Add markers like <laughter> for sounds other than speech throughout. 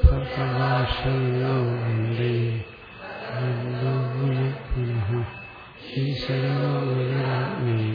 സർവഭാഷയോ വന്ദേ പുനഃ ഈശ്വരോ വേണ്ടി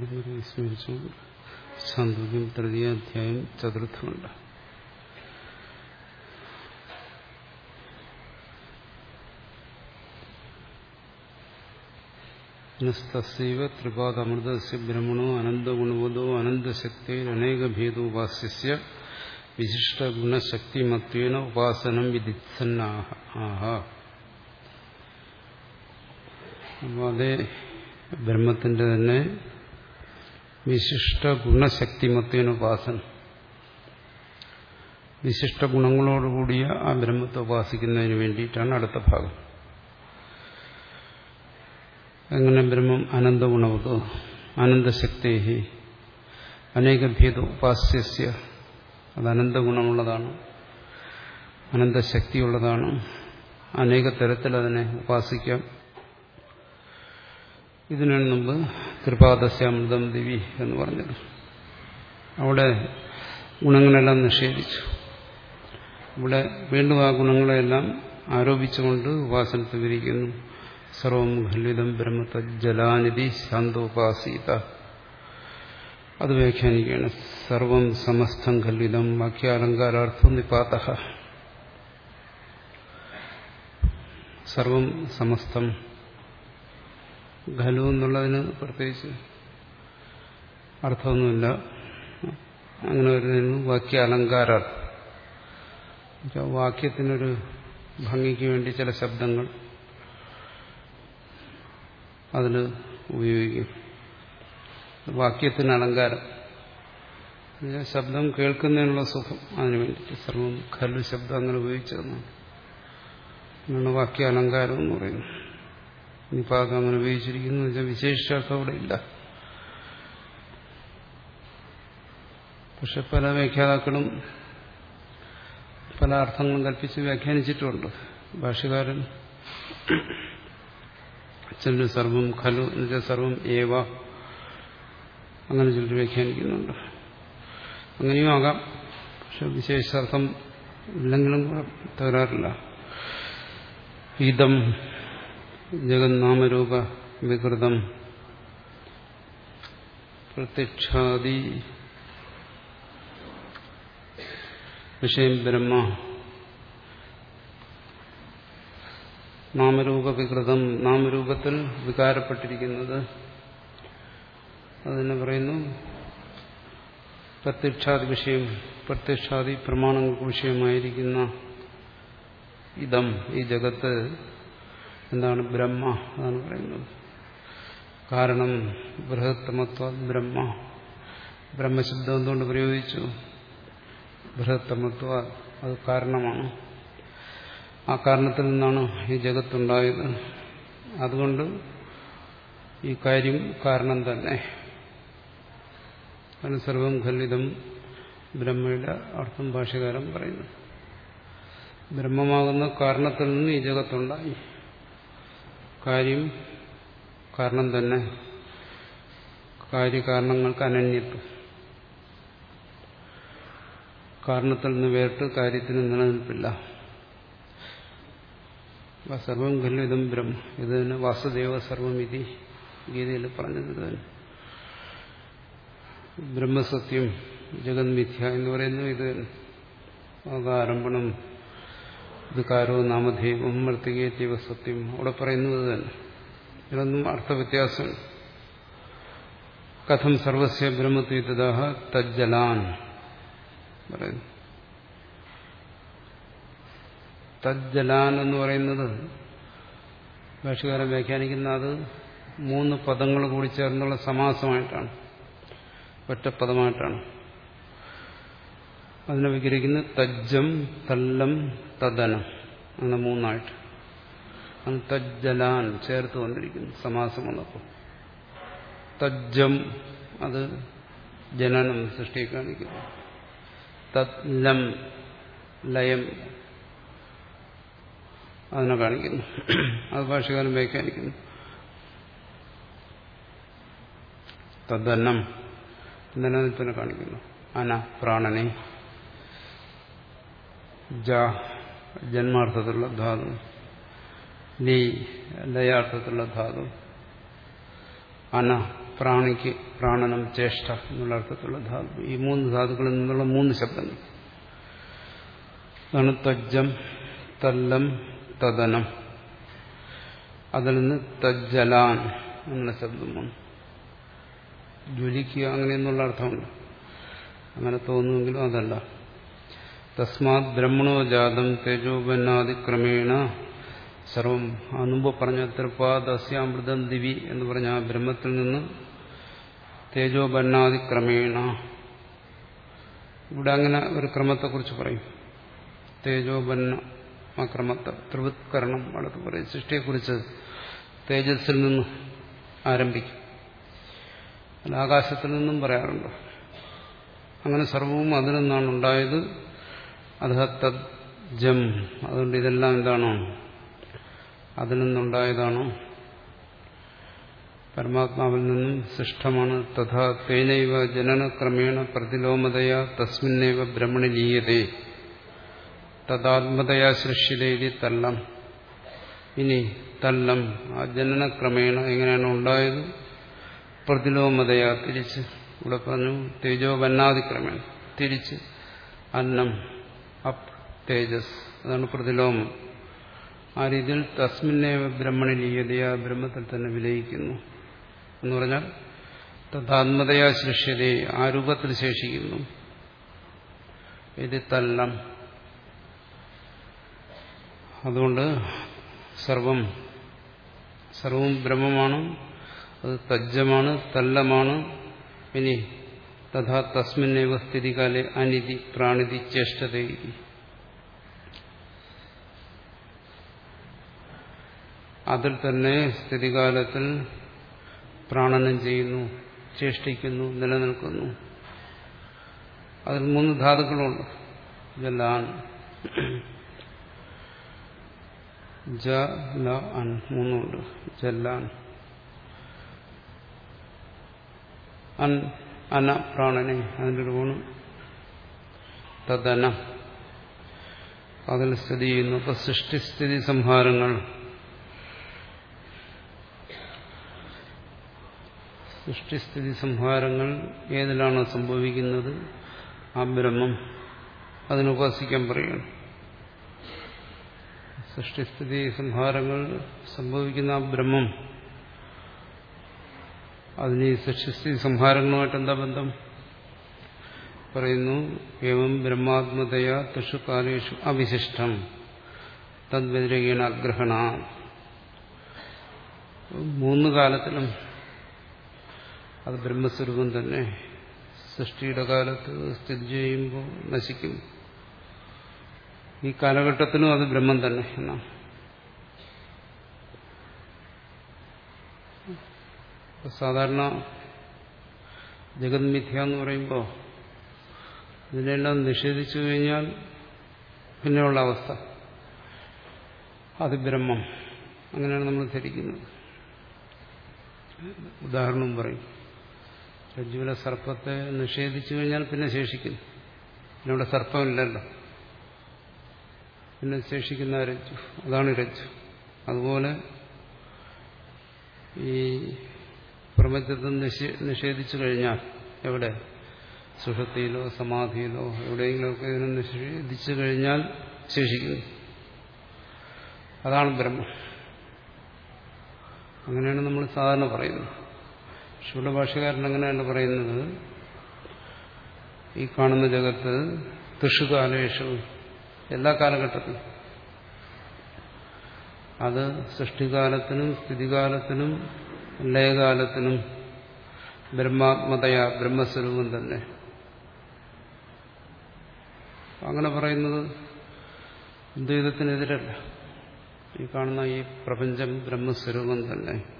പരമ്പരയെ സ്മരിച്ചു സാന്ദോഗ്യം തൃതീയാധ്യായം ചതുർത്ഥമുണ്ട്. തസ്സൈവ ത്രിപാദമൃതസ്യ ബ്രഹ്മണോ അനന്തഗുണവതോ അനന്തശക്തിരനേകഭേദോപാസ്യ വിശിഷ്ടഗുണശക്തിമത്വേന ഉപാസനം വിധിസന്നാഹ ആഹ. അതേ ബ്രഹ്മത്തിന്റെ തന്നെ വിശിഷ്ട ഗുണശക്തിമത്വനുപാസന. വിശിഷ്ട ഗുണങ്ങളോടുകൂടിയ ആ ബ്രഹ്മത്തെ ഉപാസിക്കുന്നതിന് വേണ്ടിയിട്ടാണ് അടുത്ത ഭാഗം. എങ്ങനെ ബ്രഹ്മം അനന്ത ഗുണവതോ അനന്തശക്തി അനേകഭേദ ഉപാസ്യസ്യ അത് അനന്ത ഗുണമുള്ളതാണ് അനന്തശക്തിയുള്ളതാണ് അനേക തരത്തിൽ അതിനെ ഉപാസിക്കാം. ഇതിനു മുമ്പ് കൃപാദസ്യാമൃതം ദിവി എന്ന് പറഞ്ഞത് അവിടെ ഗുണങ്ങളെല്ലാം നിഷേധിച്ചു. ഇവിടെ വീണ്ടും ആ ഗുണങ്ങളെല്ലാം ആരോപിച്ചുകൊണ്ട് ഉപാസനത്തെ വിരിക്കുന്നു സർവം ഖലിതം ബ്രഹ്മത്ത ജലാനിധി ശാന്തോപാസീത. അത് വ്യാഖ്യാനിക്കുകയാണ്. സർവം സമസ്തം ഖലിതം വാക്യാലങ്കാരാർത്ഥം നിപാത. സർവം സമസ്തം ഖലു എന്നുള്ളതിന് പ്രത്യേകിച്ച് അർത്ഥമൊന്നുമില്ല. അങ്ങനെ ഒരു വാക്യ അലങ്കാരം വാക്യത്തിനൊരു ഭംഗിക്ക് വേണ്ടി ചില ശബ്ദങ്ങൾ അതിൽ ഉപയോഗിക്കും. വാക്യത്തിന് അലങ്കാരം. ശബ്ദം കേൾക്കുന്നതിനുള്ള സുഖം അതിനു വേണ്ടിയിട്ട്. സർവം ഖലു ശബ്ദം അങ്ങനെ ഉപയോഗിച്ചതെന്നാണ്. വാക്യാലങ്കാരം എന്ന് പറയുന്നത്. നിപാകം അങ്ങനെ ഉപയോഗിച്ചിരിക്കുന്നു വെച്ചാൽ വിശേഷിച്ചർത്ഥം അവിടെ ഇല്ല. പക്ഷെ പല വ്യാഖ്യാതാക്കളും പല അർത്ഥങ്ങളും കൽപ്പിച്ച് വ്യാഖ്യാനിച്ചിട്ടുണ്ട്. ഭാഷകാരൻ അച്ഛന് സർവം ഖലു എന്നുവെച്ചാൽ സർവം ഏവ അങ്ങനെ ചിലർ വ്യാഖ്യാനിക്കുന്നുണ്ട്. അങ്ങനെയും ആകാം. പക്ഷെ വിശേഷാർത്ഥം ഇല്ലെങ്കിലും തകരാറില്ല. ഇതം ജഗന്നാമരൂപ വികൃതം. പ്രത്യക്ഷാദി. വിഷയം ബ്രഹ്മ. നാമരൂപ വികൃതം. നാമരൂപത്തിൽ വികാരപ്പെട്ടിരിക്കുന്നത് അതിനെ പറയുന്നു പ്രത്യക്ഷാദി വിഷയം. പ്രത്യക്ഷാദി പ്രമാണങ്ങൾക്ക് വിഷയമായിരിക്കുന്ന ഇതം ഈ ജഗത്ത് എന്താണ് ബ്രഹ്മ എന്നാണ് പറയുന്നത്. കാരണം ബൃഹത്തമത്വ ബ്രഹ്മ. ബ്രഹ്മശബ്ദം എന്തുകൊണ്ട് പ്രയോഗിച്ചു? ബൃഹത്തമത്വ അത് കാരണമാണ്. ആ കാരണത്തിൽ നിന്നാണ് ഈ ജഗത്തുണ്ടായത്. അതുകൊണ്ട് ഈ കാര്യം കാരണം തന്നെ. അതിന് സർവം ഖല്ലിതം ബ്രഹ്മയുടെ അർത്ഥം ഭാഷകാരം പറയുന്നു. ബ്രഹ്മമാകുന്ന കാരണത്തിൽ നിന്ന് ഈ ജഗത്തുണ്ടായി. കാര്യം കാരണം തന്നെ. കാര്യകാരണങ്ങൾക്ക് അനന്യത്വം. കാരണത്തിൽ നിന്ന് വേറിട്ട് കാര്യത്തിന് നിലനിൽപ്പില്ല. സർവം ഖല്ലിതം ബ്രഹ്മ. ഇത് തന്നെ വാസുദേവ സർവം ഇതി ഗീതയിൽ പറഞ്ഞത് തന്നെ. ബ്രഹ്മസത്യം ജഗന്മിഥ്യ എന്ന് പറയുന്നത് ഇത് ആരംഭണം കാരോ നാമധേയവും മൃത്തികേറ്റീവ സത്യം. അവിടെ പറയുന്നത് തന്നെ. ഇതൊന്നും അർത്ഥവ്യത്യാസം കഥം സർവസ്യ ബ്രഹ്മത്വ തജ്ജലാൻ പറയുന്നു. തജ്ജലാൻ എന്ന് പറയുന്നത് ഭാഷകാരൻ വ്യാഖ്യാനിക്കുന്ന അത് മൂന്ന് പദങ്ങൾ കൂടി ചേർന്നുള്ള സമാസമായിട്ടാണ്. ഒറ്റപ്പദമായിട്ടാണ്. അതിനെ വിഗ്രഹിക്കുന്നത് തജ്ജം തല്ലം തദനം. അങ്ങനെ മൂന്നായിട്ട്. തജ്ജലാൻ ചേർത്ത് വന്നിരിക്കുന്നു സമാസം വന്നപ്പോൾ തജ്ജം അത് ജനനം സൃഷ്ടി കാണിക്കുന്നു തത്ലം ലയം അതിനെ കാണിക്കുന്നു. അത് ഭാഷകാലം വ്യാഖ്യാനിക്കുന്നു. തദ്ദന്നം നിലനിൽപ്പിനെ കാണിക്കുന്നു. അന പ്രാണനെ. ജ ജന്മാർത്ഥത്തിലുള്ള ധാതു. നീ ലയാർത്ഥത്തിലുള്ള ധാതു. അന പ്രാണിക്ക് പ്രാണനം ചേഷ്ട എന്നുള്ള അർത്ഥത്തിലുള്ള ധാതു. ഈ മൂന്ന് ധാതുക്കളിൽ നിന്നുള്ള മൂന്ന് ശബ്ദങ്ങൾ. അതാണ് തജ്ജം തല്ലം തദനം. അതിൽ നിന്ന് തജ്ജലാൻ എന്നുള്ള ശബ്ദം വന്നു. ജ്വലിക്കുക അങ്ങനെയെന്നുള്ള അർത്ഥമുണ്ട്. അങ്ങനെ തോന്നുമെങ്കിലും അതല്ല. തസ്മാത് ബ്രഹ്മണോ ജാതം തേജോപന്നാതിക്രമേണ സർവം മുമ്പ് പറഞ്ഞ തൃപ്പാദസ്യാമൃതം ദിവി എന്ന് പറഞ്ഞ ആ ബ്രഹ്മത്തിൽ നിന്ന് തേജോപന്നാതിക്രമേണ ഇവിടെ അങ്ങനെ ഒരു ക്രമത്തെക്കുറിച്ച് പറയും. തേജോപന്ന ക്രമത്തെ ത്രിവത്കരണം അടുത്ത് പറയും. സൃഷ്ടിയെക്കുറിച്ച് തേജസ്സിൽ നിന്ന് ആരംഭിക്കും. ആകാശത്തിൽ നിന്നും പറയാറുണ്ട്. അങ്ങനെ സർവവും അതിൽ നിന്നാണ് ഉണ്ടായത്. അത് ജം. അതുകൊണ്ട് ഇതെല്ലാം എന്താണോ? അതിൽ നിന്നുണ്ടായതാണോ. പരമാത്മാവിൽ നിന്നും സൃഷ്ടമാണ്. തഥാ തേനൈവ ജനനക്രമേണ പ്രതിലോമതയാ തസ്മിന്നൈവ ബ്രഹ്മണി ലീയതേ. തഥാത്മതയാ സൃഷ്ടിതേതി തല്ലം. ഇനി തല്ലം. ആ ജനനക്രമേണ എങ്ങനെയാണ് ഉണ്ടായത്? പ്രതിലോമതയാ തിരിച്ച്. ഇവിടെ പറഞ്ഞു തേജോ വന്നാതിക്രമേണ തിരിച്ച് അന്നം. തേജസ്. അതാണ് പ്രതിലോമം. ആ രീതിയിൽ തസ്മിന്നെ ബ്രഹ്മണി ആ ബ്രഹ്മത്തിൽ തന്നെ വിലയിക്കുന്നു. എന്ന് പറഞ്ഞാൽ തഥാത്മതയാ ശിഷ്യതയെ ആ രൂപത്തിൽ ശേഷിക്കുന്നു. ഇത് തല്ലം അതുകൊണ്ട് സർവം സർവവും ബ്രഹ്മമാണ് അത് തജ്ജമാണ് തല്ലമാണ്. ഇനി തഥാ തസ്മിന്നേവ സ്ഥിതികാലെ അനിതി പ്രാണിതി ചേഷ്ടത. അതിൽ തന്നെ സ്ഥിതികാലത്തിൽ പ്രാണനം ചെയ്യുന്നു ചേഷ്ടിക്കുന്നു നിലനിൽക്കുന്നു. അതിൽ മൂന്ന് ധാതുക്കളുണ്ട്. ജലാൻ ജ അൻ മൂന്നുണ്ട്. ജല്ലാൻ അൻ അന പ്രാണനെ അതിന്റെ ഒരു ഗുണം. തദന. അതിൽ സ്ഥിതി ചെയ്യുന്നു. അപ്പൊ സൃഷ്ടിസ്ഥിതി സംഹാരങ്ങൾ. സൃഷ്ടിസ്ഥിതി സംഹാരങ്ങൾ ഏതിലാണോ സംഭവിക്കുന്നത്? ആ ബ്രഹ്മം അതിനുപാസിക്കാൻ പറയുന്നു. സൃഷ്ടിസ്ഥിതി സംഹാരങ്ങൾ സംഭവിക്കുന്ന ആ ബ്രഹ്മം. അതിന് ഈ സൃഷ്ടിസ്ഥിതി സംഹാരങ്ങളുമായിട്ട് എന്താ ബന്ധം? പറയുന്നു ഏവം ബ്രഹ്മാത്മതയാ തൃഷു കാലേഷു അവിശിഷ്ടം തദ്വ്യതിരകീണ അഗ്രഹണ. മൂന്ന് കാലത്തിലും അത് ബ്രഹ്മസ്വരൂപം തന്നെ സൃഷ്ടിയുടെ കാലത്ത് സ്ഥിതി ചെയ്യുമ്പോൾ നശിക്കും. ഈ കാലഘട്ടത്തിനും അത് ബ്രഹ്മം തന്നെ എന്നാണ്. സാധാരണ ജഗന്മിഥ്യ എന്ന് പറയുമ്പോൾ ഇതിനെല്ലാം നിഷേധിച്ചു കഴിഞ്ഞാൽ പിന്നെയുള്ള അവസ്ഥ. അത് ബ്രഹ്മം. അങ്ങനെയാണ് നമ്മൾ ധരിക്കുന്നത്. ഉദാഹരണം പറയും. രജ്ജുവിലെ സർപ്പത്തെ നിഷേധിച്ചു കഴിഞ്ഞാൽ പിന്നെ ശേഷിക്കുന്നു പിന്നെ ഇവിടെ സർപ്പമില്ലല്ലോ. പിന്നെ ശേഷിക്കുന്ന രജ്ജു. അതാണ് രജ്ജു. അതുപോലെ ഈ പ്രപഞ്ചത്തെ നിഷേധിച്ചു കഴിഞ്ഞാൽ എവിടെ? സുഷത്തിയിലോ സമാധിയിലോ എവിടെയെങ്കിലുമൊക്കെ ഇതിനെ നിഷേധിച്ചു കഴിഞ്ഞാൽ ശേഷിക്കുന്നു അതാണ് ബ്രഹ്മം. അങ്ങനെയാണ് നമ്മൾ സാധാരണ പറയുന്നത്. ശൂഢഭാഷകാരൻ എങ്ങനെയാണ് പറയുന്നത്? ഈ കാണുന്ന ജഗത്ത് തൃഷുകാലേഷു എല്ലാ കാലഘട്ടത്തിലും. അത് സൃഷ്ടികാലത്തിനും സ്ഥിതികാലത്തിനും ലയകാലത്തിനും ബ്രഹ്മാത്മതയാ ബ്രഹ്മസ്വരൂപം തന്നെ. അങ്ങനെ പറയുന്നത് ദ്വൈതത്തിനെതിരല്ല. ഈ കാണുന്ന ഈ പ്രപഞ്ചം ബ്രഹ്മസ്വരൂപം തന്നെ.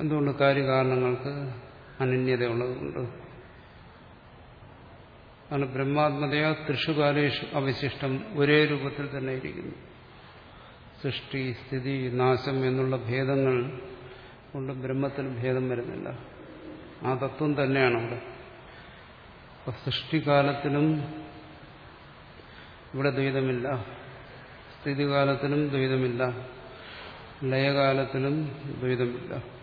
എന്തുകൊണ്ട് കാര്യകാരണങ്ങൾക്ക് അനന്യതയുള്ളതുകൊണ്ട്? ആണ് ബ്രഹ്മാത്മതയാ തൃഷുകാലേഷു അവശിഷ്ടം ഒരേ രൂപത്തിൽ തന്നെ ഇരിക്കുന്നു. സൃഷ്ടി സ്ഥിതി നാശം എന്നുള്ള ഭേദങ്ങൾ കൊണ്ട് ബ്രഹ്മത്തിൽ ഭേദം വരുന്നില്ല. ആ തത്വം തന്നെയാണ് അവിടെ. അപ്പൊ സൃഷ്ടികാലത്തിനും ഇവിടെ ദ്വൈതമില്ല. സ്ഥിതികാലത്തിനും ദ്വൈതമില്ല. ലയകാലത്തിനും ദ്വൈതമില്ല.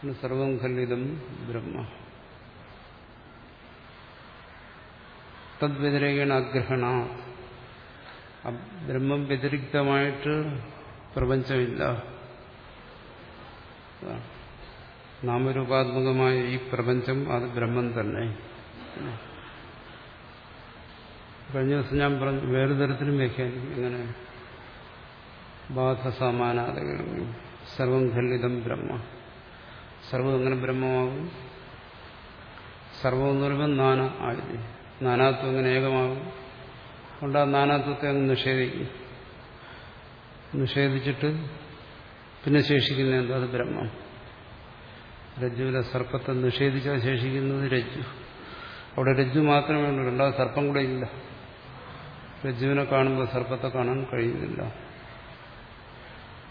സർവം ഖല്ലിതം ബ്രഹ്മ. തദ്വ്യതിരേകണ അഗ്രഹണ. ബ്രഹ്മം വ്യതിരിക്തമായിട്ട് പ്രപഞ്ചമില്ല. നാമരൂപാത്മകമായ ഈ പ്രപഞ്ചം അത് ബ്രഹ്മം തന്നെ. കഴിഞ്ഞ ദിവസം ഞാൻ പറഞ്ഞു വേറെ തരത്തിലും വ്യാഖ്യാനിക്കും. എങ്ങനെ ബാധസമാനാദകൾ സർവം ഖല്ലിതം ബ്രഹ്മ. സർവം എങ്ങനെ ബ്രഹ്മമാകും സർവം എന്ന് പറയുമ്പോൾ നാന ആയി നാനാത്വം എങ്ങനെ ഏകമാകും. കൊണ്ട് ആ നാനാത്വത്തെ അങ്ങ് നിഷേധിക്കും. നിഷേധിച്ചിട്ട് പിന്നെ ശേഷിക്കുന്ന എന്താ? അത് ബ്രഹ്മം. രജ്ജുവിലെ സർപ്പത്തെ നിഷേധിച്ചാൽ ശേഷിക്കുന്നത് രജ്ജു. അവിടെ രജ്ജു മാത്രമേ ഉള്ളൂ. രണ്ടാമത് സർപ്പം കൂടെ ഇല്ല. രജ്ജുവിനെ കാണുമ്പോൾ സർപ്പത്തെ കാണാൻ കഴിയുന്നില്ല.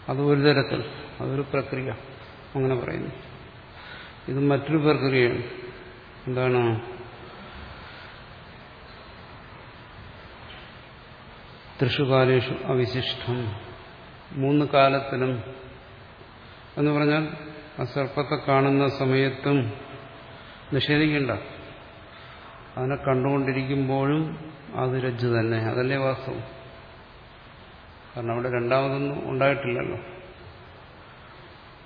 അത് ഒരു തരത്തിൽ അതൊരു പ്രക്രിയ. അങ്ങനെ പറയുന്നു. ഇത് മറ്റൊരു പ്രക്രിയയാണ്. എന്താണ്? തൃശുകാലേഷു അവിശിഷ്ടം. മൂന്ന് കാലത്തിലും എന്ന് പറഞ്ഞാൽ ആ സർപ്പത്തെ കാണുന്ന സമയത്തും നിഷേധിക്കണ്ട. അതിനെ കണ്ടുകൊണ്ടിരിക്കുമ്പോഴും അത് രജ്ജു തന്നെ. അതല്ലേ വാസ്തവം. കാരണം അവിടെ രണ്ടാമതൊന്നും ഉണ്ടായിട്ടില്ലല്ലോ.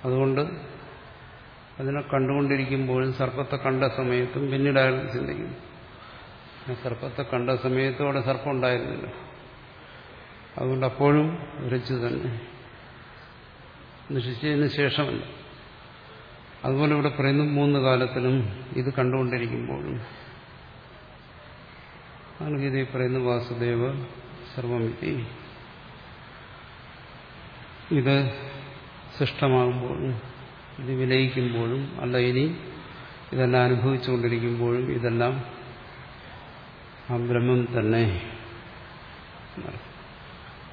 അതുകൊണ്ട് അതിനെ കണ്ടുകൊണ്ടിരിക്കുമ്പോഴും സർപ്പത്തെ കണ്ട സമയത്തും പിന്നീട് അയാൾ ചിന്തിക്കുന്നു. സർപ്പത്തെ കണ്ട സമയത്തും അവിടെ സർപ്പം ഉണ്ടായിരുന്നില്ല. അതുകൊണ്ട് അപ്പോഴും രജ്ജു തന്നെ നശിച്ചതിന് ശേഷമല്ല. അതുപോലെ ഇവിടെ പറയുന്നു മൂന്ന് കാലത്തിലും ഇത് കണ്ടുകൊണ്ടിരിക്കുമ്പോഴും. ആണ് ഗീതയിൽ പറയുന്നു വാസുദേവ സർവമിതി. ഇത് സൃഷ്ടമാകുമ്പോഴും ഇത് വിലയിക്കുമ്പോഴും അല്ല ഇനി ഇതെല്ലാം അനുഭവിച്ചുകൊണ്ടിരിക്കുമ്പോഴും ഇതെല്ലാം ആ ബ്രഹ്മം തന്നെ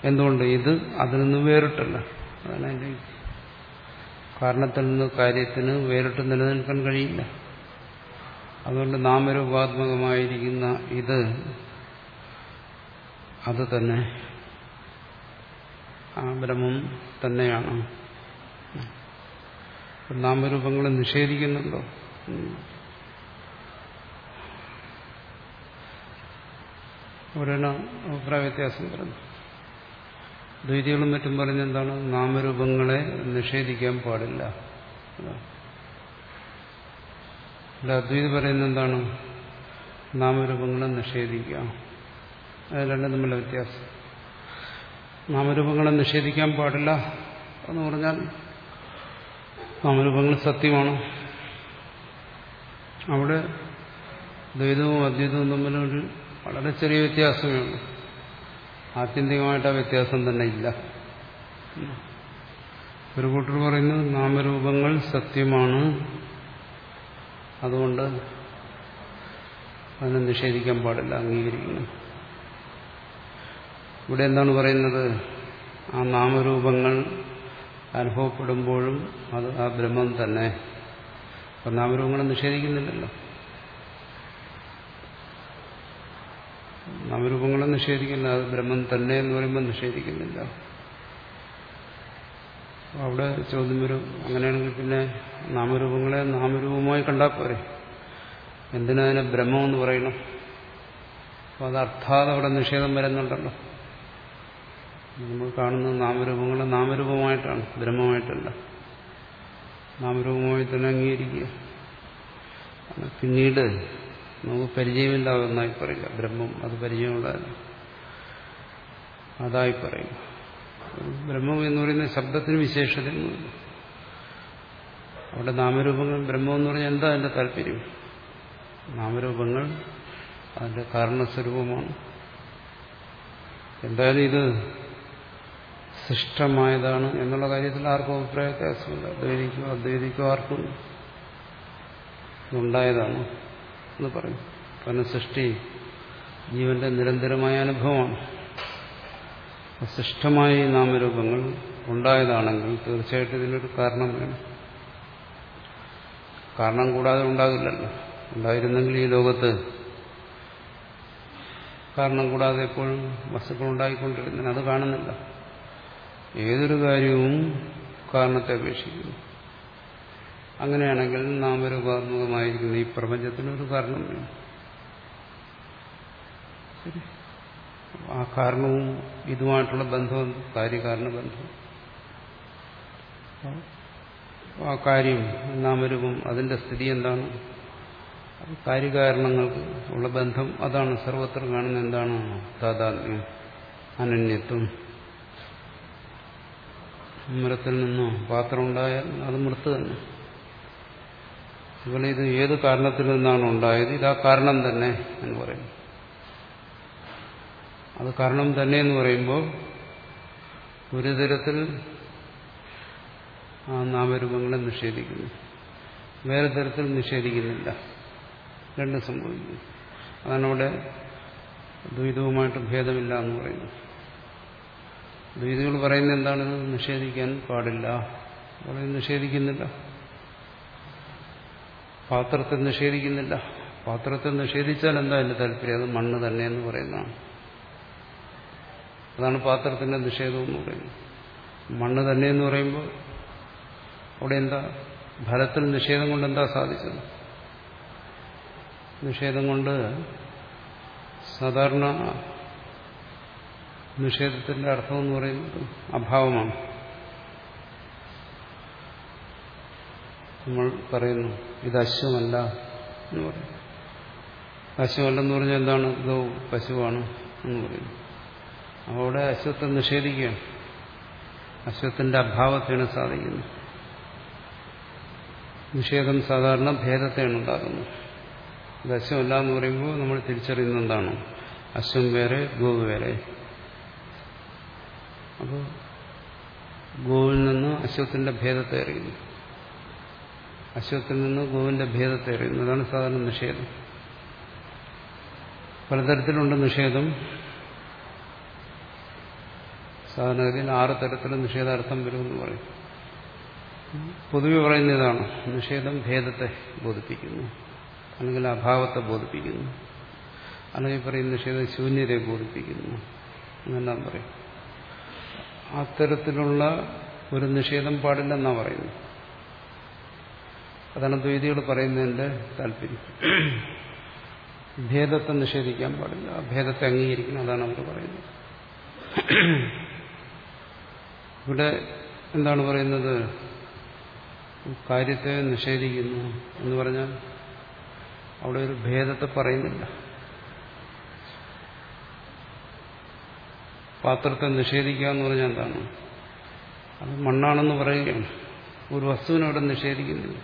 എന്തുകൊണ്ട്? ഇത് അതിൽ നിന്ന് വേറിട്ടല്ല. അതാണ് എന്റെ കാരണത്തിൽ നിന്ന് കാര്യത്തിന് വേറിട്ട് നിലനിൽക്കാൻ കഴിയില്ല. അതുകൊണ്ട് നാമരൂപാത്മകമായിരിക്കുന്ന ഇത് അത് തന്നെ ആ ബ്രഹ്മം തന്നെയാണ്. നാമരൂപങ്ങളെ നിഷേധിക്കുന്നുണ്ടോ? ഒരെണ്ണം അഭിപ്രായ വ്യത്യാസം പറഞ്ഞു ദ്വൈതികളും മറ്റും പറഞ്ഞെന്താണ് നാമരൂപങ്ങളെ നിഷേധിക്കാൻ പാടില്ല. അല്ല അദ്വൈതി പറയുന്ന എന്താണ്? നാമരൂപങ്ങളെ നിഷേധിക്കാം അത് രണ്ടും തമ്മിലുള്ള വ്യത്യാസം. നാമരൂപങ്ങളെ നിഷേധിക്കാൻ പാടില്ല എന്ന് പറഞ്ഞാൽ നാമരൂപങ്ങൾ സത്യമാണ്. അവിടെ ദ്വൈതവും അദ്വൈതവും തമ്മിലൊരു വളരെ ചെറിയ വ്യത്യാസമേ ഉള്ളൂ ആത്യന്തികമായിട്ട് ആ വ്യത്യാസം തന്നെ ഇല്ല. ഒരു കൂട്ടർ പറയുന്നത് നാമരൂപങ്ങൾ സത്യമാണ്. അതുകൊണ്ട് അതിനെ നിഷേധിക്കാൻ പാടില്ല അംഗീകരിക്കുന്നു. ഇവിടെ എന്താണ് പറയുന്നത്? ആ നാമരൂപങ്ങൾ അനുഭവപ്പെടുമ്പോഴും അത് ആ ബ്രഹ്മം തന്നെ. അപ്പം നാമരൂപങ്ങളെ നിഷേധിക്കുന്നില്ലല്ലോ. നാമരൂപങ്ങളെ നിഷേധിക്കില്ല അത് ബ്രഹ്മം തന്നെ എന്ന് പറയുമ്പോൾ നിഷേധിക്കുന്നില്ല. അവിടെ ചോദ്യം വരും അങ്ങനെയാണെങ്കിൽ പിന്നെ നാമരൂപങ്ങളെ നാമരൂപമായി കണ്ടാൽ പോരെ. എന്തിനതിനെ ബ്രഹ്മം എന്ന് പറയണം? അപ്പോൾ അത് അർത്ഥാത് അവിടെ നിഷേധം വരുന്നുണ്ടല്ലോ. നമ്മൾ കാണുന്ന നാമരൂപങ്ങളെ നാമരൂപമായിട്ടാണ് ബ്രഹ്മമായിട്ടല്ല. നാമരൂപമായി തന്നെ അംഗീകരിക്കുക പിന്നീട് നമുക്ക് പരിചയമില്ലാതെന്നായി പറയുക. ബ്രഹ്മം അത് പരിചയമുള്ളതല്ല. അതായി പറയുക. ബ്രഹ്മം എന്ന് പറയുന്ന ശബ്ദത്തിന് വിശേഷതയൊന്നുമില്ല അവിടെ നാമരൂപങ്ങൾ ബ്രഹ്മം എന്ന് പറഞ്ഞാൽ എന്താ അതിന്റെ താല്പര്യം? നാമരൂപങ്ങൾ അതിന്റെ കാരണസ്വരൂപമാണ്. എന്തായാലും ഇത് സൃഷ്ടമായതാണ് എന്നുള്ള കാര്യത്തിൽ ആർക്കും അഭിപ്രായ വ്യത്യാസമില്ല. ദൈവിക്കോ അദ്വൈതിക്കോ ആർക്കും ഉണ്ടായതാണ് എന്ന് പറയും. കാരണം സൃഷ്ടി ജീവന്റെ നിരന്തരമായ അനുഭവമാണ്. സൃഷ്ടമായ ഈ നാമരൂപങ്ങൾ ഉണ്ടായതാണെങ്കിൽ തീർച്ചയായിട്ടും ഇതിനൊരു കാരണം വേണം. കാരണം കൂടാതെ ഉണ്ടാകില്ലല്ലോ. ഉണ്ടായിരുന്നെങ്കിൽ ഈ ലോകത്ത് കാരണം കൂടാതെ എപ്പോഴും വസ്തുക്കൾ ഉണ്ടായിക്കൊണ്ടിരുന്നതിന് അത് കാണുന്നില്ല. ഏതൊരു കാര്യവും കാരണത്തെ അപേക്ഷിക്കുന്നു. അങ്ങനെയാണെങ്കിൽ നാമരൂപാത്മകമായിരിക്കുന്ന ഈ പ്രപഞ്ചത്തിനൊരു കാരണം വേണം. ആ കാരണവും ഇതുമായിട്ടുള്ള ബന്ധവും കാര്യകാരണ ബന്ധം ആ കാര്യം നാമരൂപം അതിന്റെ സ്ഥിതി എന്താണ്? കാര്യകാരണങ്ങൾക്ക് ഉള്ള ബന്ധം അതാണ്. സർവത്ര കാണുന്ന എന്താണ്? താതാത്മ്യം അനന്യത്വം. മരത്തിൽ നിന്നോ പാത്രം ഉണ്ടായാൽ അത് മൃത്ത് തന്നെ അതുപോലെ ഇത് ഏത് കാരണത്തിൽ നിന്നാണ് ഉണ്ടായത്? ഇത് കാരണം തന്നെ എന്ന് പറയും അത് കാരണം തന്നെ എന്ന് പറയുമ്പോൾ ഒരു തരത്തിൽ ആ നാമരൂപങ്ങളെ നിഷേധിക്കുന്നു. വേറെ തരത്തിൽ നിഷേധിക്കുന്നില്ല. രണ്ടും സംഭവിക്കുന്നു. അതാണ് അവിടെ ദ്വൈതവുമായിട്ട് ഭേദമില്ല എന്ന് പറയുന്നു. ദ്വൈതികൾ പറയുന്നത് എന്താണ്? നിഷേധിക്കാൻ പാടില്ല. പറയുന്നത് നിഷേധിക്കുന്നില്ല. പാത്രത്തെ നിഷേധിക്കുന്നില്ല. പാത്രത്തെ നിഷേധിച്ചാൽ എന്താ എന്റെ താല്പര്യം? അത് മണ്ണ് തന്നെ എന്ന് പറയുന്നതാണ്. അതാണ് പാത്രത്തിന്റെ നിഷേധം എന്ന് പറയുന്നത്. മണ്ണ് തന്നെ എന്ന് പറയുമ്പോൾ അവിടെ എന്താ? ഫലത്തിൽ നിഷേധം കൊണ്ട് എന്താ സാധിച്ചത്? നിഷേധം കൊണ്ട് സാധാരണ നിഷേധത്തിന്റെ അർത്ഥം എന്ന് പറയുന്നത് അഭാവമാണ്. നമ്മൾ പറയുന്നു ഇത് അശ്വമല്ല എന്ന് പറയുന്നു. അശ്വമല്ലെന്ന് പറഞ്ഞാൽ എന്താണ്? ഇതോ പശുവാണ് എന്ന് പറയുന്നു. അവിടെ അശ്വത്തെ നിഷേധിക്കുകയാണ്. അശ്വത്തിന്റെ അഭാവത്തെയാണ് സാധിക്കുന്നത്. നിഷേധം സാധാരണ ഭേദത്തെയാണ് ഉണ്ടാകുന്നത് ഇത് അശ്വമല്ല എന്ന് പറയുമ്പോൾ നമ്മൾ തിരിച്ചറിയുന്ന എന്താണ്? അശ്വം വേറെ ഗോവ് വേറെ. അപ്പോൾ ഗോവിൽ നിന്ന് അശ്വത്തിന്റെ ഭേദത്തെ അറിയുന്നു. അശ്വത്തിൽ നിന്ന് ഗോവിന്റെ ഭേദത്തെ അറിയുന്നു. അതാണ് സാധാരണ നിഷേധം. പലതരത്തിലുണ്ട് നിഷേധം. സാധാരണഗതിയിൽ ആറ് തരത്തിലും നിഷേധാർത്ഥം വരുമെന്ന് പറയും. പൊതുവെ പറയുന്ന ഇതാണ്. നിഷേധം ഭേദത്തെ ബോധിപ്പിക്കുന്നു. അല്ലെങ്കിൽ അഭാവത്തെ ബോധിപ്പിക്കുന്നു. അല്ലെങ്കിൽ പറയും നിഷേധം ശൂന്യതയെ ബോധിപ്പിക്കുന്നു. എന്നെല്ലാം പറയും. അത്തരത്തിലുള്ള ഒരു നിഷേധം പാടില്ലെന്നാണ് പറയുന്നു അതാണ് ദ്വൈതികൾ പറയുന്നതിന്റെ താല്പര്യം. ഭേദത്തെ നിഷേധിക്കാൻ പാടില്ല. ഭേദത്തെ അംഗീകരിക്കണം അതാണ് അവർ പറയുന്നത്. ഇവിടെ എന്താണ് പറയുന്നത്? കാര്യത്തെ നിഷേധിക്കുന്നു എന്ന് പറഞ്ഞാൽ അവിടെ ഒരു ഭേദത്തെ പറയുന്നില്ല. പാത്രത്തെ നിഷേധിക്കുക എന്ന് പറഞ്ഞാൽ എന്താണ്? അത് മണ്ണാണെന്ന് പറയുകയാണ്. ഒരു വസ്തുവിനെ അവിടെ നിഷേധിക്കുന്നില്ല.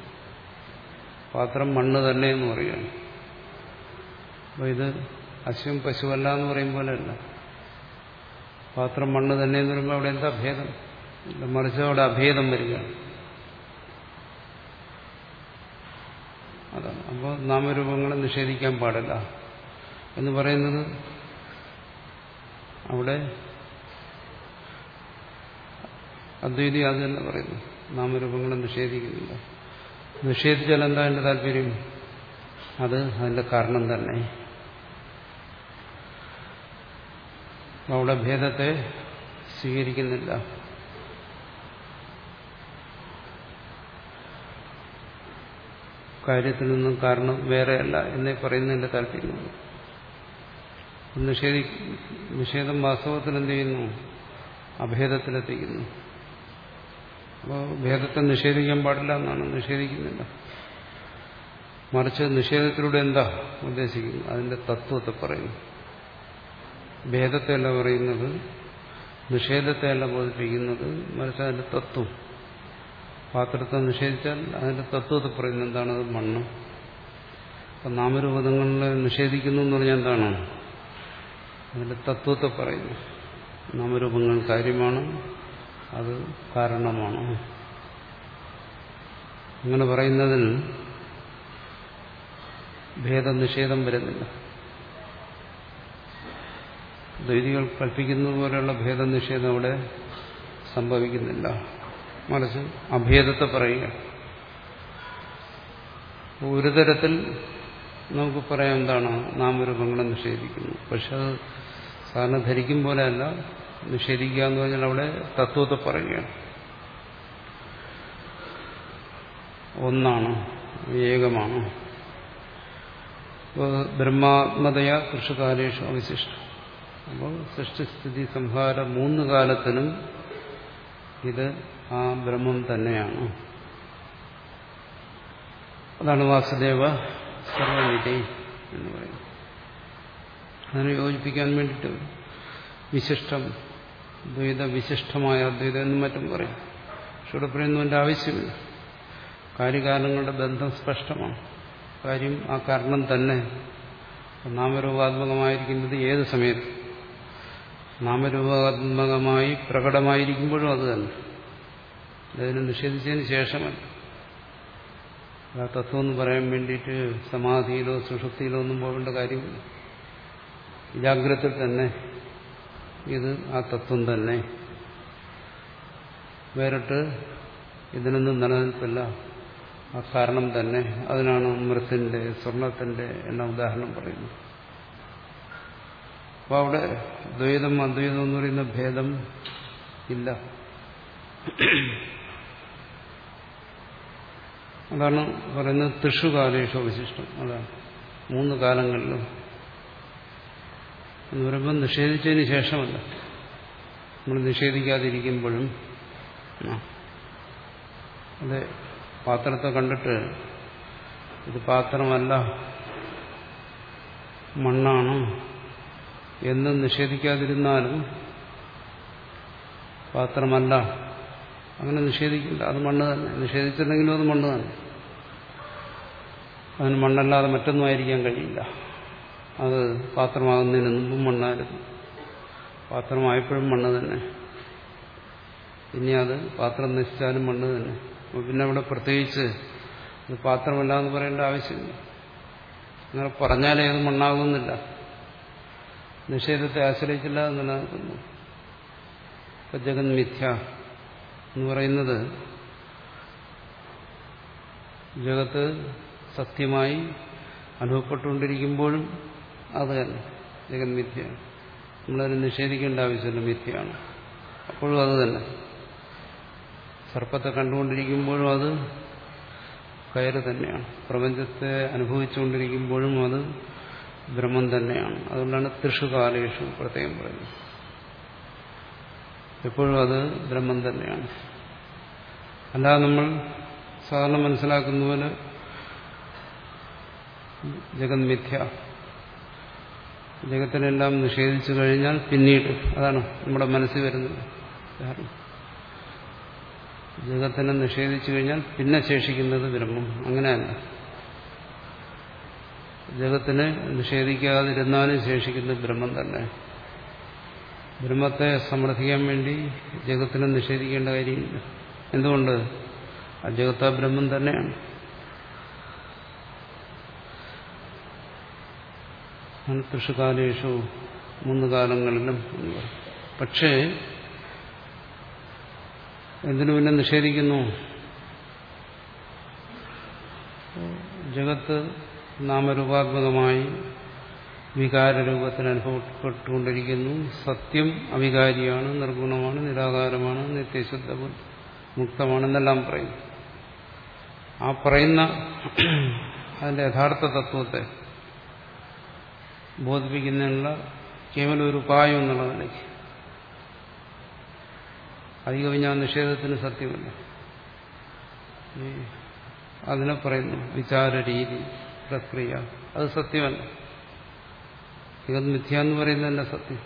പാത്രം മണ്ണ് തന്നെ എന്ന് പറയുകയാണ്. അപ്പോൾ ഇത് അശ്വം പശുവല്ല എന്ന് പറയും പോലെയല്ല. പാത്രം മണ്ണ് തന്നെ എന്ന് പറയുമ്പോൾ അവിടെ എന്താ ഭേദം? മറിച്ച് അവിടെ അഭേദം വരികയാണ്. അതാണ്. അപ്പോൾ നാമരൂപങ്ങളെ നിഷേധിക്കാൻ പാടില്ല. എന്ന് പറയുന്നത് അവിടെ അദ്വൈതി അത് തന്നെ പറയുന്നു. നാമരൂപങ്ങളെ നിഷേധിക്കുന്നില്ല. നിഷേധിച്ചാൽ എന്താ എന്റെ താല്പര്യം? അത് അതിന്റെ കാരണം തന്നെ. അവിടെ ഭേദത്തെ സ്വീകരിക്കുന്നില്ല. കാര്യത്തിൽ നിന്നും കാരണം വേറെയല്ല എന്നേ പറയുന്നതിന്റെ താല്പര്യമാണ് നിഷേധി നിഷേധം വാസ്തവത്തിൽ എന്ത് ചെയ്യുന്നു? അഭേദത്തിലെത്തിക്കുന്നു. അപ്പോൾ നിഷേധിക്കാൻ പാടില്ല എന്നാണ് നിഷേധിക്കുന്നില്ല. മറിച്ച് നിഷേധത്തിലൂടെ എന്താ ഉദ്ദേശിക്കുന്നു? അതിന്റെ തത്വത്തെ പറയുന്നു. ഭേദത്തെയല്ല പറയുന്നത് നിഷേധത്തെയല്ല ബോധിപ്പിക്കുന്നത് മറിച്ച് അതിന്റെ തത്വം. പാത്രത്തെ നിഷേധിച്ചാൽ അതിന്റെ തത്വത്തെ പറയുന്നത് എന്താണ്? അത് മണ്ണ്. അപ്പം നാമരൂപതങ്ങളെ നിഷേധിക്കുന്നു എന്ന് പറഞ്ഞാൽ എന്താണ്? അതിന്റെ തത്വത്തെ പറയുന്നു. നാമരൂപങ്ങൾ കാര്യമാണ്. അത് കാരണമാണ്. അങ്ങനെ പറയുന്നതിൽ ഭേദനിഷേധം വരുന്നില്ല. ദൈതികൾ കൽപ്പിക്കുന്നത് പോലെയുള്ള ഭേദനിഷേധം അവിടെ സംഭവിക്കുന്നില്ല. മറിച്ച് അഭേദത്തെ പറയുക. ഒരു തരത്തിൽ നമുക്ക് പറയാം എന്താണ്? നാമരൂപങ്ങളെ നിഷേധിക്കുന്നു. പക്ഷെ അത് സാധാരണ ധരിക്കും പോലെയല്ല നിഷേധിക്കുക എന്ന് പറഞ്ഞാൽ അവിടെ തത്വത്തെ പറയുകയാണ്. ഒന്നാണ് ഏകമാണ്. ബ്രഹ്മാത്മതയ കൃഷികാലേഷു അവശിഷ്ടം. അപ്പോൾ സൃഷ്ടിസ്ഥിതി സംഹാര മൂന്ന് കാലത്തിനും ഇത് ആ ബ്രഹ്മം തന്നെയാണ്. അതാണ് വാസുദേവ സർവനിധി എന്ന് പറയുന്നത്. അതിനെ യോജിപ്പിക്കാൻ വേണ്ടിയിട്ട് വിശിഷ്ടം ദ്വൈത വിശിഷ്ടമായ അദ്വൈതം എന്നും മറ്റും പറയും. പക്ഷെ ഇവിടെ പറയുന്നതിന്റെ ആവശ്യമില്ല. കാര്യകാരണങ്ങളുടെ ബന്ധം സ്പഷ്ടമാണ്. കാര്യം ആ കാരണം തന്നെ നാമരൂപാത്മകമായിരിക്കുന്നത് ഏത് സമയത്ത്. നാമരൂപാത്മകമായി പ്രകടമായിരിക്കുമ്പോഴും അത് തന്നെ. അതിനെ നിഷേധിച്ചതിന് ശേഷമല്ല. ആ തത്വം എന്ന് പറയാൻ വേണ്ടിയിട്ട് സമാധിയിലോ സുഷുപ്തിയിലോ ഒന്നും പോകേണ്ട കാര്യമില്ല. ജാഗ്രത തന്നെ ഇത് ആ തത്വം തന്നെ. വേറിട്ട് ഇതിനൊന്നും നിലനിൽപ്പില്ല. ആ കാരണം തന്നെ. അതിനാണ് മൃത്തിന്റെ സ്വർണത്തിന്റെ എന്ന ഉദാഹരണം പറയുന്നത്. അപ്പോൾ അവിടെ ദ്വൈതം അദ്വൈതം എന്ന് പറയുന്ന ഭേദം ഇല്ല. അതാണ് പറയുന്നത് തൃഷുകാലേഷു വിശിഷ്ടം അതാണ് മൂന്ന് കാലങ്ങളിലും എന്ന് പറയുമ്പോൾ നിഷേധിച്ചതിന് ശേഷമല്ല. നമ്മൾ നിഷേധിക്കാതിരിക്കുമ്പോഴും അത് പാത്രത്തെ കണ്ടിട്ട് ഇത് പാത്രമല്ല മണ്ണാണ് എന്ന് നിഷേധിക്കാതിരുന്നാലും പാത്രമല്ല. അങ്ങനെ നിഷേധിക്കില്ല അത് മണ്ണ് തന്നെ. നിഷേധിച്ചിട്ടുണ്ടെങ്കിലും അത് മണ്ണ് തന്നെ. അതിന് മണ്ണല്ലാതെ മറ്റൊന്നും ആയിരിക്കാൻ കഴിയില്ല. അത് പാത്രമാകുന്നതിന് മുമ്പും മണ്ണായിരുന്നു. പാത്രമായപ്പോഴും മണ്ണ് തന്നെ. ഇനി അത് പാത്രം നശിച്ചാലും മണ്ണ് തന്നെ. പിന്നെ അവിടെ പ്രത്യേകിച്ച് ഇത് പാത്രമല്ല എന്ന് പറയേണ്ട ആവശ്യമില്ല. അങ്ങനെ പറഞ്ഞാലേ അത് മണ്ണാകുന്നില്ല. നിഷേധത്തെ ആശ്രയിച്ചില്ല എന്ന് നിലനിൽക്കുന്നു ഇപ്പൊ ജഗൻ മിഥ്യ എന്ന് പറയുന്നത് ജഗത്ത് സത്യമായി അനുഭവപ്പെട്ടുകൊണ്ടിരിക്കുമ്പോഴും അത് ജഗൻ മിഥ്യയാണ്. നമ്മളതിനെ നിഷേധിക്കേണ്ട ആവശ്യമില്ല മിഥ്യയാണ്. അപ്പോഴും അത് തന്നെ. സർപ്പത്തെ കണ്ടുകൊണ്ടിരിക്കുമ്പോഴും അത് കയറ് തന്നെയാണ്. പ്രപഞ്ചത്തെ അനുഭവിച്ചുകൊണ്ടിരിക്കുമ്പോഴും അത് ബ്രഹ്മം തന്നെയാണ്. അതുകൊണ്ടാണ് തൃഷുകാലേഷു പ്രത്യേകം പറയുന്നത്. എപ്പോഴും അത് ബ്രഹ്മം തന്നെയാണ്. അല്ലാതെ നമ്മൾ സാധാരണ മനസ്സിലാക്കുന്ന പോലെ ജഗത് മിഥ്യ ജഗത്തിനെല്ലാം നിഷേധിച്ചു കഴിഞ്ഞാൽ പിന്നീട് അതാണ് നമ്മുടെ മനസ്സിൽ വരുന്നത്. ജഗത്തിനെ നിഷേധിച്ചു കഴിഞ്ഞാൽ പിന്നെ ശേഷിക്കുന്നത് ബ്രഹ്മം. അങ്ങനെയല്ല. ജഗത്തിനെ നിഷേധിക്കാതിരുന്നാലും ശേഷിക്കുന്നത് ബ്രഹ്മം തന്നെ. ബ്രഹ്മത്തെ സമർത്ഥിക്കാൻ വേണ്ടി ജഗത്തിനെ നിഷേധിക്കേണ്ട കാര്യമില്ല. എന്തുകൊണ്ട്? ആ ജഗത്ത ബ്രഹ്മം തന്നെയാണ്. തൃഷുകാലേഷു മൂന്ന് കാലങ്ങളിലും പക്ഷേ എന്തിനു പിന്നെ നിഷേധിക്കുന്നു? ജഗത്ത് നാമരൂപാത്മകമായി വികാരരൂപത്തിൽ അനുഭവപ്പെട്ടുകൊണ്ടിരിക്കുന്നു. സത്യം അവികാരിയാണ് നിർഗുണമാണ് നിരാകാരമാണ് നിത്യശുദ്ധ മുക്തമാണെന്നെല്ലാം പറയും ആ പറയുന്ന <clears throat> അതിന്റെ യഥാർത്ഥ തത്വത്തെ ബോധിപ്പിക്കുന്നതിനുള്ള കേവലം ഒരു ഉപായം എന്നുള്ള നിലയ്ക്ക്. അധിക ഞാൻ നിഷേധത്തിന് സത്യമല്ല. അതിനെ പറയുന്നു വിചാര രീതി പ്രക്രിയ. അത് സത്യമല്ല. ജഗത് മിഥ്യ എന്ന് പറയുന്നതല്ല സത്യം.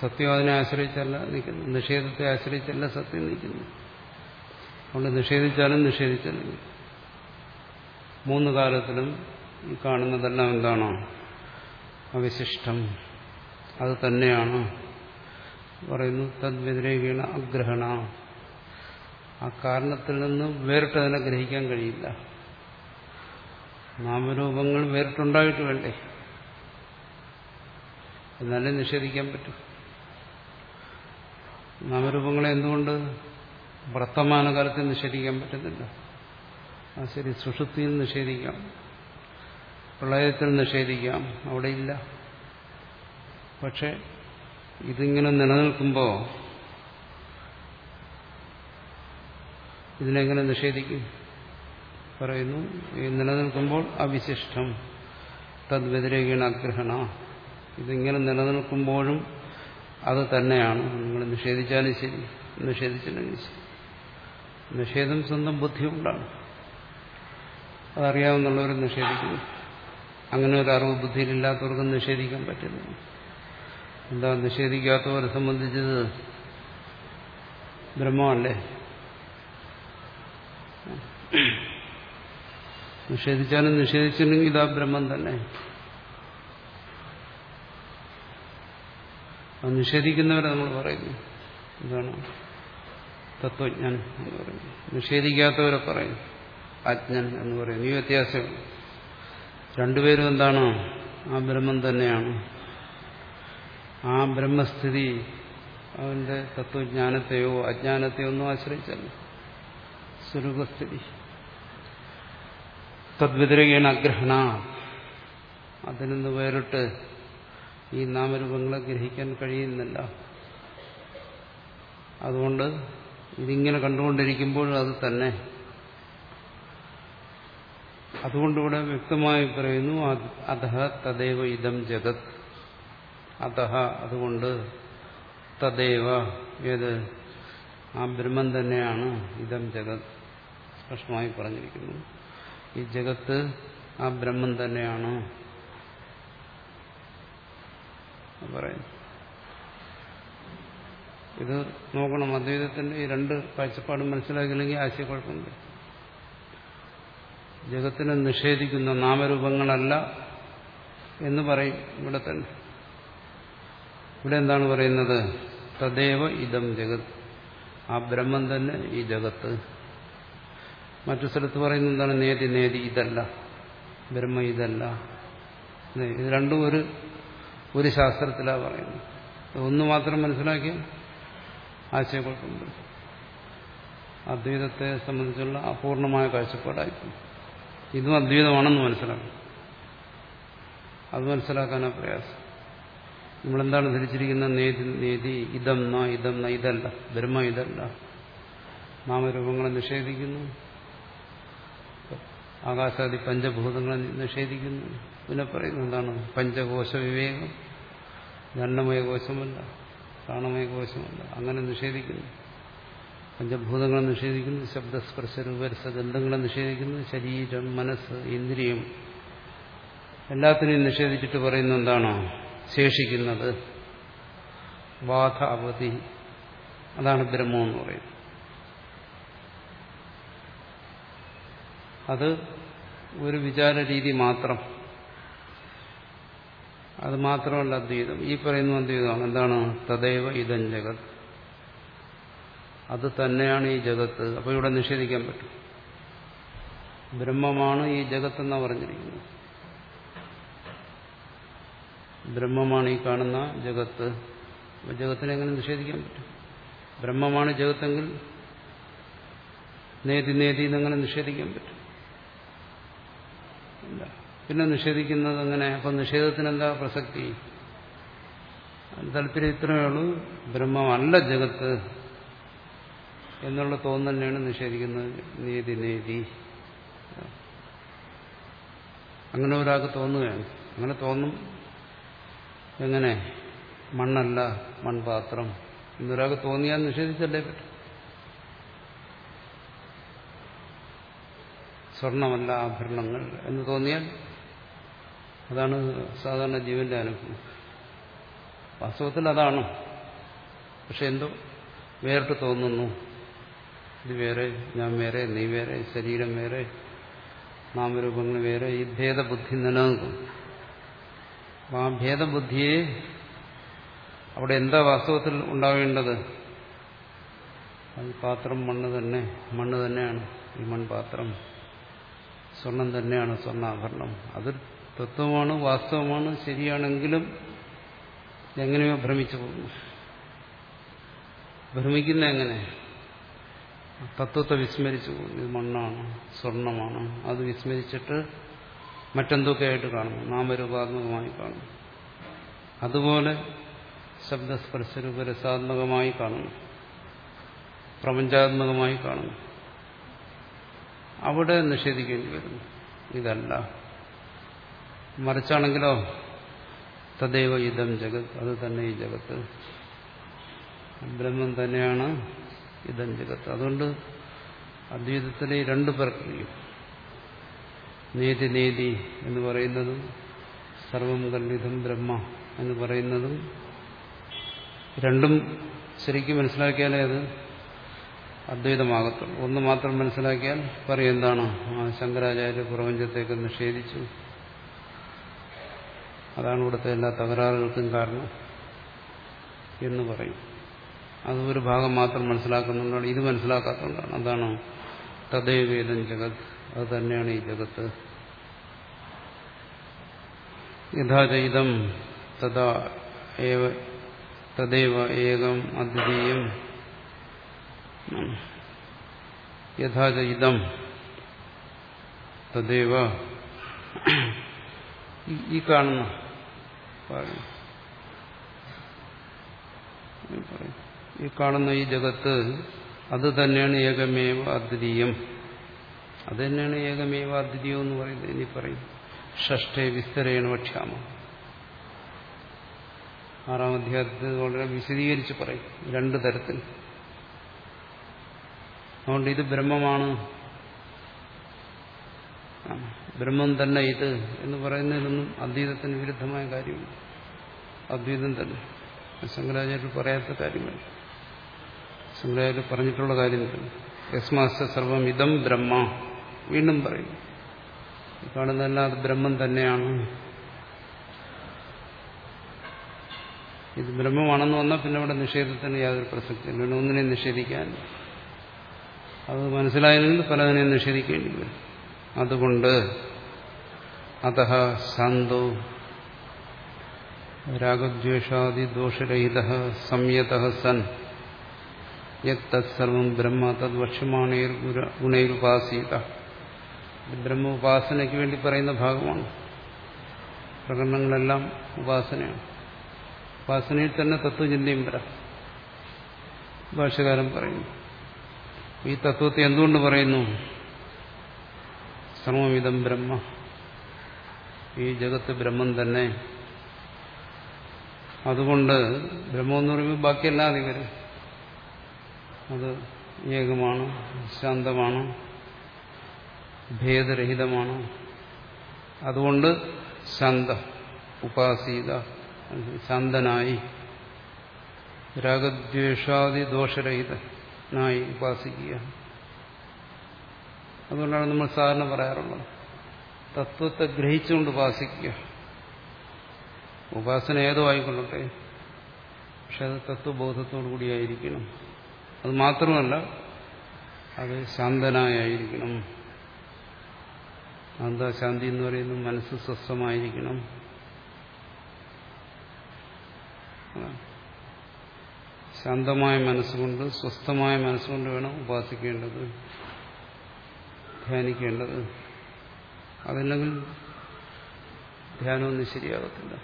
സത്യം അതിനെ ആശ്രയിച്ചല്ല നിൽക്കുന്നു. നിഷേധത്തെ ആശ്രയിച്ചല്ല സത്യം നിൽക്കുന്നു. അതുകൊണ്ട് നിഷേധിച്ചാലും നിഷേധിച്ചാലും മൂന്ന് കാലത്തിലും ഈ കാണുന്നതെല്ലാം എന്താണോ അവശിഷ്ടം. അത് തന്നെയാണ് പറയുന്നു തദ്വ്യതിരേകീണ അഗ്രഹണ. ആ കാരണത്തിൽ നിന്ന് വേറിട്ടതിനെ ഗ്രഹിക്കാൻ കഴിയില്ല. നാമരൂപങ്ങൾ വേറിട്ടുണ്ടായിട്ട് വേണ്ടേ? എന്നാലേ നിഷേധിക്കാൻ പറ്റും. നാമരൂപങ്ങളെ എന്തുകൊണ്ട് വർത്തമാനകാലത്ത് നിഷേധിക്കാൻ പറ്റുന്നില്ല? ആ ശരി സുഷുപ്തിയിൽ നിഷേധിക്കാം. പ്രളയത്തിൽ നിഷേധിക്കാം. അവിടെയില്ല. പക്ഷെ ഇതിങ്ങനെ നിലനിൽക്കുമ്പോൾ ഇതിനെങ്ങനെ നിഷേധിക്കും? പറയുന്നു ഈ നിലനിൽക്കുമ്പോൾ അവിശിഷ്ടം തദ്വ്യതിരേകീണ അഗ്രഹണ. ഇതിങ്ങനെ നിലനിൽക്കുമ്പോഴും അത് തന്നെയാണ്. നിങ്ങൾ നിഷേധിച്ചാലും ശരി നിഷേധിച്ചില്ലെങ്കിൽ ശരി. നിഷേധം സ്വന്തം ബുദ്ധി കൊണ്ടാണ് അതറിയാവുന്നുള്ളവർ നിഷേധിക്കുന്നു. അങ്ങനെ ഒരു അറിവ് ബുദ്ധിയിലില്ലാത്തവർക്കും നിഷേധിക്കാൻ പറ്റില്ല. എന്താ നിഷേധിക്കാത്തവരെ സംബന്ധിച്ചത് ബ്രഹ്മമല്ലേ? നിഷേധിച്ചാലും നിഷേധിച്ചില്ലെങ്കിൽ ഇതാ ബ്രഹ്മം തന്നെ. അത് നിഷേധിക്കുന്നവരെ നമ്മൾ പറയുന്നു. എന്താണ് തത്വജ്ഞാനം എന്ന് പറയുന്നത്. നിഷേധിക്കാത്തവരെ പറയുന്നു. അജ്ഞൻ എന്ന് പറയുന്നു ഈ വ്യത്യാസം. രണ്ടുപേരും എന്താണ്? ആ ബ്രഹ്മം തന്നെയാണ്. ആ ബ്രഹ്മസ്ഥിതി അവന്റെ തത്വജ്ഞാനത്തെയോ അജ്ഞാനത്തെയോ ഒന്നും ആശ്രയിച്ചല്ല. സ്വരൂപസ്ഥിതി. തദ്വിതരകീണ അഗ്രഹണ അതിൽ നിന്ന് വേറിട്ട് ഈ നാമരൂപങ്ങളെ ഗ്രഹിക്കാൻ കഴിയുന്നില്ല. അതുകൊണ്ട് ഇതിങ്ങനെ കണ്ടുകൊണ്ടിരിക്കുമ്പോഴും അത് തന്നെ. അതുകൊണ്ടിവിടെ വ്യക്തമായി പറയുന്നു അതഹ തദേവ ഇതം ജഗത്. അതഹ അതുകൊണ്ട് തദേവ ഏത്? ആ ബ്രഹ്മം തന്നെയാണ് ഇതം ജഗത്. സ്പഷ്ടമായി പറഞ്ഞിരിക്കുന്നു. ഈ ജഗത്ത് ആ ബ്രഹ്മം തന്നെയാണ്. പറയുന്നു. ഇത് നോക്കണം അദ്വൈതത്തിന്റെ ഈ രണ്ട് കാഴ്ചപ്പാടും മനസ്സിലാക്കിയില്ലെങ്കിൽ ആശയക്കുഴപ്പമുണ്ട് ജഗത്തിനെ നിഷേധിക്കുന്ന നാമരൂപങ്ങളല്ല എന്ന് പറയും ഇവിടെ തന്നെ. ഇവിടെ എന്താണ് പറയുന്നത്? തദേവ ഇതം ജഗത്. ആ ബ്രഹ്മം തന്നെ ഈ ജഗത്ത്. മറ്റു സ്ഥലത്ത് പറയുന്നത് എന്താണ്? നേതി നേതി ഇതല്ല. ബ്രഹ്മ ഇതല്ല. ഇത് രണ്ടും ഒരു ഒരു ശാസ്ത്രത്തിലാണ് പറയുന്നത്. ഒന്ന് മാത്രം മനസ്സിലാക്കി ആശയക്കുഴപ്പമുണ്ട് അദ്വൈതത്തെ സംബന്ധിച്ചുള്ള അപൂർണമായ കാഴ്ചപ്പാടായിരിക്കും. ഇതും അദ്വൈതമാണെന്ന് മനസ്സിലാക്കും അത് മനസ്സിലാക്കാനാ പ്രയാസം. നമ്മളെന്താണ് ധരിച്ചിരിക്കുന്ന? നേതി നേതി ഇതം ന ഇതം ന ഇതല്ല. ബ്രഹ്മ ഇതല്ല. നാമരൂപങ്ങളെ നിഷേധിക്കുന്നു. ആകാശാദി പഞ്ചഭൂതങ്ങളെ നിഷേധിക്കുന്നു. പിന്നെ പറയുന്നത് എന്താണ്? പഞ്ചകോശ വിവേകം ദണ്ഡമയ കോശമല്ല പ്രാണമയ കോശമല്ല അങ്ങനെ നിഷേധിക്കുന്നു. പഞ്ചഭൂതങ്ങളെ നിഷേധിക്കുന്നു ശബ്ദസ്പർശ രൂപരസ ഗന്ധങ്ങളെ നിഷേധിക്കുന്നു ശരീരം മനസ്സ് ഇന്ദ്രിയം എല്ലാത്തിനെയും നിഷേധിച്ചിട്ട് പറയുന്ന എന്താണോ? ശേഷിക്കുന്നത്. ബാധ അവധി. അതാണ് ബ്രഹ്മം എന്ന് പറയുന്നത്. അത് ഒരു വിചാര രീതി മാത്രം. അത് മാത്രമല്ല അദ്വൈതം ഈ പറയുന്ന അദ്വൈതമാണ് എന്താണ്? തദൈവ ഇതം ജഗത്. അത് തന്നെയാണ് ഈ ജഗത്ത്. അപ്പോൾ ഇവിടെ നിഷേധിക്കാൻ പറ്റും. ബ്രഹ്മമാണ് ഈ ജഗത്തെന്നാണ് പറഞ്ഞിരിക്കുന്നത്. ബ്രഹ്മമാണ് ഈ കാണുന്ന ജഗത്ത്. അപ്പോൾ ജഗത്തിനെ എങ്ങനെ നിഷേധിക്കാൻ പറ്റും? ബ്രഹ്മമാണ് ജഗത്തെങ്കിൽ നേതി നേതി എന്നങ്ങനെ നിഷേധിക്കാൻ പറ്റും. പിന്നെ നിഷേധിക്കുന്നത് അങ്ങനെ അപ്പം നിഷേധത്തിന് എന്താ പ്രസക്തി താല്പര്യം ഇത്രയേ ഉള്ളൂ. ബ്രഹ്മമല്ല ജഗത്ത്. എന്നുള്ള തോന്നലിനെയാണ് നിഷേധിക്കുന്നത്. നീതി നീതി. അങ്ങനെ ഒരാൾക്ക് തോന്നുകയാണ്. അങ്ങനെ തോന്നും. എങ്ങനെ? മണ്ണല്ല മൺപാത്രം. എന്നൊരാൾക്ക് തോന്നിയാൽ നിഷേധിച്ചല്ലേ പറ്റും? സ്വർണമല്ല ആഭരണങ്ങൾ എന്ന് തോന്നിയാൽ അതാണ് സാധാരണ ജീവന്റെ അനുഭവം. വാസ്തവത്തിൽ അതാണ്. പക്ഷെ എന്തോ വേറിട്ട് തോന്നുന്നു. ഇത് വേറെ ഞാൻ വേറെ നീ വേറെ ശരീരം വേറെ നാമരൂപങ്ങൾ വേറെ ഈ ഭേദബുദ്ധി നിലനിൽക്കും. അപ്പം ആ ഭേദബുദ്ധിയെ അവിടെ എന്താ വാസ്തവത്തിൽ ഉണ്ടാവേണ്ടത്? അത് പാത്രം മണ്ണ് തന്നെ മണ്ണ് തന്നെയാണ്. ഈ മൺപാത്രം സ്വർണം തന്നെയാണ് സ്വർണാഭരണം. അത് തത്വമാണ് വാസ്തവമാണ് ശരിയാണെങ്കിലും എങ്ങനെയോ ഭ്രമിച്ചു പോകുന്നു. ഭ്രമിക്കുന്ന എങ്ങനെ? തത്വത്തെ വിസ്മരിച്ചു ഇത് മണ്ണാണ് സ്വർണമാണ്. അത് വിസ്മരിച്ചിട്ട് മറ്റെന്തൊക്കെയായിട്ട് കാണുന്നു? നാമരൂപാത്മകമായി കാണുന്നു. അതുപോലെ ശബ്ദസ്പർശരൂപരസാത്മകമായി കാണുന്നു. പ്രപഞ്ചാത്മകമായി കാണുന്നു. അവിടെ നിഷേധിക്കേണ്ടി വരുന്നു. ഇതല്ല. മറിച്ചാണെങ്കിലോ? തദൈവ ഇതം ജഗത്. അത് തന്നെ ഈ ജഗത്ത്. ബ്രഹ്മം തന്നെയാണ് ഇതം ജഗത്ത് അതുകൊണ്ട് അദ്വൈതത്തിലെ രണ്ട് പ്രക്രിയ നേതി നേതി എന്ന് പറയുന്നതും സർവം കല്ലിതം ബ്രഹ്മ എന്ന് പറയുന്നതും രണ്ടും ശരിക്കും മനസ്സിലാക്കിയാലേ അത് അദ്വൈതമാകത്തുള്ളൂ. ഒന്ന് മാത്രം മനസ്സിലാക്കിയാൽ പറയും എന്താണ്? ശങ്കരാചാര്യ പ്രപഞ്ചത്തേക്ക് നിഷേധിച്ചു. അതാണ് ഇവിടുത്തെ എല്ലാ തകരാറുകൾക്കും കാരണം എന്ന് പറയും. അത് ഒരു ഭാഗം മാത്രം മനസ്സിലാക്കുന്നുണ്ടാണ് ഇത് മനസ്സിലാക്കാത്തതുകൊണ്ടാണ്. അതാണ് തദൈവേദം ജഗത്. അത് തന്നെയാണ് ഈ ജഗത്ത്. യഥാചൈതം തഥാ തദൈവ ഏകം അദ്വിതീയം. യഥാചൈതം തദൈവ. ഈ കാണുന്ന. ഈ കാണുന്ന ഈ ജഗത്ത് അത് തന്നെയാണ് ഏകമേവ അദ്വിതീയം. അത് തന്നെയാണ് ഏകമേവ അദ്വിതീയം എന്ന് പറയുന്നത് ഇനി പറയും. ഷഷ്ടേ വിസ്തരേണ വക്ഷ്യാമം. ആറാം അധ്യായത്തിൽ വളരെ വിശദീകരിച്ച് പറയും. രണ്ടു തരത്തിൽ. അതുകൊണ്ട് ഇത് ബ്രഹ്മമാണ്. ബ്രഹ്മം തന്നെ ഇത് എന്ന് പറയുന്നതിനൊന്നും അദ്വൈതത്തിന് വിരുദ്ധമായ കാര്യമില്ല. അദ്വൈതം തന്നെ. ശങ്കരാചാര്യർ പറയാത്ത കാര്യമല്ല. ശങ്കരാചാര്യർ പറഞ്ഞിട്ടുള്ള കാര്യം യസ്മാസ സർവം ഇതം ബ്രഹ്മ. വീണ്ടും പറയും. കാണുന്നതെല്ലാം അത് ബ്രഹ്മം തന്നെയാണ്. ഇത് ബ്രഹ്മമാണെന്ന് വന്നാൽ പിന്നെ അവിടെ നിഷേധത്തിന് യാതൊരു പ്രസക്തി പിന്നെ നിഷേധിക്കാൻ അത് മനസ്സിലായെങ്കിൽ പലതിനെയും നിഷേധിക്കേണ്ടി വരും. അതുകൊണ്ട് അത ശാന്തോ രാഗദ്വേഷാദി ദോഷരഹിത സംയത സൻ. യത്സർവം ബ്രഹ്മ തദ് ഗുണൈരുപാസീത. ബ്രഹ്മ ഉപാസനയ്ക്ക് വേണ്ടി പറയുന്ന ഭാഗമാണ്. പ്രകടനങ്ങളെല്ലാം ഉപാസനയാണ്. ഉപാസനയിൽ തന്നെ തത്വചിന്തയും വരാം. ഭാഷകാരം പറയുന്നു. ഈ തത്വത്തെ എന്തുകൊണ്ട് പറയുന്നു? സർവമിതം ബ്രഹ്മ. ഈ ജഗത്ത് ബ്രഹ്മം തന്നെ. അതുകൊണ്ട് ബ്രഹ്മം എന്ന് പറയുമ്പോൾ ബാക്കിയെല്ലാം വരും അത് ഏകമാണ് ശാന്തമാണ് ഭേദരഹിതമാണ്. അതുകൊണ്ട് ശാന്ത ഉപാസീത ശാന്തനായി രാഗദ്വേഷാദി ദോഷരഹിതനായി ഉപാസിക്കുക. അതുകൊണ്ടാണ് നമ്മൾ സാധാരണ പറയാറുള്ളത്. തത്വത്തെ ഗ്രഹിച്ചുകൊണ്ട് ഉപാസിക്കുക. ഉപാസന ഏതോ ആയിക്കൊള്ളട്ടെ. പക്ഷെ അത് തത്വബോധത്തോടു കൂടിയായിരിക്കണം അത് മാത്രമല്ല അത് ശാന്തനായിരിക്കണം ശാന്തി എന്ന് പറയുന്നത് മനസ്സ് സ്വസ്ഥമായിരിക്കണം. ശാന്തമായ മനസ്സുകൊണ്ട് സ്വസ്ഥമായ മനസ്സുകൊണ്ട് വേണം ഉപാസിക്കേണ്ടത് ധ്യാനിക്കേണ്ടത്. അതല്ലെങ്കിൽ ധ്യാനമൊന്നും ശരിയാകത്തില്ല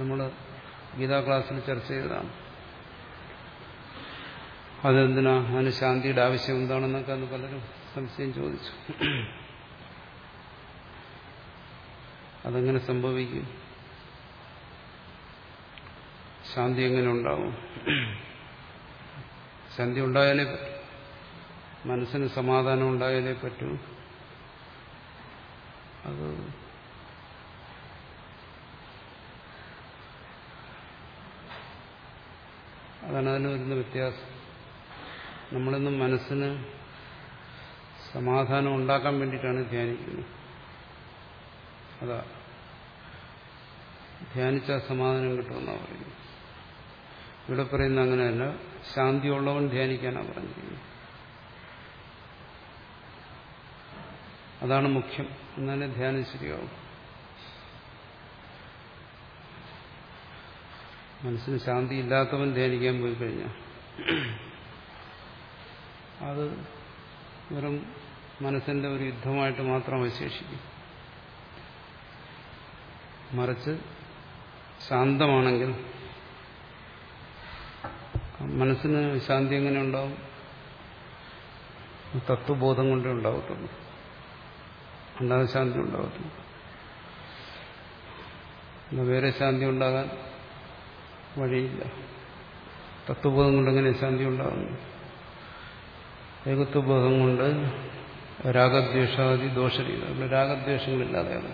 നമ്മൾ ഗീതാ ക്ലാസ്സിൽ ചർച്ച ചെയ്തതാണ്. അതെന്തിനാ? അതിന് ശാന്തിയുടെ ആവശ്യം എന്താണെന്നൊക്കെ അന്ന് പലരും സംശയം ചോദിച്ചു. അതെങ്ങനെ സംഭവിക്കും. ശാന്തി എങ്ങനെ ഉണ്ടാവും? ശാന്തി ഉണ്ടായാലേ പറ്റൂ. മനസ്സിന് സമാധാനം ഉണ്ടായാലേ പറ്റൂ. അത് അതാണ് അതിന് വരുന്ന വ്യത്യാസം. നമ്മളിന്നും മനസ്സിന് സമാധാനം ഉണ്ടാക്കാൻ വേണ്ടിയിട്ടാണ് ധ്യാനിക്കുന്നത്. അതാ. ധ്യാനിച്ച സമാധാനം കിട്ടുമെന്നാണ് പറയുന്നത്. ഇവിടെ പറയുന്ന അങ്ങനെയല്ല. ശാന്തിയുള്ളവൻ ധ്യാനിക്കാനാണ് പറഞ്ഞിരിക്കുന്നത്. അതാണ് മുഖ്യം. എന്നാലേ ധ്യാനം ശരിയാവും. മനസ്സിന് ശാന്തി ഇല്ലാത്തവൻ ധ്യാനിക്കാൻ പോയി കഴിഞ്ഞാൽ അത് വെറും മനസ്സിന്റെ ഒരു യുദ്ധമായിട്ട് മാത്രം അവശേഷിക്കും. മറിച്ച് ശാന്തമാണെങ്കിൽ മനസ്സിന് ശാന്തി എങ്ങനെ ഉണ്ടാവും? തത്വബോധം കൊണ്ടേ ഉണ്ടാവത്തുള്ളൂ. അല്ലാതെ ശാന്തി ഉണ്ടാവത്തുള്ളൂ വേറെ ശാന്തി ഉണ്ടാകാൻ വഴിയില്ല. തത്വബോധം കൊണ്ട് എങ്ങനെ ശാന്തി ഉണ്ടാകുന്നു? ഏകത്വബോധം കൊണ്ട് രാഗദ്വേഷാദി ദോഷരീത. രാഗദ്വേഷങ്ങളില്ലാതെയാണ്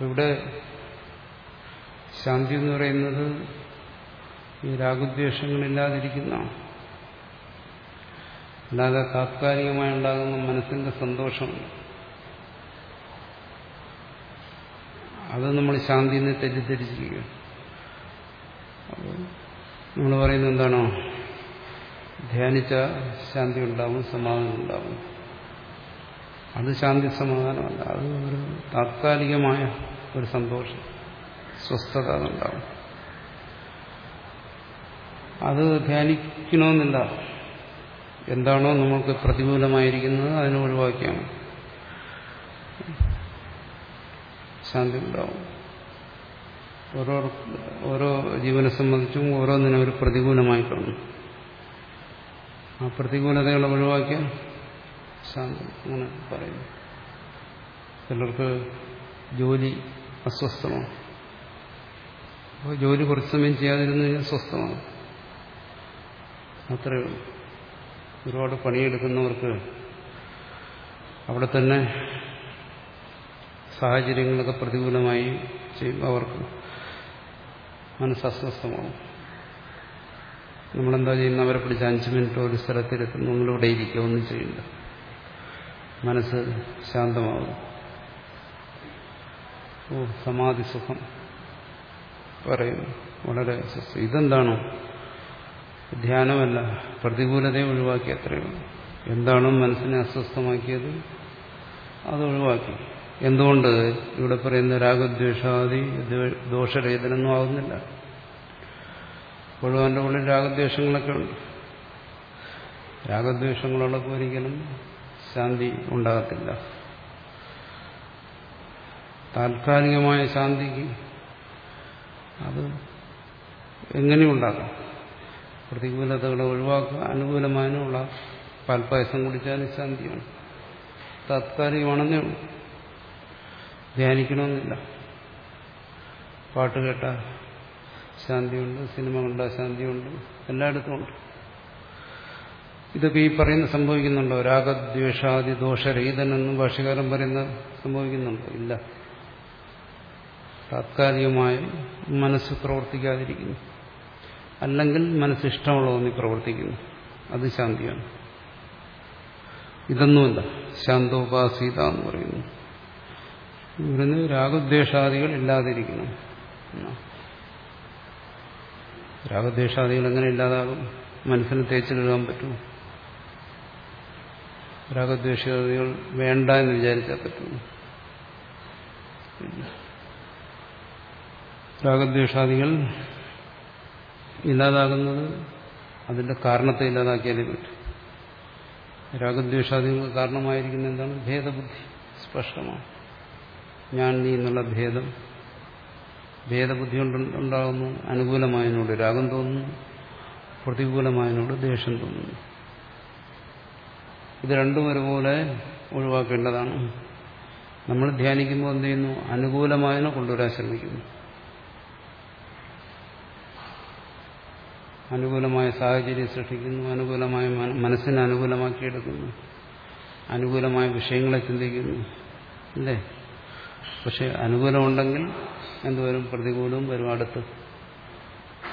ഇവിടെ ശാന്തി എന്ന് പറയുന്നത് ഈ രാഗദ്വേഷങ്ങളില്ലാതിരിക്കുന്ന അല്ലാതെ താത്കാലികമായി ഉണ്ടാകുന്ന മനസ്സിന്റെ സന്തോഷമാണ്. അത് നമ്മൾ ശാന്തിനെ തെറ്റിദ്ധരിച്ചിരിക്കുകയാണ്. നമ്മൾ പറയുന്നത് എന്താണോ ധ്യാനിച്ച ശാന്തി ഉണ്ടാവും സമാധാനം ഉണ്ടാവും. അത് ശാന്തി സമാധാനമല്ല. അത് ഒരു താത്കാലികമായ ഒരു സന്തോഷം സ്വസ്ഥത അതുണ്ടാവും. അത് ധ്യാനിക്കണമെന്നില്ല. എന്താണോ നമുക്ക് പ്രതികൂലമായിരിക്കുന്നത് അതിനെ ഒഴിവാക്കിയാൽ ശാന്തി ഉണ്ടാവും. ഓരോ ഓരോ ജീവനെ സംബന്ധിച്ചും ഓരോന്നിനും ഒരു പ്രതികൂലമായി കാണും ആ പ്രതികൂലതകളെ ഒഴിവാക്കിയാൽ അങ്ങനെ പറയുന്നു. ചിലർക്ക് ജോലി അസ്വസ്ഥമാണ്. അപ്പോൾ ജോലി കുറച്ച് സമയം ചെയ്യാതിരുന്നു കഴിഞ്ഞാൽ സ്വസ്ഥമാണ് അത്രയേ ഉള്ളൂ. ഒരുപാട് പണിയെടുക്കുന്നവർക്ക് അവിടെ തന്നെ സാഹചര്യങ്ങളൊക്കെ പ്രതികൂലമായി ചെയ്യുമ്പോൾ അവർക്ക് മനസ്സസ്വസ്ഥമാവും നമ്മളെന്താ ചെയ്യുന്ന അവരെ പിടിച്ച് അഞ്ച് മിനിറ്റ് ഒരു സ്ഥലത്തിരുത്തും നമ്മളിവിടെ ഇരിക്കുക ഒന്നും ചെയ്യണ്ട മനസ്സ് ശാന്തമാവും. ഓ സമാധി സുഖം പറയുന്നു. വളരെ ഇതെന്താണോ? ധ്യാനമല്ല. പ്രതികൂലതയെ ഒഴിവാക്കി അത്രയും എന്താണോ മനസ്സിനെ അസ്വസ്ഥമാക്കിയത് അത് ഒഴിവാക്കി. എന്തുകൊണ്ട്? ഇവിടെ പറയുന്ന രാഗദ്വേഷാദി ദോഷരഹിതനൊന്നും ഒഴിവാന്റെ ഉള്ളിൽ രാഗദ്വേഷങ്ങളൊക്കെ ഉണ്ട്. രാഗദ്വേഷങ്ങളുള്ളപ്പോൾ ഒരിക്കലും ശാന്തി ഉണ്ടാകത്തില്ല. താൽക്കാലികമായ ശാന്തിക്ക് അത് എങ്ങനെ ഉണ്ടാക്കാം. പ്രതികൂലതകളെ ഒഴിവാക്കുക അനുകൂലമായതിനുള്ള പാൽപ്പായസം കുടിച്ചാലും ശാന്തിയാണ്. താത്കാലികമാണെന്നേ ഉള്ളൂ. ധ്യാനിക്കണമെന്നില്ല. പാട്ട് കേട്ട ശാന്തിയുണ്ട് സിനിമ കണ്ട അശാന്തിയുണ്ട് എല്ലായിടത്തും ഉണ്ട്. ഇതൊക്കെ ഈ പറയുന്ന സംഭവിക്കുന്നുണ്ടോ? രാഗദ്വേഷാദി ദോഷരഹിതനെന്നും ഭാഷകാരൻ പറയുന്ന സംഭവിക്കുന്നുണ്ടോ? ഇല്ല. താത്കാലികമായി മനസ്സ് പ്രവർത്തിക്കാതിരിക്കുന്നു. അല്ലെങ്കിൽ മനസ്സിഷ്ടമുള്ള ഒന്നി പ്രവർത്തിക്കുന്നു. അത് ശാന്തിയാണ്. ഇതൊന്നുമില്ല. ശാന്തോപാസീത എന്ന് പറയുന്നു. ഇവിടുന്ന് രാഗദ്വേഷാദികൾ ഇല്ലാതിരിക്കണം രാഗദ്വേഷാദികൾ എങ്ങനെ ഇല്ലാതാകും? മനസ്സിന് തേച്ചിലെഴുതാൻ പറ്റുമോ? രാഗദ്വേഷാദികൾ വേണ്ട എന്ന് വിചാരിച്ചാൽ പറ്റുമോ? രാഗദ്വേഷാദികൾ ഇല്ലാതാകുന്നത് അതിന്റെ കാരണത്തെ ഇല്ലാതാക്കിയാലേ പറ്റും. രാഗദ്വേഷാദികൾക്ക് കാരണമായിരിക്കുന്ന എന്താണ്? ഭേദബുദ്ധി. സ്പഷ്ടമാണ്. ഞാൻ നീ എന്നുള്ള ഭേദം ഭേദബുദ്ധി ഉണ്ടാകുന്നു. അനുകൂലമായതിനോട് രാഗം തോന്നുന്നു. പ്രതികൂലമായതിനോട് ദേഷ്യം തോന്നുന്നു. ഇത് രണ്ടും ഒരുപോലെ ഒഴിവാക്കേണ്ടതാണ്. നമ്മൾ ധ്യാനിക്കുമ്പോൾ എന്ത് ചെയ്യുന്നു? അനുകൂലമായതിനെ കൊണ്ടുവരാൻ ശ്രമിക്കുന്നു. അനുകൂലമായ സാഹചര്യം സൃഷ്ടിക്കുന്നു. അനുകൂലമായ മനസ്സിനെ അനുകൂലമാക്കിയെടുക്കുന്നു. അനുകൂലമായ വിഷയങ്ങളെ ചിന്തിക്കുന്നു. അല്ലേ? പക്ഷെ അനുകൂലമുണ്ടെങ്കിൽ എന്തുവരും പ്രതികൂലവും വരും അടുത്ത്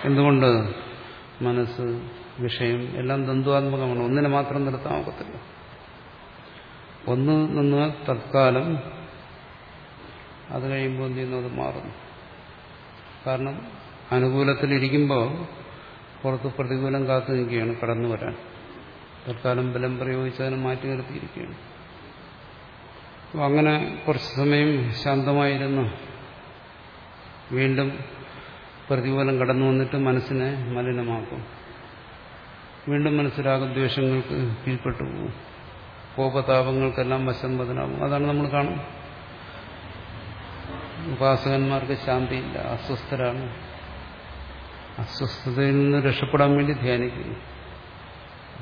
എന്തുകൊണ്ട് മനസ്സ് വിഷയം എല്ലാം ദ്വന്ദ്വാത്മകമാണ്. ഒന്നിനെ മാത്രം നിർത്താൻ ഒക്കത്തില്ല. ഒന്ന് നിന്ന് തത്കാലം അത് കഴിയുമ്പോൾ എന്ത് ചെയ്യുന്നു? അത് മാറുന്നു. കാരണം അനുകൂലത്തിലിരിക്കുമ്പോൾ പുറത്ത് പ്രതികൂലം കാത്തു നിൽക്കുകയാണ് കടന്നു വരാൻ. തൽക്കാലം ബലം പ്രയോഗിച്ച് മാറ്റി നിർത്തിയിരിക്കുകയാണ്. അപ്പം അങ്ങനെ കുറച്ച് സമയം ശാന്തമായിരുന്നു. വീണ്ടും പ്രതികൂലം കടന്നു വന്നിട്ട് മനസ്സിനെ മലിനമാക്കും. വീണ്ടും മനസ്സിലാകദ്വേഷങ്ങൾക്ക് കീഴ്പ്പെട്ടു പോകും. കോപതാപങ്ങൾക്കെല്ലാം വശംവദനാകും അതാണ് നമ്മൾ കാണും. ഉപാസകന്മാർക്ക് ശാന്തിയില്ല അസ്വസ്ഥരാണ്. അസ്വസ്ഥതയിൽ നിന്ന് രക്ഷപ്പെടാൻ വേണ്ടി ധ്യാനിക്കുന്നു.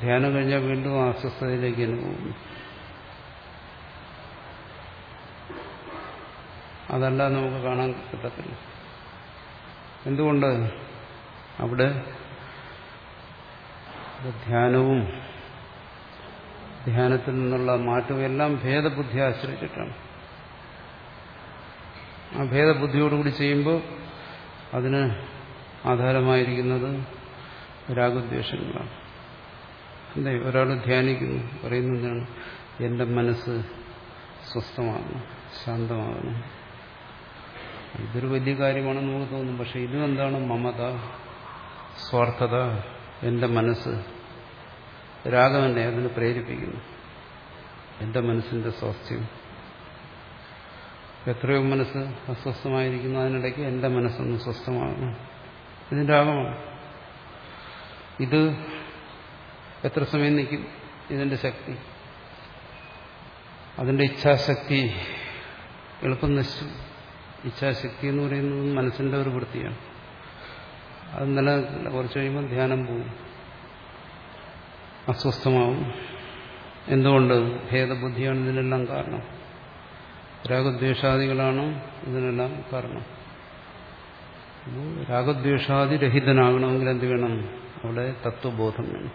ധ്യാനം കഴിഞ്ഞാൽ വീണ്ടും ആ അസ്വസ്ഥതയിലേക്ക് തന്നെ അതല്ല നമുക്ക് കാണാൻ പറ്റത്തില്ല എന്തുകൊണ്ട്? അവിടെ ധ്യാനവും ധ്യാനത്തിൽ നിന്നുള്ള മാറ്റവും എല്ലാം ഭേദബുദ്ധി ആശ്രയിച്ചിട്ടാണ്. ആ ഭേദബുദ്ധിയോടുകൂടി ചെയ്യുമ്പോൾ അതിന് ആധാരമായിരിക്കുന്നത് രാഗദ്വേഷങ്ങളാണ്. അല്ലേ ഒരാൾ ധ്യാനിക്കുന്നു പറയുന്നതാണ് എന്റെ മനസ്സ് സ്വസ്ഥമാകുന്നു ശാന്തമാകണം ഇതൊരു വലിയ കാര്യമാണെന്ന് നമുക്ക് തോന്നും. പക്ഷെ ഇതും എന്താണ് മമത? സ്വാർത്ഥത. എന്റെ മനസ്സ്. രാഗം എന്നെ അതിന് പ്രേരിപ്പിക്കുന്നു. എന്റെ മനസ്സിന്റെ സ്വാസ്ഥ്യം. എത്രയോ മനസ്സ് അസ്വസ്ഥമായിരിക്കുന്നു. അതിനിടയ്ക്ക് എന്റെ മനസ്സൊന്ന് സ്വസ്ഥമാകുന്നു. ഇതിന്റെ രാഗമാണ് ഇത് എത്ര സമയം നിൽക്കും? ഇതിന്റെ ശക്തി. അതിന്റെ ഇച്ഛാശക്തി എളുപ്പം നശിച്ചു. ഇച്ഛാശക്തി എന്ന് പറയുന്നത് മനസ്സിന്റെ ഒരു വൃത്തിയാണ്. അത് നിലനിൽക്കില്ല കുറച്ച് കഴിയുമ്പോൾ ധ്യാനം പോവും അസ്വസ്ഥമാവും. എന്തുകൊണ്ട്? ഭേദബുദ്ധിയാണ് ഇതിനെല്ലാം കാരണം. രാഗദ്വേഷാദികളാണ് ഇതിനെല്ലാം കാരണം. രാഗദ്വേഷാദിരഹിതനാകണമെങ്കിൽ എന്ത് വേണം? അവിടെ തത്വബോധം വേണം.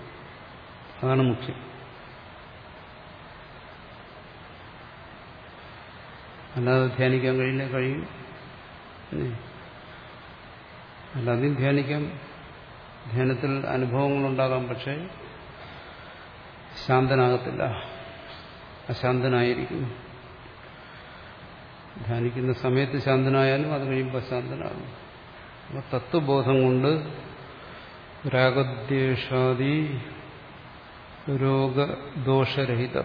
അതാണ് മുഖ്യം. അല്ലാതെ ധ്യാനിക്കാൻ കഴിയില്ല കഴിയും. അല്ലാതെയും ധ്യാനിക്കാം. ധ്യാനത്തിൽ അനുഭവങ്ങളുണ്ടാകാം പക്ഷേ ശാന്തനാകത്തില്ല. അശാന്തനായിരിക്കും. ധ്യാനിക്കുന്ന സമയത്ത് ശാന്തനായാലും അത് കഴിയുമ്പോൾ അശാന്തനാകും. അപ്പോൾ തത്വബോധം കൊണ്ട് രാഗദ്വേഷാദി രോഗദോഷരഹിത.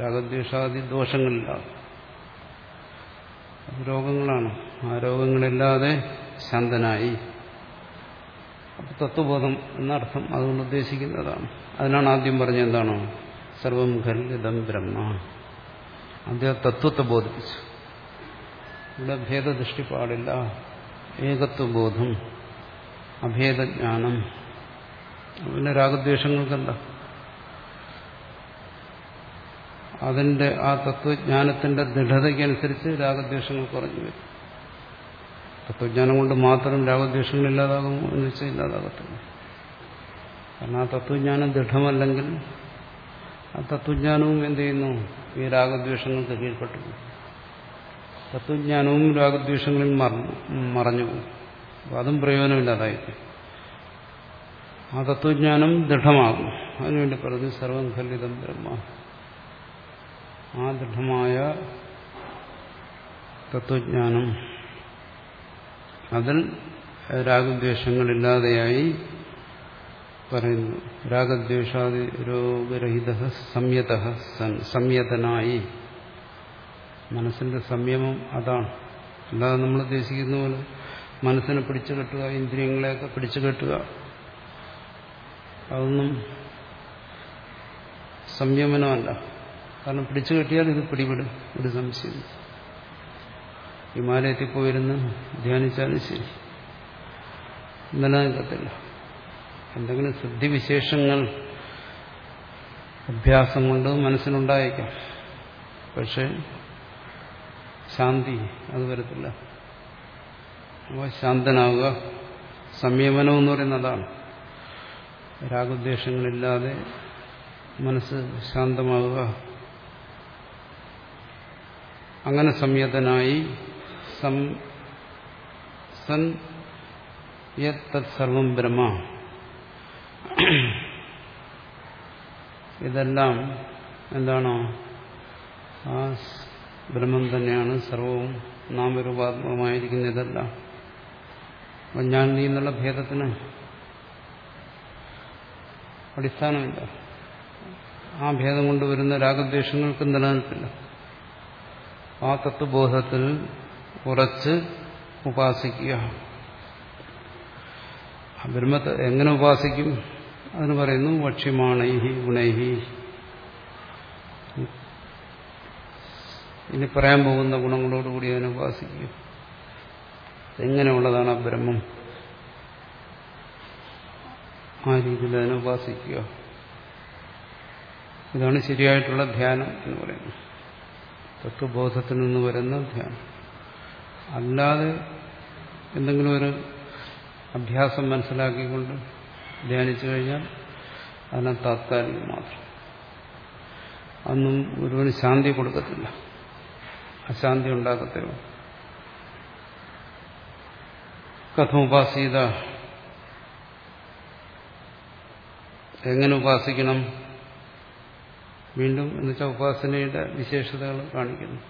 രാഗദ്വേഷാദി ദോഷങ്ങളില്ല രോഗങ്ങളാണ്. ആ രോഗങ്ങളില്ലാതെ ശാന്തനായി. തത്വബോധം എന്നർത്ഥം അതുകൊണ്ട് ഉദ്ദേശിക്കുന്നതാണ്. അതിനാണ് ആദ്യം പറഞ്ഞത് എന്താണോ? സർവം ഖലിതം ബ്രഹ്മ. അദ്ദേഹം തത്വത്തെ ബോധിപ്പിച്ചു. ഇവിടെ ഭേദദൃഷ്ടി പാടില്ല. ഏകത്വബോധം അഭേദജ്ഞാനം. പിന്നെ രാഗദ്വേഷങ്ങൾക്കെന്താ? അതിന്റെ ആ തത്വജ്ഞാനത്തിന്റെ ദൃഢതയ്ക്കനുസരിച്ച് രാഗദ്വേഷങ്ങൾ കുറഞ്ഞു വരും. തത്വജ്ഞാനം കൊണ്ട് മാത്രം രാഗദ്വേഷങ്ങൾ ഇല്ലാതാകുമോ എന്ന് വെച്ചാൽ ഇല്ലാതാകത്തില്ല. കാരണം ആ തത്വജ്ഞാനം ദൃഢമല്ലെങ്കിൽ ആ തത്വജ്ഞാനവും എന്ത് ചെയ്യുന്നു? ഈ രാഗദ്വേഷങ്ങൾക്ക് കീഴ്പ്പെട്ടു തത്വജ്ഞാനവും രാഗദ്വേഷങ്ങളിൽ മറഞ്ഞു പോകും അതും പ്രയോജനമില്ലാതായിരിക്കും ആ തത്വജ്ഞാനം ദൃഢമാകും. അതിനുവേണ്ടി പറഞ്ഞു സർവം ഖല്ലിതം ബ്രഹ്മ. ആ ദൃഢമായ തത്വജ്ഞാനം. അതിൽ രാഗദ്വേഷങ്ങളില്ലാതെയായി പറയുന്നു. രാഗദ്വേഷാദി രോഗരഹിത സംയത സംയതനായി. മനസ്സിന്റെ സംയമം അതാണ്. അല്ലാതെ നമ്മൾ ഉദ്ദേശിക്കുന്ന പോലെ മനസ്സിനെ പിടിച്ചു കെട്ടുക ഇന്ദ്രിയങ്ങളെയൊക്കെ പിടിച്ചു കെട്ടുക അതൊന്നും സംയമനമല്ല. കാരണം പിടിച്ചു കെട്ടിയാൽ ഇത് പിടിപെടും. ഒരു സംശയം ഹിമാലയത്തിൽ പോയിരുന്ന് ധ്യാനിച്ചാലും ശരി. നിലനിൽക്കത്തില്ല എന്തെങ്കിലും സിദ്ധിവിശേഷങ്ങൾ അഭ്യാസം കൊണ്ട് മനസ്സിനുണ്ടായേക്കാം പക്ഷെ ശാന്തി അത് വരത്തില്ല. അപ്പോൾ ശാന്തനാവുക സംയമനം എന്ന് പറയുന്നത് അതാണ് രാഗദ്വേഷങ്ങളില്ലാതെ മനസ്സ് ശാന്തമാവുക അങ്ങനെ സംയതനായി സം ബ്രഹ്മ. ഇതെല്ലാം എന്താണോ? ആ ബ്രഹ്മം തന്നെയാണ് സർവവും. നാമരൂപാത്മകമായിരിക്കുന്ന ഇതെല്ലാം. ഞാൻ നീ എന്നുള്ള ഭേദത്തിന് അടിസ്ഥാനമില്ല. ആ ഭേദം കൊണ്ടുവരുന്ന വരുന്ന രാഗദ്വേഷങ്ങൾക്ക് നിലനിൽപ്പില്ല. ആ തത്വബോധത്തിൽ ഉറച്ച് ഉപാസിക്കുക. ബ്രഹ്മത്തെ എങ്ങനെ ഉപാസിക്കും? അതിന് പറയുന്നു വക്ഷ്യമാണൈഹി ഗുണൈഹി. ഇനി പറയാൻ പോകുന്ന ഗുണങ്ങളോടുകൂടി അതിനെ ഉപാസിക്കുക. എങ്ങനെയുള്ളതാണ് ആ ബ്രഹ്മം? ആ രീതിയിൽ അതിനെ ഉപാസിക്കുക. ഇതാണ് ശരിയായിട്ടുള്ള ധ്യാനം എന്ന് പറയുന്നത്. തത്വബോധത്തിൽ നിന്ന് വരുന്ന ധ്യാനം. അല്ലാതെ എന്തെങ്കിലും ഒരു അഭ്യാസം മനസ്സിലാക്കിക്കൊണ്ട് ധ്യാനിച്ചു കഴിഞ്ഞാൽ അതിനെ താത്കാലികം മാത്രം. അന്നും ഒരുവന് ശാന്തി കൊടുക്കത്തില്ല. അശാന്തി ഉണ്ടാക്കത്തേ കഥമുപാസീത എങ്ങനെ ഉപാസിക്കണം? വീണ്ടും എന്നുവെച്ചാൽ ഉപാസനയുടെ വിശേഷതകൾ കാണിക്കുന്നു.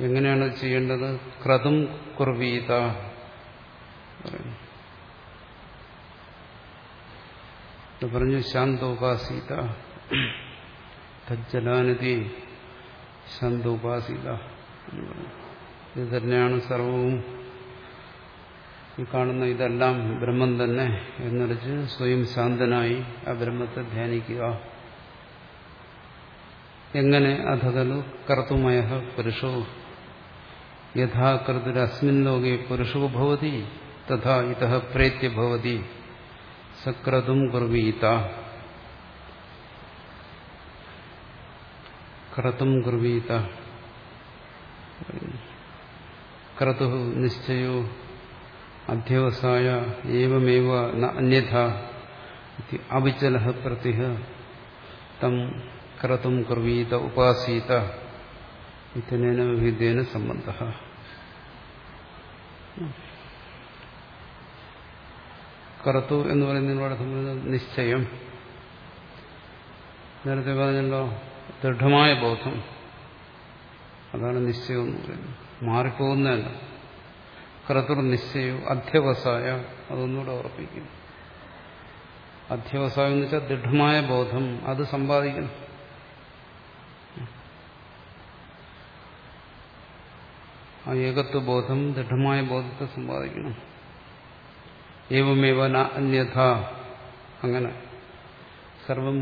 എങ്ങനെയാണ് ചെയ്യേണ്ടത്? ക്രതും കുർവീത പറഞ്ഞു ശാന്തോപാസീത. തജ്ജലാനിധി ശാന്തോപാസീത എന്ന് ഇത് തന്നെയാണ് സർവവും. ഈ കാണുന്ന ഇതെല്ലാം ബ്രഹ്മം തന്നെ എന്നറിച്ച് സ്വയം ശാന്തനായി ആ ബ്രഹ്മത്തെ ധ്യാനിക്കുക. എങ്ങനെ അധകലു കർത്തുമയ പുരുഷോ? യഥാകൃതിരസ്മിൻ ലോകെ പുരുഷോ ഭവതി തഥാ ഇത പ്രേത്യ ഭവതി സക്രതും കുർവീത ക്രതും കുർവീത ക്രതു നിശ്ചയോ അധ്യവസായ ഏവമേവ അന്യഥ അവിചല പ്രതി തം ക്രതും കുർവീത ഉപാസീത ഇത്തനേന വിവിധേന സംബന്ധ കറുത്തു എന്ന് പറയുന്നതിനോട് സംബന്ധിച്ച നിശ്ചയം। നേരത്തെ പറഞ്ഞല്ലോ ദൃഢമായ ബോധം। അതാണ് നിശ്ചയം എന്ന് പറയുന്നത്। മാറിപ്പോകുന്നതല്ല। ക്രതുർ നിശ്ചയവും അധ്യവസായ അതൊന്നുകൂടെ ഉറപ്പിക്കും। അധ്യവസായം എന്ന് വെച്ചാൽ ദൃഢമായ ബോധം അത് സമ്പാദിക്കണം। ആ ഏകത്വ ബോധം ദൃഢമായ ബോധത്തെ സമ്പാദിക്കണം. ഏവമേവ അന്യഥ. അങ്ങനെ. സർവം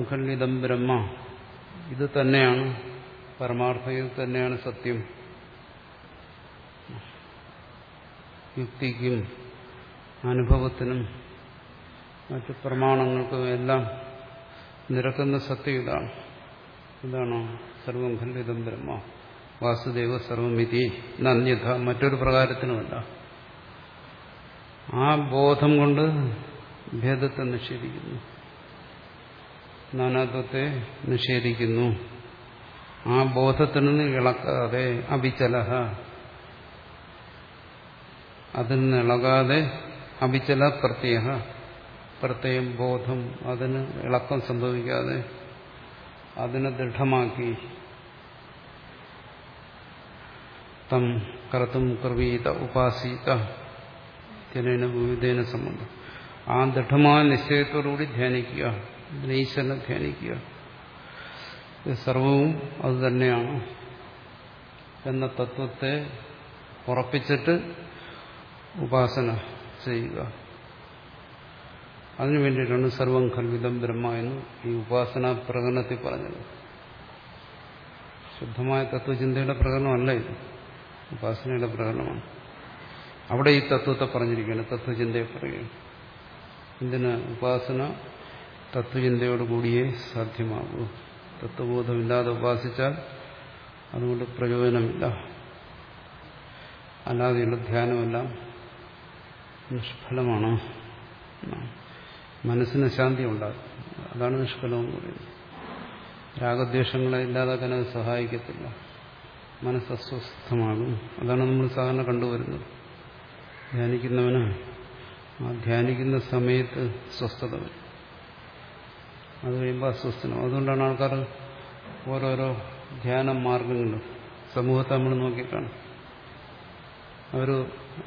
ബ്രഹ്മ. ഇത് തന്നെയാണ്. പരമാർത്ഥം ഇത് തന്നെയാണ് സത്യം. യുക്തിക്കും അനുഭവത്തിനും മറ്റ് പ്രമാണങ്ങൾക്കും എല്ലാം നിരക്കുന്ന സത്യം ഇതാണ്. ഇതാണോ സർവം ഖണ്ഡിതം ബ്രഹ്മ. വാസുദേവ സർവമിതി നന്യഥ മറ്റൊരു പ്രകാരത്തിനുമല്ല. ആ ബോധം കൊണ്ട് ഭേദത്തെ നിഷേധിക്കുന്നു. നാനാത്വത്തെ നിഷേധിക്കുന്നു. ആ ബോധത്തിൽ നിന്ന് ഇളക്കാതെ അഭിചലഹ അതിൽ നിന്ന് ഇളകാതെ അഭിചല പ്രത്യയ പ്രത്യേകം ബോധം അതിന് ഇളക്കം സംഭവിക്കാതെ അതിനെ ദൃഢമാക്കി തം കർത്തും കർവീത ഉപാസീത ജനേന വിവിധേന സംബന്ധം. ആ ദൃഢമായ നിശ്ചയത്തോടുകൂടി ധ്യാനിക്കുക ഈശ്വരനെ ധ്യാനിക്കുക. ഇത് സർവവും അതുതന്നെയാണ് എന്ന തത്വത്തെ ഉറപ്പിച്ചിട്ട് ഉപാസന ചെയ്യുക. അതിനു വേണ്ടിയിട്ടാണ് സർവം കൽവിതം ബ്രഹ്മ എന്ന് ഈ ഉപാസന പ്രകടനത്തിൽ പറഞ്ഞത്. ശുദ്ധമായ തത്വചിന്തയുടെ പ്രകടനമല്ല ഇത്. ഉപാസനയുടെ പ്രകടനമാണ്. അവിടെ ഈ തത്വത്തെ പറഞ്ഞിരിക്കുകയാണ് തത്വചിന്തയെ പറയുകയാണ്. എന്തിന് ഉപാസന തത്വചിന്തയോടുകൂടിയേ സാധ്യമാകൂ? തത്വബോധമില്ലാതെ ഉപാസിച്ചാൽ അതുകൊണ്ട് പ്രയോജനമില്ല. അല്ലാതെയുള്ള ധ്യാനമെല്ലാം നിഷ്ഫലമാണ്. മനസ്സിന് ശാന്തി ഉണ്ടാകും. അതാണ് നിഷ്ഫലമെന്ന് പറയുന്നത്. രാഗദ്വേഷങ്ങളെ ഇല്ലാതാക്കാൻ അത് സഹായിക്കത്തില്ല. മനസ്സ് അസ്വസ്ഥമാകും അതാണ് നമ്മൾ സാധാരണ കണ്ടുവരുന്നത്. ധ്യാനിക്കുന്നവന് ആ ധ്യാനിക്കുന്ന സമയത്ത് സ്വസ്ഥത വരും. അത് കഴിയുമ്പോൾ അസ്വസ്ഥനാവും. അതുകൊണ്ടാണ് ആൾക്കാർ ഓരോരോ ധ്യാന മാർഗങ്ങൾ സമൂഹത്തെ നമ്മൾ നോക്കിക്കാണും. അവർ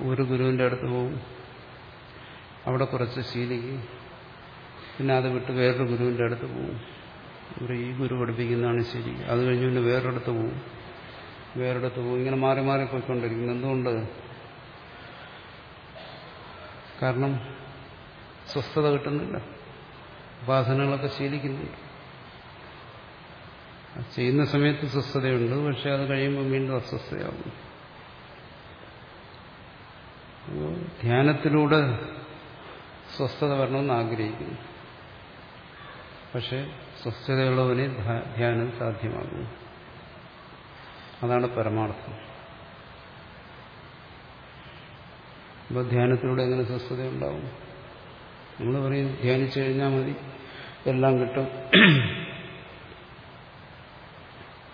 ഒരു ഗുരുവിന്റെ അടുത്ത് പോകും. അവിടെ കുറച്ച് ശീലിക്കും. പിന്നെ അത് വിട്ട് വേറൊരു ഗുരുവിന്റെ അടുത്ത് പോകും. ഒരു ഈ ഗുരു പഠിപ്പിക്കുന്നതാണ് ശരി. അത് കഴിഞ്ഞ് പിന്നെ വേറൊരിടത്ത് പോകും. വേറൊരിടത്ത് പോകും ഇങ്ങനെ മാറി മാറി പോയിക്കൊണ്ടിരിക്കുന്നു. എന്തുകൊണ്ട്? കാരണം സ്വസ്ഥത കിട്ടുന്നില്ല. ഉപാസനകളൊക്കെ ശീലിക്കുന്നുണ്ട് ചെയ്യുന്ന സമയത്ത് സ്വസ്ഥതയുണ്ട്. പക്ഷെ അത് കഴിയുമ്പോൾ വീണ്ടും അസ്വസ്ഥയാകും ധ്യാനത്തിലൂടെ സ്വസ്ഥത വരണമെന്ന് ആഗ്രഹിക്കുന്നു. പക്ഷെ സ്വസ്ഥതയുള്ളവന് ധ്യാനം സാധ്യമാകുന്നു. അതാണ് പരമാർത്ഥം. അപ്പോൾ ധ്യാനത്തിലൂടെ എങ്ങനെ സ്വസ്ഥതയുണ്ടാവും? നമ്മൾ പറയും ധ്യാനിച്ചു കഴിഞ്ഞാൽ മതി. എല്ലാം കിട്ടും.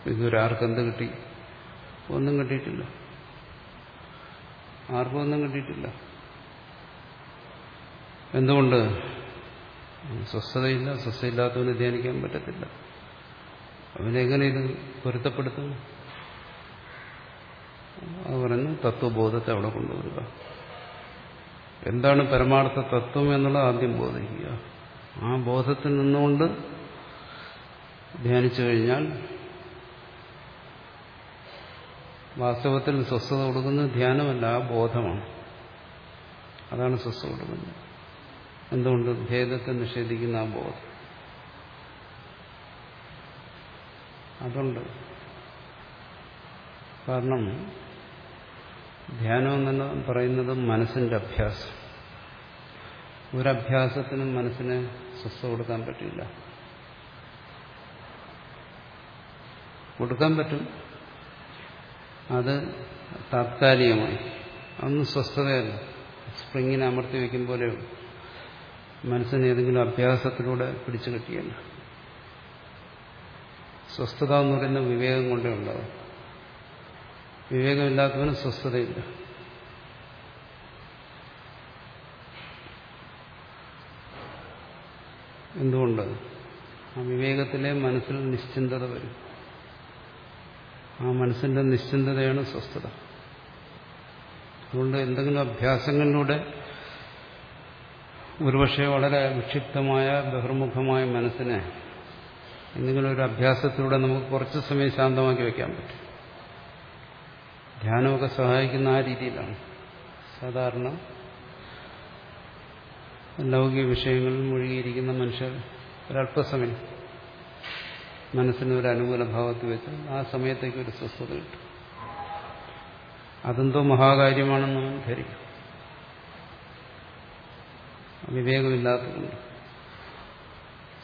ഇതുവരെ ആർക്കെന്ത് കിട്ടി? ഒന്നും കിട്ടിയിട്ടില്ല. ആർക്കും ഒന്നും കിട്ടിയിട്ടില്ല. എന്തുകൊണ്ട്? സ്വസ്ഥതയില്ല സ്വസ്ഥയില്ലാത്തവന് ധ്യാനിക്കാൻ പറ്റത്തില്ല. അവനെങ്ങനെ ഇത് പൊരുത്തപ്പെടുത്തും? അത് പറയുന്നു തത്വബോധത്തെ അവിടെ കൊണ്ടുവരിക എന്താണ് പരമാർത്ഥ തത്വം എന്നുള്ളത് ആദ്യം ബോധിക്കുക. ആ ബോധത്തിൽ നിന്നുകൊണ്ട് ധ്യാനിച്ചു കഴിഞ്ഞാൽ വാസ്തവത്തിൽ സ്വസ്ഥത കൊടുക്കുന്നത് ധ്യാനമല്ല ആ ബോധമാണ്. അതാണ് സ്വസ്ഥ കൊടുക്കുന്നത്. എന്തുകൊണ്ട്? ഭേദത്തെ നിഷേധിക്കുന്ന ആ ബോധം. അതുണ്ട്. കാരണം ധ്യാനം എന്ന് പറയുന്നത് മനസ്സിന്റെ അഭ്യാസം. ഒരഭ്യാസത്തിനും മനസ്സിന് സ്വസ്ഥ കൊടുക്കാൻ പറ്റില്ല. കൊടുക്കാൻ പറ്റും. അത് താത്കാലികമായി. അതൊന്നും സ്വസ്ഥതയല്ല. സ്പ്രിങ്ങിനെ അമർത്തി വയ്ക്കും പോലെ മനസ്സിന് ഏതെങ്കിലും അഭ്യാസത്തിലൂടെ പിടിച്ചു കിട്ടിയല്ല. സ്വസ്ഥത എന്ന് പറയുന്ന വിവേകം കൊണ്ടേ ഉണ്ടാവും വിവേകമില്ലാത്തവന് സ്വസ്ഥതയില്ല. എന്തുകൊണ്ട്? ആ വിവേകത്തിലെ മനസ്സിൽ നിശ്ചിന്തത വരും. ആ മനസ്സിന്റെ നിശ്ചിന്തതയാണ് സ്വസ്ഥത. അതുകൊണ്ട് എന്തെങ്കിലും അഭ്യാസങ്ങളിലൂടെ ഒരുപക്ഷെ വളരെ വിക്ഷിപ്തമായ ബഹിർമുഖമായ മനസ്സിനെ എന്തെങ്കിലും ഒരു അഭ്യാസത്തിലൂടെ നമുക്ക് കുറച്ച് സമയം ശാന്തമാക്കി വയ്ക്കാൻ പറ്റും. ധ്യാനമൊക്കെ സഹായിക്കുന്ന ആ രീതിയിലാണ്. സാധാരണ ലൗകിക വിഷയങ്ങളിൽ മുഴുകിയിരിക്കുന്ന മനുഷ്യർ ഒരല്പസമയം മനസ്സിന് ഒരു അനുകൂല ഭാവത്തിൽ വെച്ച് ആ സമയത്തേക്ക് ഒരു സ്വസ്ഥത കിട്ടും. അതെന്തോ മഹാകാര്യമാണെന്ന് ധരിക്കും. വിവേകമില്ലാത്തതുകൊണ്ട്.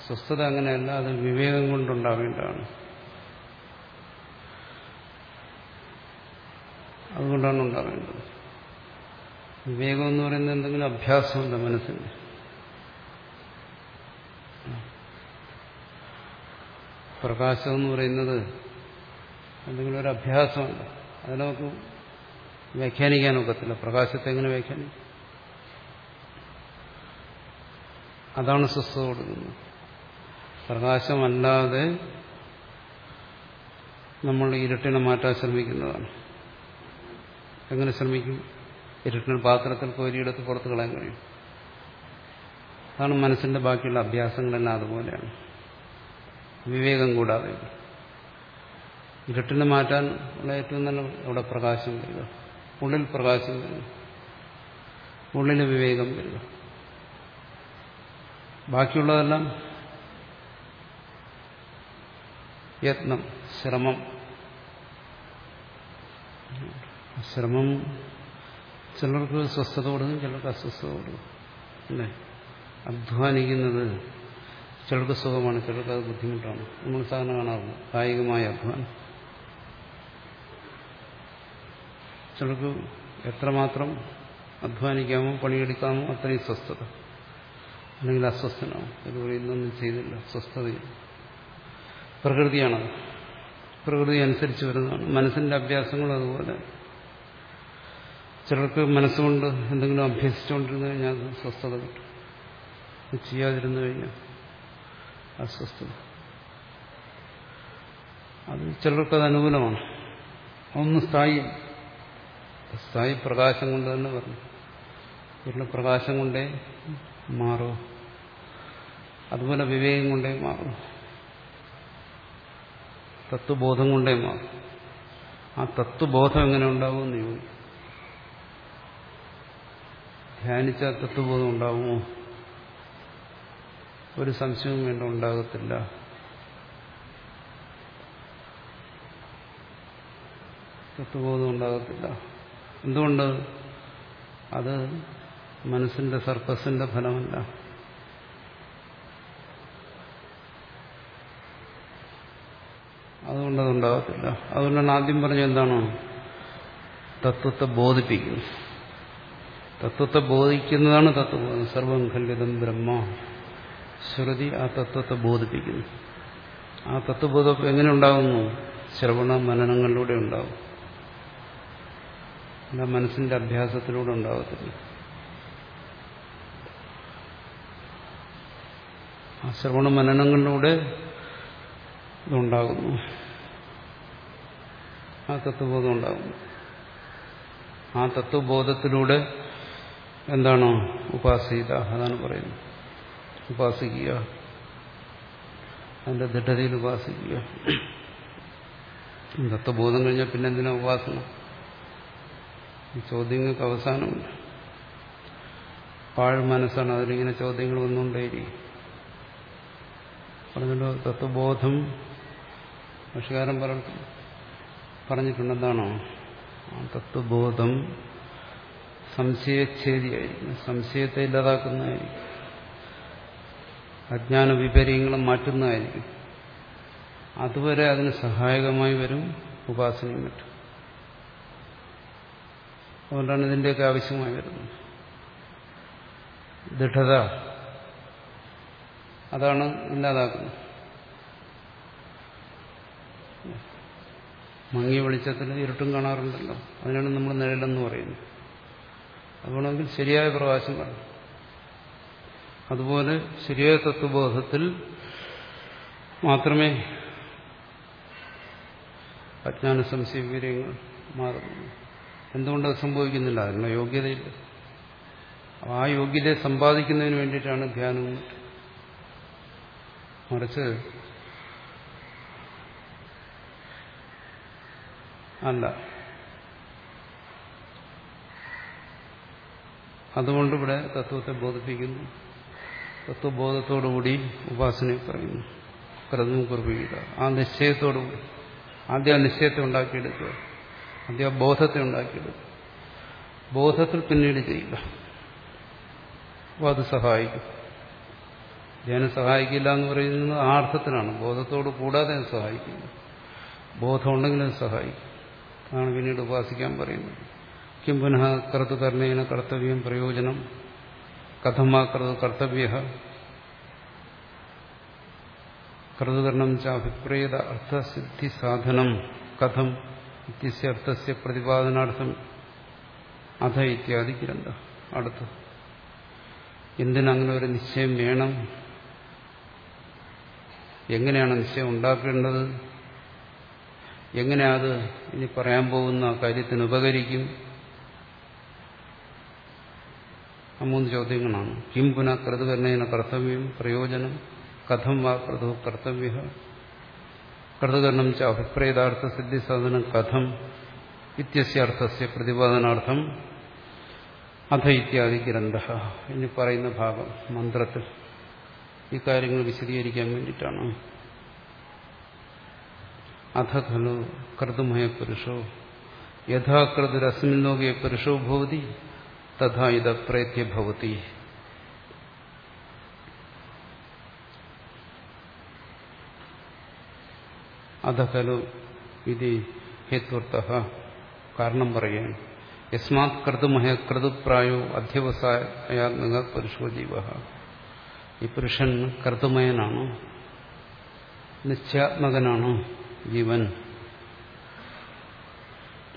സ്വസ്ഥത അങ്ങനെയല്ല അത് വിവേകം കൊണ്ടുണ്ടാവേണ്ടതാണ്. അതുകൊണ്ടാണ് ഉണ്ടാകേണ്ടത് വിവേകം എന്ന് പറയുന്നത് എന്തെങ്കിലും അഭ്യാസമുണ്ട് മനസ്സിന്. പ്രകാശം എന്ന് പറയുന്നത് എന്തെങ്കിലും ഒരു അഭ്യാസമുണ്ട്. അതിനെ നമുക്ക് വ്യാഖ്യാനിക്കാൻ ഒക്കത്തില്ല. പ്രകാശത്തെ എങ്ങനെ വ്യാഖ്യാനിക്കും? അതാണ് സ്വസ്ഥത കൊടുക്കുന്നത്. പ്രകാശമല്ലാതെ നമ്മൾ ഇരുട്ടിനെ മാറ്റാൻ ശ്രമിക്കുന്നതാണ്. എങ്ങനെ ശ്രമിക്കും? ഇരുട്ടിന് പാത്രത്തിൽ കോരിയെടുത്ത് പുറത്ത് കളയാൻ കഴിയും. അതാണ് മനസ്സിന്റെ ബാക്കിയുള്ള അഭ്യാസങ്ങളെല്ലാം അതുപോലെയാണ്. വിവേകം കൂടാതെ. ഇരുട്ടിനെ മാറ്റാൻ ഉള്ള ഏറ്റവും നല്ല അവിടെ പ്രകാശം വരിക. ഉള്ളിൽ പ്രകാശം വരിക. ഉള്ളിൽ വിവേകം വരിക. ബാക്കിയുള്ളതെല്ലാം യത്നം ശ്രമം ശ്രമം ചിലർക്ക് സ്വസ്ഥത കൊടുക്കും ചിലർക്ക് അസ്വസ്ഥത കൊടുക്കും അല്ലേ? അധ്വാനിക്കുന്നത് ചിലർക്ക് സുഖമാണ് ചിലർക്ക് അത് ബുദ്ധിമുട്ടാണ്. നമ്മൾ സാധാരണ കാണാറുണ്ട് കായികമായ അധ്വാനം. ചിലർക്ക് എത്രമാത്രം അധ്വാനിക്കാമോ പണിയെടുക്കാമോ അത്രയും സ്വസ്ഥത. അല്ലെങ്കിൽ അസ്വസ്ഥനാവും. ഒരു പറയുന്നൊന്നും ചെയ്തില്ല. സ്വസ്ഥതയില്ല പ്രകൃതിയാണത്. പ്രകൃതി അനുസരിച്ച് വരുന്നതാണ്. മനസ്സിന്റെ അഭ്യാസങ്ങൾ അതുപോലെ. ചിലർക്ക് മനസ്സുകൊണ്ട് എന്തെങ്കിലും അഭ്യസിച്ചുകൊണ്ടിരുന്നു കഴിഞ്ഞാൽ അത് സ്വസ്ഥത കിട്ടും. ചെയ്യാതിരുന്നു കഴിഞ്ഞാൽ അസ്വസ്ഥത അത് ചിലർക്കത് അനുകൂലമാണ്. ഒന്ന് സ്ഥായി സ്ഥായി പ്രകാശം കൊണ്ട് തന്നെ പറഞ്ഞു. വീട്ടിലെ പ്രകാശം കൊണ്ടേ മാറൂ. അതുപോലെ വിവേകം കൊണ്ടേ മാറും. തത്വബോധം കൊണ്ടേ മാറും. ആ തത്വബോധം എങ്ങനെ ഉണ്ടാവുമെന്ന് ചോദിക്കും. ധ്യാനിച്ച തത്വബോധം ഉണ്ടാകുമോ ഒരു സംശയവും വേണ്ട ഉണ്ടാകത്തില്ല. തത്വബോധം ഉണ്ടാകത്തില്ല എന്തുകൊണ്ട്? അത് മനസ്സിന്റെ സർക്കസിന്റെ ഫലമല്ല. അതുകൊണ്ട് അതുണ്ടാകത്തില്ല. അതുകൊണ്ടാണ് ആദ്യം പറഞ്ഞ എന്താണോ? തത്വത്തെ ബോധിപ്പിക്കുന്നത് തത്വത്തെ ബോധിക്കുന്നതാണ് തത്വബോധം. സർവം ഖലിതം ബ്രഹ്മ. ശ്രുതി ആ തത്വത്തെ ബോധിപ്പിക്കുന്നു. ആ തത്വബോധം എങ്ങനെ ഉണ്ടാകുന്നു? ശ്രവണ മനനങ്ങളിലൂടെ ഉണ്ടാകും. അല്ല മനസ്സിന്റെ അഭ്യാസത്തിലൂടെ ഉണ്ടാകത്തില്ല. ആ ശ്രവണ മനനങ്ങളിലൂടെ ഇതുണ്ടാകുന്നു. ആ തത്വബോധം ഉണ്ടാകുന്നു. ആ തത്വബോധത്തിലൂടെ എന്താണോ ഉപാസിത അതാണ് പറയുന്നത്. ഉപാസിക്കുക. അതിന്റെ ദൃഢതയിൽ ഉപാസിക്കുക. തത്വബോധം കഴിഞ്ഞാൽ പിന്നെ എന്തിനാ ഉപാസന? ഈ ചോദ്യങ്ങൾക്ക് അവസാനമുണ്ട്. പാഴ് മനസ്സാണ് അതിലിങ്ങനെ ചോദ്യങ്ങൾ വന്നുകൊണ്ടേയിരിക്കും. പറഞ്ഞല്ലോ തത്വബോധം ഭക്ഷ്യകാരൻ പറഞ്ഞിട്ടുണ്ടെന്താണോ? ആ തത്വബോധം സംശയച്ഛേദിയായിരിക്കും സംശയത്തെ ഇല്ലാതാക്കുന്നതായിരിക്കും അജ്ഞാന വിപര്യങ്ങളും മാറ്റുന്നതായിരിക്കും. അതുവരെ അതിന് സഹായകമായി വരും ഉപാസനയും മറ്റും. അതുകൊണ്ടാണ് ഇതിന്റെയൊക്കെ ആവശ്യമായി വരുന്നത്. ദൃഢത. അതാണ് ഇല്ലാതാക്കുന്നത്. മങ്ങിയ വെളിച്ചത്തിൽ ഇരുട്ടും കാണാറുണ്ടല്ലോ. അതിനാണ് നമ്മൾ നിഴലെന്ന് പറയുന്നത്. അതുകൊണ്ടെങ്കിൽ ശരിയായ പ്രകാശം വേണം അതുപോലെ ശരിയായ തത്വബോധത്തിൽ മാത്രമേ അജ്ഞാന സംശയ വിവരങ്ങൾ മാറുന്നു എന്തുകൊണ്ടത് സംഭവിക്കുന്നില്ല? അതിനുള്ള യോഗ്യതയില്ല. ആ യോഗ്യതയെ സമ്പാദിക്കുന്നതിന് വേണ്ടിയിട്ടാണ് ധ്യാനവും മറിച്ച് അല്ല. അതുകൊണ്ട് ഇവിടെ തത്വത്തെ ബോധിപ്പിക്കുന്നു. തത്വബോധത്തോടുകൂടി ഉപാസനയെ പറയുന്നു. പ്രഥമ കുറിപ്പിക്കുക ആ നിശ്ചയത്തോടുകൂടി ആദ്യം ആ നിശ്ചയത്തെ ഉണ്ടാക്കിയെടുക്കുക. ആദ്യം ആ ബോധത്തെ ഉണ്ടാക്കിയെടുക്കുക. ബോധത്തിൽ പിന്നീട് ചെയ്യുക. അപ്പോൾ അത് സഹായിക്കും. ധ്യാനം സഹായിക്കില്ല എന്ന് പറയുന്നത് ആ അർത്ഥത്തിനാണ് ബോധത്തോട് കൂടാതെ അത് സഹായിക്കില്ല. ബോധം സഹായിക്കും. അതാണ് പിന്നീട് ഉപാസിക്കാൻ പറയുന്നത്. കിം പുനഃ കർത്തുകർണേന കർത്തവ്യം പ്രയോജനം കഥമാ കർത്തവ്യ കൃതകരണം ചാഭിപ്രേത അർത്ഥസിദ്ധി സാധനം കഥം ഇത്യസ്യ അർത്ഥസ്യ പ്രതിപാദനാർത്ഥം അധ ഇത്യാദി ഗ്രന്ഥ അടുത്ത്। എന്തിനങ്ങനെ ഒരു നിശ്ചയം വേണം? എങ്ങനെയാണ് നിശ്ചയം ഉണ്ടാക്കേണ്ടത്? എങ്ങനെ അത് ഇനി പറയാൻ പോകുന്ന കാര്യത്തിന് ഉപകരിക്കും ആ മൂന്ന് ചോദ്യങ്ങളാണ്. കിം പുന കൃതുകരണേന കർത്തവ്യം പ്രയോജനം കഥം വാ കൃതു കർത്തവ്യ കൃതുകരണം ച അഭിപ്രേതാർത്ഥ സിദ്ധി സാധനം കഥം ഇത്യസ്യർത്ഥസ്യ പ്രതിപാദനാർത്ഥം അധ ഇത്യാദി ഗ്രന്ഥ എന്ന് പറയുന്ന ഭാഗം മന്ത്രത്തിൽ. ഈ കാര്യങ്ങൾ വിശദീകരിക്കാൻ വേണ്ടിയിട്ടാണ്. അധ ഖലു കൃതുമയ പുരുഷോ യഥാകൃതുരസ്മിൻ ലോകെ പുരുഷോ ഭവതി. തഥാ ഇത് പ്രേത്യ ഭവതി അധ ഖലു ഇത് ഹേത്വർത്ഥ കാരണം പറയുകയാണ് യസ്മാത് കൃതുമഹ കൃതുപ്രായോ അധ്യവസായാത്മക പുരുഷോ ജീവ ഈ പുരുഷൻ കർത്തുമയനാണ് നിശ്ചയാത്മകനാണ് ജീവൻ.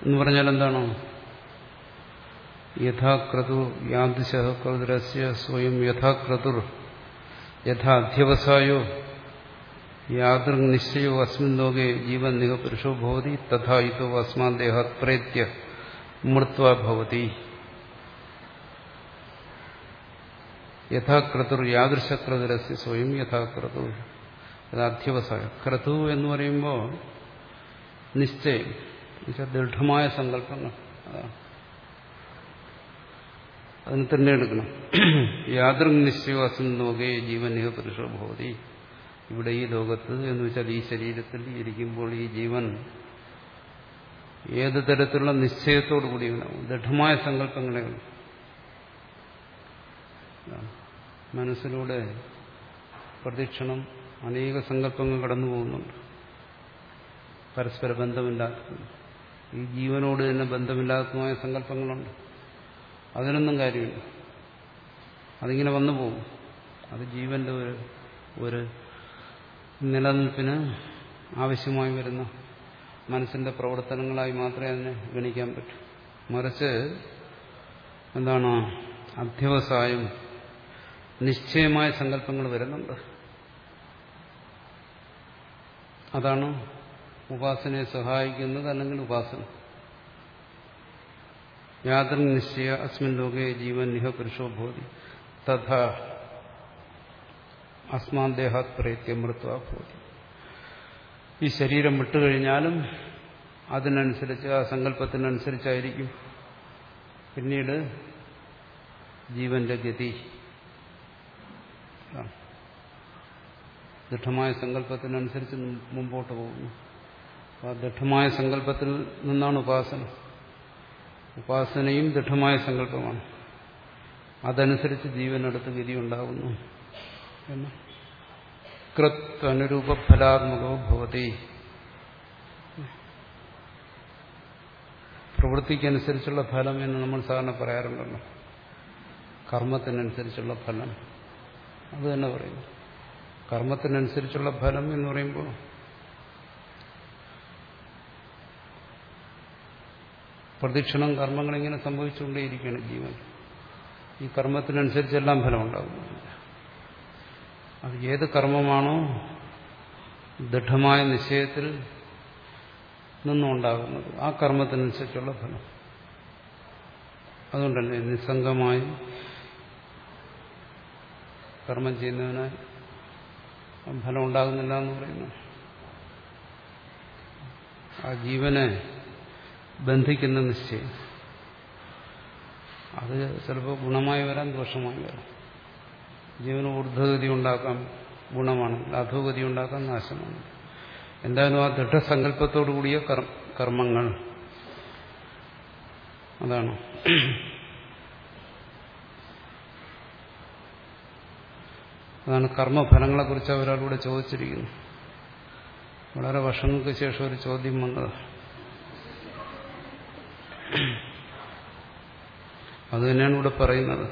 എന്ന് പറഞ്ഞാൽ എന്താണോ യഥാക്രതുർ യാദൃശ ക്രതുരസ്യ സ്വയം യഥാക്രതുർ യഥാ അധ്യവസായോ യാതൃ നിശ്ചയോ അസ്മിൻ ലോകെ ജീവൻ നിഹ പുരുഷോ ഭവതി തഥാ ഇതോ അസ്മാൻ ദേഹാത് പ്രേത്യ മൃത്വ ഭവതി യഥാക്രതുർ യാദൃശക്രതുരസ്യ സ്വയം യഥാക്രതു യഥാധ്യവസായ ക്രതു എന്ന് പറയുമ്പോൾ നിശ്ചയം എന്നുവെച്ചാൽ ദൃഢമായ സങ്കല്പങ്ങൾ അതാണ് അതിന് തന്നെ എടുക്കണം. യാതൊരു നിശ്ചയവാസം അസ്മിൻ ലോകെ ജീവൻ നിഹ ഭവതി ഇവിടെ ഈ ലോകത്ത് എന്ന് വെച്ചാൽ ഈ ശരീരത്തിൽ ഇരിക്കുമ്പോൾ ഈ ജീവൻ ഏത് തരത്തിലുള്ള നിശ്ചയത്തോടു കൂടി ഉണ്ടാവും ദൃഢമായ സങ്കല്പങ്ങളെ മനസ്സിലൂടെ പ്രദക്ഷിണം അനേക സങ്കല്പങ്ങൾ കടന്നു പോകുന്നുണ്ട്. പരസ്പര ബന്ധമില്ലാത്ത ഈ ജീവനോട് തന്നെ ബന്ധമില്ലാത്തതുമായ സങ്കല്പങ്ങളുണ്ട്. അതിനൊന്നും കാര്യമില്ല. അതിങ്ങനെ വന്നു പോകും അത് ജീവന്റെ ഒരു ഒരു നിലനിൽപ്പിന് ആവശ്യമായി വരുന്ന മനസ്സിന്റെ പ്രവർത്തനങ്ങളായി മാത്രമേ അതിനെ ഗണിക്കാൻ പറ്റൂ. മറിച്ച് എന്താണ് അധ്യവസായം നിശ്ചയമായ സങ്കല്പങ്ങൾ വരുന്നുണ്ട്. അതാണ് ഉപാസനയെ സഹായിക്കുന്നത് അല്ലെങ്കിൽ ഉപാസന. യാതൊരു നിശ്ചയ അസ്മിൻ ലോകെ ജീവൻ നിഹ പുരുഷോ ഭൂതി തഥാ അസ്മാൻ ദേഹാത് പ്രേത്യമൃത്വ ഭൂതി ഈ ശരീരം വിട്ടുകഴിഞ്ഞാലും അതിനനുസരിച്ച് ആ സങ്കല്പത്തിനനുസരിച്ചായിരിക്കും. പിന്നീട് ജീവന്റെ ഗതി. ദൃഢമായ സങ്കല്പത്തിനനുസരിച്ച് മുമ്പോട്ട് പോകുന്നു. ആ ദൃഢമായ സങ്കല്പത്തിൽ നിന്നാണ് ഉപാസന. ഉപാസനയും ദൃഢമായ സങ്കല്പമാണ്. അതനുസരിച്ച് ജീവനടുത്ത് ഗതി ഉണ്ടാകുന്നു എന്ന്. കൃത്വനുരൂപ ഫലാത്മകോ ഭവതി. പ്രവൃത്തിക്കനുസരിച്ചുള്ള ഫലം എന്ന് നമ്മൾ സാധാരണ പറയാറുണ്ടല്ലോ. കർമ്മത്തിനനുസരിച്ചുള്ള ഫലം. അത് തന്നെ പറയുന്നു. കർമ്മത്തിനനുസരിച്ചുള്ള ഫലം എന്ന് പറയുമ്പോൾ പ്രദക്ഷിണം കർമ്മങ്ങൾ ഇങ്ങനെ സംഭവിച്ചുകൊണ്ടേയിരിക്കുകയാണ് ജീവൻ. ഈ കർമ്മത്തിനനുസരിച്ചെല്ലാം ഫലം ഉണ്ടാകും അത് ഏത് കർമ്മമാണോ ദൃഢമായ നിശ്ചയത്തിൽ നിന്നുണ്ടാകുന്നത് ആ കർമ്മത്തിനനുസരിച്ചുള്ള ഫലം. അതുകൊണ്ടല്ലേ നിസ്സംഗമായി കർമ്മം ചെയ്യുന്നതിനാൽ ഫലം ഉണ്ടാകുന്നില്ല എന്ന് പറയുന്നു ആ ജീവനെ ബന്ധിക്കുന്ന നിശ്ചയം. അത് ചിലപ്പോൾ ഗുണമായി വരാം ദോഷമായി വരാം. ജീവന് ഊർധ്വഗതി ഉണ്ടാക്കാം ഗുണമാണ് അധോഗതി ഉണ്ടാക്കാൻ നാശമാണ്. എന്തായാലും ആ ദൃഢസങ്കല്പത്തോടു കൂടിയ കർമ്മങ്ങൾ. അതാണ്. അതാണ് കർമ്മഫലങ്ങളെക്കുറിച്ച് അവരോടുകൂടെ ചോദിച്ചിരിക്കുന്നു. വളരെ വർഷങ്ങൾക്ക് ശേഷം ഒരു ചോദ്യം വന്നത്. അത് തന്നെയാണ് ഇവിടെ പറയുന്നത്.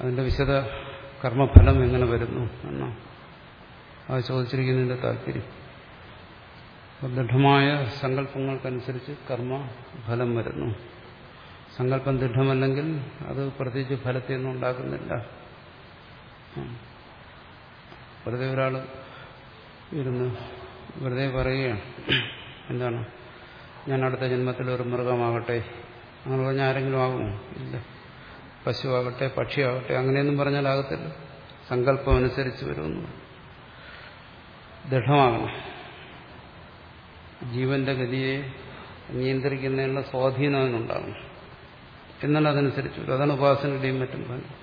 അതിന്റെ വിശദ കർമ്മഫലം എങ്ങനെ വരുന്നു എന്നോ അത് ചോദിച്ചിരിക്കുന്നതിന്റെ താല്പര്യം. ദൃഢമായ സങ്കല്പങ്ങൾക്കനുസരിച്ച് കർമ്മ ഫലം വരുന്നു. സങ്കല്പം ദൃഢമല്ലെങ്കിൽ അത് പ്രത്യേകിച്ച് ഫലത്തെയൊന്നും ഉണ്ടാക്കുന്നില്ല വെറുതെ ഒരാൾ ഇരുന്ന് വെറുതെ പറയുകയാണ്. എന്താണ്? ഞാൻ അടുത്ത ജന്മത്തിൽ ഒരു മൃഗമാകട്ടെ. അങ്ങനെ പറഞ്ഞാൽ ആരെങ്കിലും ആകുമോ? ഇല്ല. പശുവാകട്ടെ പക്ഷിയാകട്ടെ അങ്ങനെയൊന്നും പറഞ്ഞാൽ ആകത്തില്ല. സങ്കല്പം അനുസരിച്ച് വരുമെന്ന് ദൃഢമാകണം. ജീവന്റെ ഗതിയെ നിയന്ത്രിക്കുന്നതിനുള്ള സ്വാധീനം അതിനുണ്ടാകണം എന്നാൽ അതനുസരിച്ച് വരും. അതാണ് ഉപാസനയുടെയും മറ്റും പറഞ്ഞു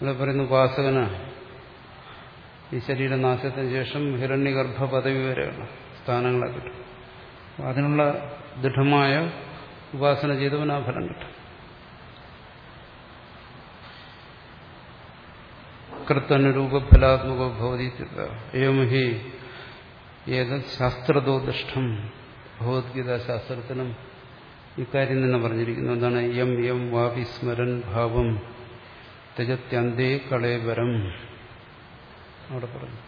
ഇവിടെ പറയുന്ന ഉപാസകന് ഈ ശരീരനാശത്തിന് ശേഷം ഹിരണ്യഗർഭ പദവി വരെയുള്ള സ്ഥാനങ്ങളെ കിട്ടും. അതിനുള്ള ദൃഢമായ ഉപാസന ചെയ്തവൻ ആ ഫലം കിട്ടും. കൃത്തനുരൂപഫലാത്മകോ ഭവതി ഏമഹി ഏത് ശാസ്ത്രതോ ദുഷ്ടം. ഭഗവത്ഗീത ശാസ്ത്രത്തിനും ഇക്കാര്യം തന്നെ പറഞ്ഞിരിക്കുന്നു. എന്താണ്? യം യം വാപി സ്മരൻ ഭാവം തെജത്യന്തേ കളേവരം അവിടെ പറഞ്ഞു.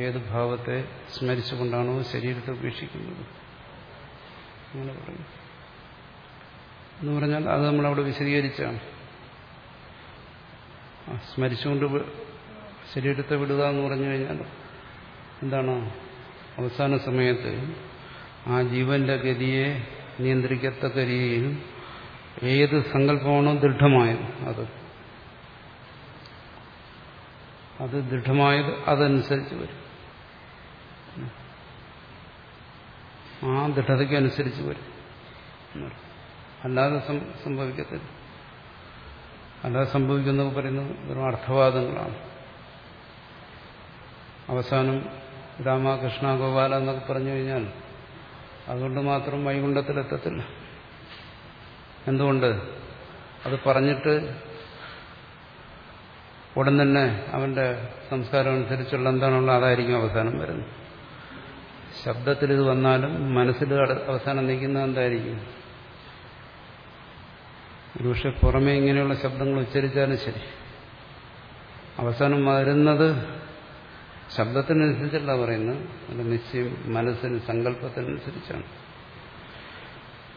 ഏത് ഭാവത്തെ സ്മരിച്ചുകൊണ്ടാണോ ശരീരത്തെ ഉപേക്ഷിക്കുന്നത്? അങ്ങനെ പറഞ്ഞു. എന്ന് പറഞ്ഞാൽ അത് നമ്മളവിടെ വിശദീകരിച്ചാണ്. സ്മരിച്ചുകൊണ്ട് ശരീരത്തെ വിടുക എന്ന് പറഞ്ഞു കഴിഞ്ഞാൽ എന്താണ്? അവസാന സമയത്ത് ആ ജീവന്റെ ഗതിയെ നിയന്ത്രിക്കത്തക്ക രീതിയിൽ ഏത് സങ്കല്പമാണോ ദൃഢമായത് അത്. അത് ദൃഢമായത് അതനുസരിച്ച് വരും. ആ ദൃഢതയ്ക്ക് അനുസരിച്ച് വരും. അല്ലാതെ സംഭവിക്കത്തില്ല. അല്ലാതെ സംഭവിക്കുന്നത് പറയുന്നത് വെറും അർത്ഥവാദങ്ങളാണ്. അവസാനം രാമകൃഷ്ണ ഗോപാല എന്നൊക്കെ പറഞ്ഞു കഴിഞ്ഞാൽ അതുകൊണ്ട് മാത്രം വൈകുണ്ഠത്തിലെത്തത്തില്ല. എന്തുകൊണ്ട്? അത് പറഞ്ഞിട്ട് ഉടൻ തന്നെ അവന്റെ സംസ്കാരം അനുസരിച്ചുള്ള എന്താണുള്ള അതായിരിക്കും അവസാനം വരുന്നത്. ശബ്ദത്തിൽ ഇത് വന്നാലും മനസ്സിൽ അവസാനം നിൽക്കുന്നത് എന്തായിരിക്കും? ഒരുപക്ഷെ പുറമേ ഇങ്ങനെയുള്ള ശബ്ദങ്ങൾ ഉച്ചരിച്ചാലും ശരി. അവസാനം വരുന്നത് ശബ്ദത്തിനനുസരിച്ചല്ല പറയുന്നത്. അത് നിശ്ചയം മനസ്സിന് സങ്കല്പത്തിനനുസരിച്ചാണ്.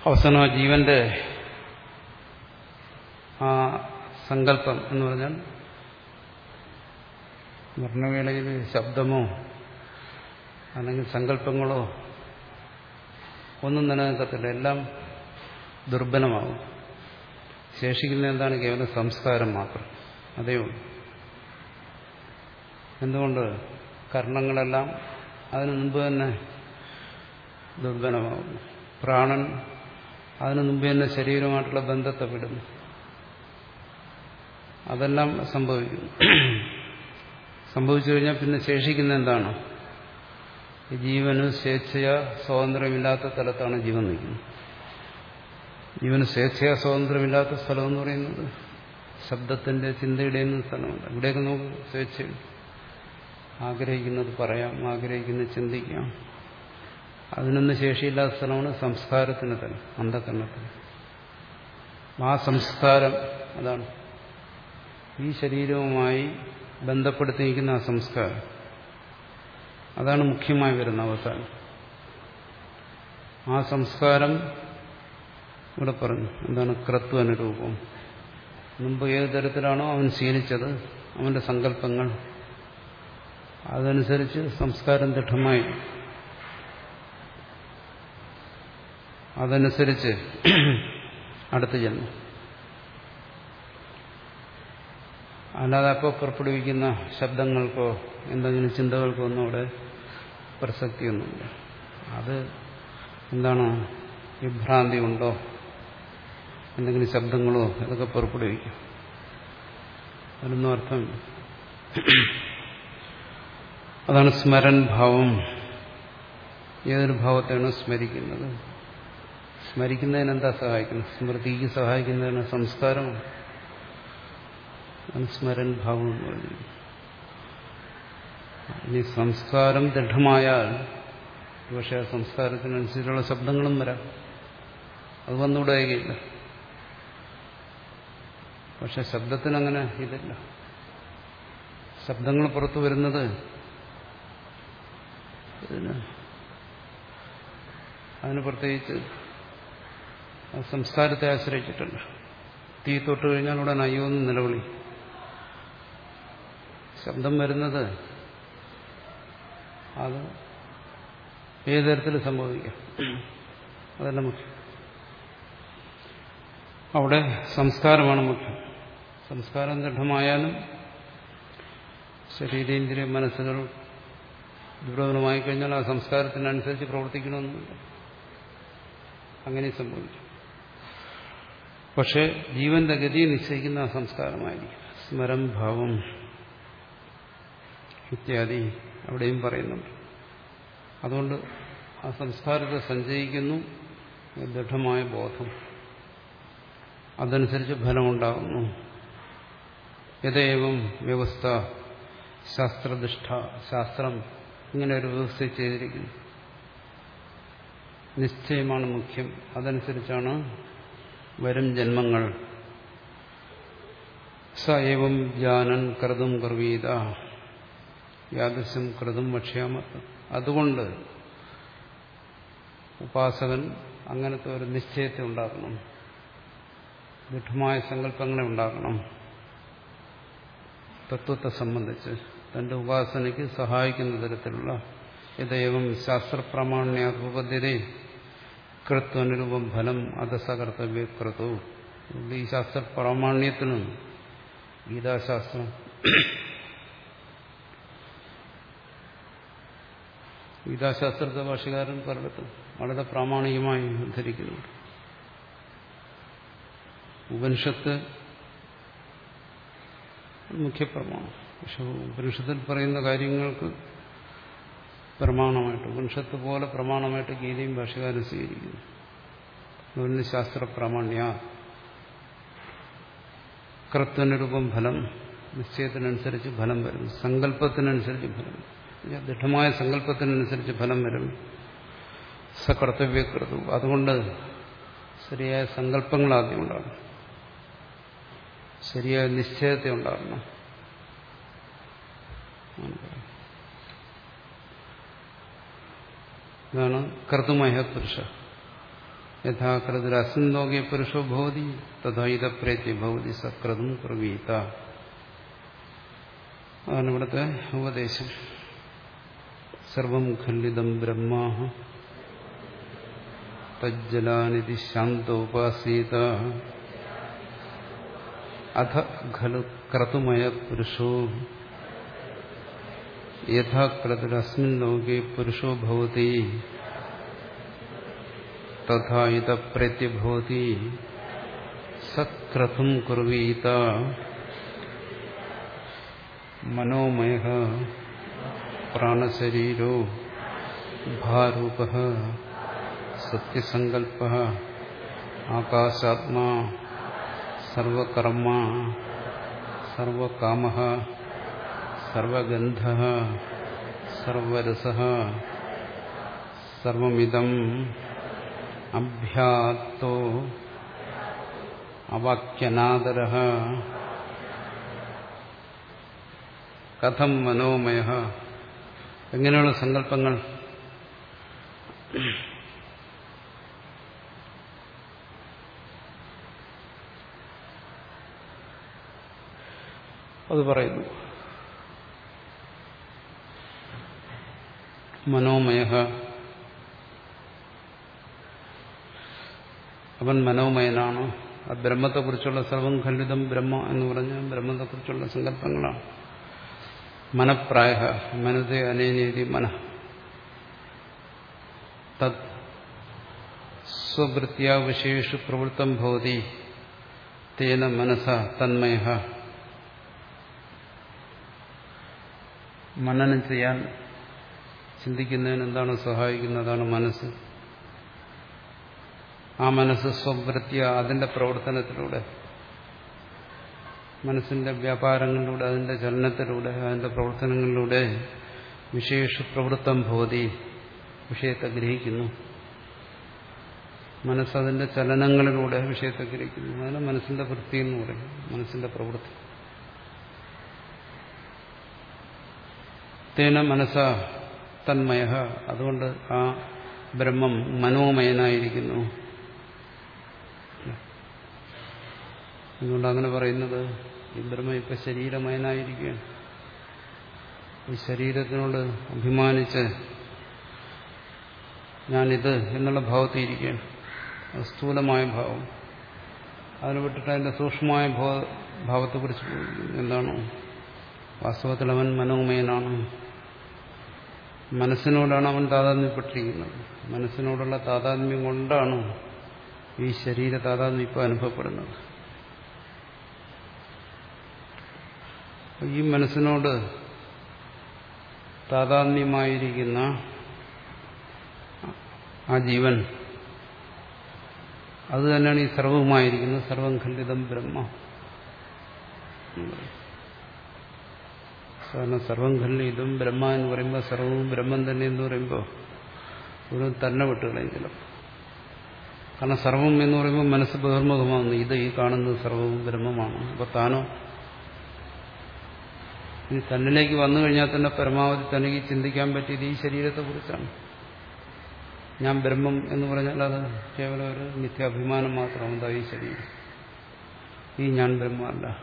അവസാനം ആ ജീവന്റെ ആ സങ്കല്പം എന്ന് പറഞ്ഞാൽ വർണവേളയിൽ ശബ്ദമോ അല്ലെങ്കിൽ സങ്കല്പങ്ങളോ ഒന്നും നിലനിൽക്കത്തില്ല. എല്ലാം ദുർബലമാകും ശേഷിക്കുന്ന എന്താണ്? കേവലം സംസ്കാരം മാത്രം. അതേ ഉള്ളൂ. എന്തുകൊണ്ട്? കർണങ്ങളെല്ലാം അതിനു മുമ്പ് തന്നെ ദുർബലമാകുന്നു പ്രാണൻ അതിനു മുമ്പ് തന്നെ ശരീരമായിട്ടുള്ള ബന്ധത്തെ വിടുന്നു. അതെല്ലാം സംഭവിക്കുന്നു. സംഭവിച്ചു കഴിഞ്ഞാൽ പിന്നെ ശേഷിക്കുന്ന എന്താണ്? ജീവന് സ്വേച്ഛയാ സ്വാതന്ത്ര്യമില്ലാത്ത സ്ഥലത്താണ് ജീവൻ നിൽക്കുന്നത്. ജീവന് സ്വേച്ഛയാ സ്വാതന്ത്ര്യമില്ലാത്ത സ്ഥലം എന്ന് പറയുന്നത് ശബ്ദത്തിന്റെ ചിന്തയുടെയും സ്ഥലമുണ്ട് ഇവിടെയൊക്കെ നമുക്ക് സ്വേച്ഛയുണ്ട് ആഗ്രഹിക്കുന്നത് പറയാം ആഗ്രഹിക്കുന്നത് ചിന്തിക്കാം. അതിനൊന്നും ശേഷിയില്ലാത്ത സ്ഥലമാണ് സംസ്കാരത്തിന് തന്നെ അന്ധകരണത്തിന്. ആ സംസ്കാരം അതാണ്. ഈ ശരീരവുമായി ബന്ധപ്പെടുത്തിയിരിക്കുന്ന ആ സംസ്കാരം. അതാണ് മുഖ്യമായി വരുന്ന അവസാനം. ആ സംസ്കാരം ഇവിടെ പറഞ്ഞു. എന്താണ് ക്രത്വ അനുരൂപം മുമ്പ് ഏത് തരത്തിലാണോ അവൻ ശീലിച്ചത് അവന്റെ സങ്കല്പങ്ങൾ. അതനുസരിച്ച് സംസ്കാരം ദൃഢമായി. അതനുസരിച്ച് അടുത്ത ജന്മം അല്ലാതെ അപ്പോൾ പുറപ്പെടുവിക്കുന്ന ശബ്ദങ്ങൾക്കോ എന്തെങ്കിലും ചിന്തകൾക്കോ ഒന്നും അവിടെ പ്രസക്തിയൊന്നുമില്ല. അത് എന്താണ് വിഭ്രാന്തി ഉണ്ടോ? എന്തെങ്കിലും ശബ്ദങ്ങളോ ഇതൊക്കെ പുറപ്പെടുവിക്കും. അതിനൊന്നും അർത്ഥം അതാണ് സ്മരൻ ഭാവം. ഏതൊരു ഭാവത്തെയാണ് സ്മരിക്കുന്നത്? സ്മരിക്കുന്നതിനെന്താ സഹായിക്കുന്നത്? സ്മൃതിക്ക് സഹായിക്കുന്നതിന് സംസ്കാരമാണ്. സ്മരൻ ഭാവം എന്ന് പറഞ്ഞു ഇനി സംസ്കാരം ദൃഢമായാൽ പക്ഷെ ആ സംസ്കാരത്തിനനുസരിച്ചുള്ള ശബ്ദങ്ങളും വരാം. അത് വന്നുകൂടുകയില്ല പക്ഷെ ശബ്ദത്തിനങ്ങനെ ഇതില്ല. ശബ്ദങ്ങൾ പുറത്തു വരുന്നത് അതിന് പ്രത്യേകിച്ച് സംസ്കാരത്തെ ആശ്രയിച്ചിട്ടുണ്ട്. തീ തൊട്ട് കഴിഞ്ഞാൽ ഉടൻ അയ്യോന്ന് നിലവിളി. ശബ്ദം വരുന്നത് അത് ഏത് തരത്തിൽ സംഭവിക്കാം? അതല്ല മുഖ്യം. അവിടെ സംസ്കാരമാണ് മുഖ്യം. സംസ്കാരം ദൃഢമായാലും ശരീരേന്ദ്രിയ മനസ്സുകൾ ദുരോധനമായി കഴിഞ്ഞാൽ ആ സംസ്കാരത്തിനനുസരിച്ച് പ്രവർത്തിക്കണമെന്നില്ല. അങ്ങനെ സംഭവിക്കും. പക്ഷേ ജീവന്റെ ഗതി നിശ്ചയിക്കുന്ന ആ സംസ്കാരമായിരിക്കും. സ്മരം ഭാവം ഇത്യാദി അവിടെയും പറയുന്നുണ്ട്. അതുകൊണ്ട് ആ സംസ്കാരത്തെ സഞ്ചയിക്കുന്നു ദൃഢമായ ബോധം. അതനുസരിച്ച് ഫലമുണ്ടാകുന്നു. യഥേവം വ്യവസ്ഥ ശാസ്ത്രനിഷ്ഠ ശാസ്ത്രം ഇങ്ങനെ ഒരു വ്യവസ്ഥ ചെയ്തിരിക്കുന്നു. നിശ്ചയമാണ് മുഖ്യം. അതനുസരിച്ചാണ് വരും ജന്മങ്ങൾ. സ ഏവം ജാനൻ കൃതും കർവീത. യാദൃശ്യം കൃതും ഭക്ഷ്യാമ അതുകൊണ്ട് ഉപാസകൻ അങ്ങനത്തെ ഒരു നിശ്ചയത്തെ ഉണ്ടാക്കണം. ദൃഢമായ സങ്കല്പങ്ങളെ ഉണ്ടാക്കണം. തത്വത്തെ സംബന്ധിച്ച് തന്റെ ഉപാസനയ്ക്ക് സഹായിക്കുന്ന തരത്തിലുള്ള യഥേവം ശാസ്ത്രപ്രമാണ്യാപദ്ധ്യത കൃത്വനുരൂപം ഫലം അധസകർത്തവ്യ കൃതു. ഈ ശാസ്ത്രപ്രാമാണ്യത്തിനും ഗീതാശാസ്ത്രം ഗീതാശാസ്ത്രത്തെ ഭാഷകാരൻ പലയിടത്തും വളരെ പ്രാമാണികമായി ഉദ്ധരിക്കുന്നുണ്ട് ഉപനിഷത്ത് മുഖ്യപ്രമാണം. പക്ഷെ ഉപനിഷത്തിൽ പറയുന്ന കാര്യങ്ങൾക്ക് പ്രമാണമായിട്ട് ഉപനിഷത്ത് പോലെ പ്രമാണമായിട്ട് ഗീതയും ഭാഷകാരൻ സ്വീകരിക്കുന്നു. അതുകൊണ്ട് ശാസ്ത്രപ്രാമാണ്യ. കൃത്വനുരൂപം ഫലം നിശ്ചയത്തിനനുസരിച്ച് ഫലം വരുന്നു. സങ്കല്പത്തിനനുസരിച്ച് ഫലം ദൃഢമായ സങ്കല്പത്തിനനുസരിച്ച് ഫലം വരും. സകർത്തവ്യകൃതു. അതുകൊണ്ട് ശരിയായ സങ്കല്പങ്ങൾ ആദ്യം ഉണ്ടാകണം ശരിയായ നിശ്ചയത്തെ ഉണ്ടാകണം ഇതാണ് കർത്തുമഹ പുരുഷ. യഥാകൃതിരസ്മിൻ ലോകെ പുരുഷോ ഭവതി തഥാ ഇതപ്രേത്യ ഭവതി സക്രതും പ്രവീത. അതാണ് ഇവിടുത്തെ ഉപദേശം. സർവം ഖണ്ഡിതം ബ്രഹ്മ തജ്ജലാനിധി ശാന്തോപാസീത അധ ഖലു ക്രതുമയ പുരുഷോ യഥാക്രതിരസ്മിൻ ലോകെ പുരുഷോ ഭവതി തഥാ ഇത പ്രത്യഭവതി സക്രതും കുർവീത മനോമയ प्राणशरीरो भारूपः सत्यसङ्कल्पः आकाशात्मा सर्वकर्म सर्वकामः सर्वगन्धः सर्वरसः सर्वमिदम् अभ्यात्तो अवाक्यनादरः। कथं मनोमयः? എങ്ങനെയുള്ള സങ്കല്പങ്ങൾ? അത് പറയുന്നു. മനോമയ അവൻ മനോമയനാണ്. ആ ബ്രഹ്മത്തെക്കുറിച്ചുള്ള സർവം ഖണ്ഡിതം ബ്രഹ്മ എന്ന് പറഞ്ഞ ബ്രഹ്മത്തെക്കുറിച്ചുള്ള സങ്കല്പങ്ങളാണ്. മനപ്രായ മനസ് അനേനീതി മന. തത് സ്വവൃത്തിയാ പ്രവൃത്തം ഭവതി തേന മനസ തന്മയ. മനനം ചെയ്യാൻ ചിന്തിക്കുന്നതിന് എന്താണ് സഹായിക്കുന്നതാണ് മനസ്സ്. ആ മനസ്സ് സ്വവൃത്തിയ അതിന്റെ പ്രവർത്തനത്തിലൂടെ മനസ്സിന്റെ വ്യാപാരങ്ങളിലൂടെ അതിന്റെ ചലനത്തിലൂടെ അതിന്റെ പ്രവർത്തനങ്ങളിലൂടെ വിശേഷ പ്രവൃത്തം ഭോതി വിഷയത്തെ ഗ്രഹിക്കുന്നു. മനസ്സതിന്റെ ചലനങ്ങളിലൂടെ വിഷയത്തെ ഗ്രഹിക്കുന്നു. അതിന് മനസ്സിന്റെ വൃത്തി എന്ന് പറയും മനസ്സിന്റെ പ്രവൃത്തി. തേന മനസ്സ തന്മയ. അതുകൊണ്ട് ആ ബ്രഹ്മം മനോമയനായിരിക്കുന്നു. എന്തുകൊണ്ട് അങ്ങനെ പറയുന്നത് ഈ ബ്രഹ്മ ഇപ്പൊ ശരീരമയനായിരിക്കുകയാണ്. ഈ ശരീരത്തിനോട് അഭിമാനിച്ച് ഞാനിത് എന്നുള്ള ഭാവത്തിൽ ഇരിക്കുകയാണ്. അത് സ്ഥൂലമായ ഭാവം. അതിനെ വിട്ടിട്ട് അതിന്റെ സൂക്ഷ്മമായ ഭാവത്തെക്കുറിച്ച് എന്താണ്? വാസ്തവത്തിൽ അവൻ മനോമയനാണ്. മനസ്സിനോടാണ് അവൻ താതാത്മ്യപ്പെട്ടിരിക്കുന്നത്. മനസ്സിനോടുള്ള താതാത്മ്യം കൊണ്ടാണ് ഈ ശരീര താതാത്മ്യം ഇപ്പോൾ അനുഭവപ്പെടുന്നത്. ഈ മനസ്സിനോട് താതാത്മ്യമായിരിക്കുന്ന ആ ജീവൻ അത് തന്നെയാണ് ഈ സർവവുമായിരിക്കുന്നത് സർവം ഖണ്ഡിതം ബ്രഹ്മ. കാരണം സർവം ഖണ്ഡിതം ബ്രഹ്മ എന്ന് പറയുമ്പോൾ സർവവും ബ്രഹ്മം തന്നെ എന്ന് പറയുമ്പോൾ ഒരു തന്നെ വിട്ടുകളയും ചിലപ്പോൾ കാരണം സർവം എന്ന് പറയുമ്പോൾ മനസ്സ് ബഹിർമുഖമാകുന്നു ഇത് ഈ കാണുന്നത് സർവവും ബ്രഹ്മമാണ്. അപ്പൊ താനോ ഇനി തന്നിലേക്ക് വന്നു കഴിഞ്ഞാൽ തന്നെ പരമാവധി തനിക്ക് ചിന്തിക്കാൻ പറ്റിയത് ഈ ശരീരത്തെക്കുറിച്ചാണ്. ഞാൻ ബ്രഹ്മം എന്ന് പറഞ്ഞാൽ അത് കേവലം ഒരു നിത്യാഭിമാനം മാത്രമാണ് ഈ ശരീരം. ഈ ഞാൻ ബ്രഹ്മമല്ല.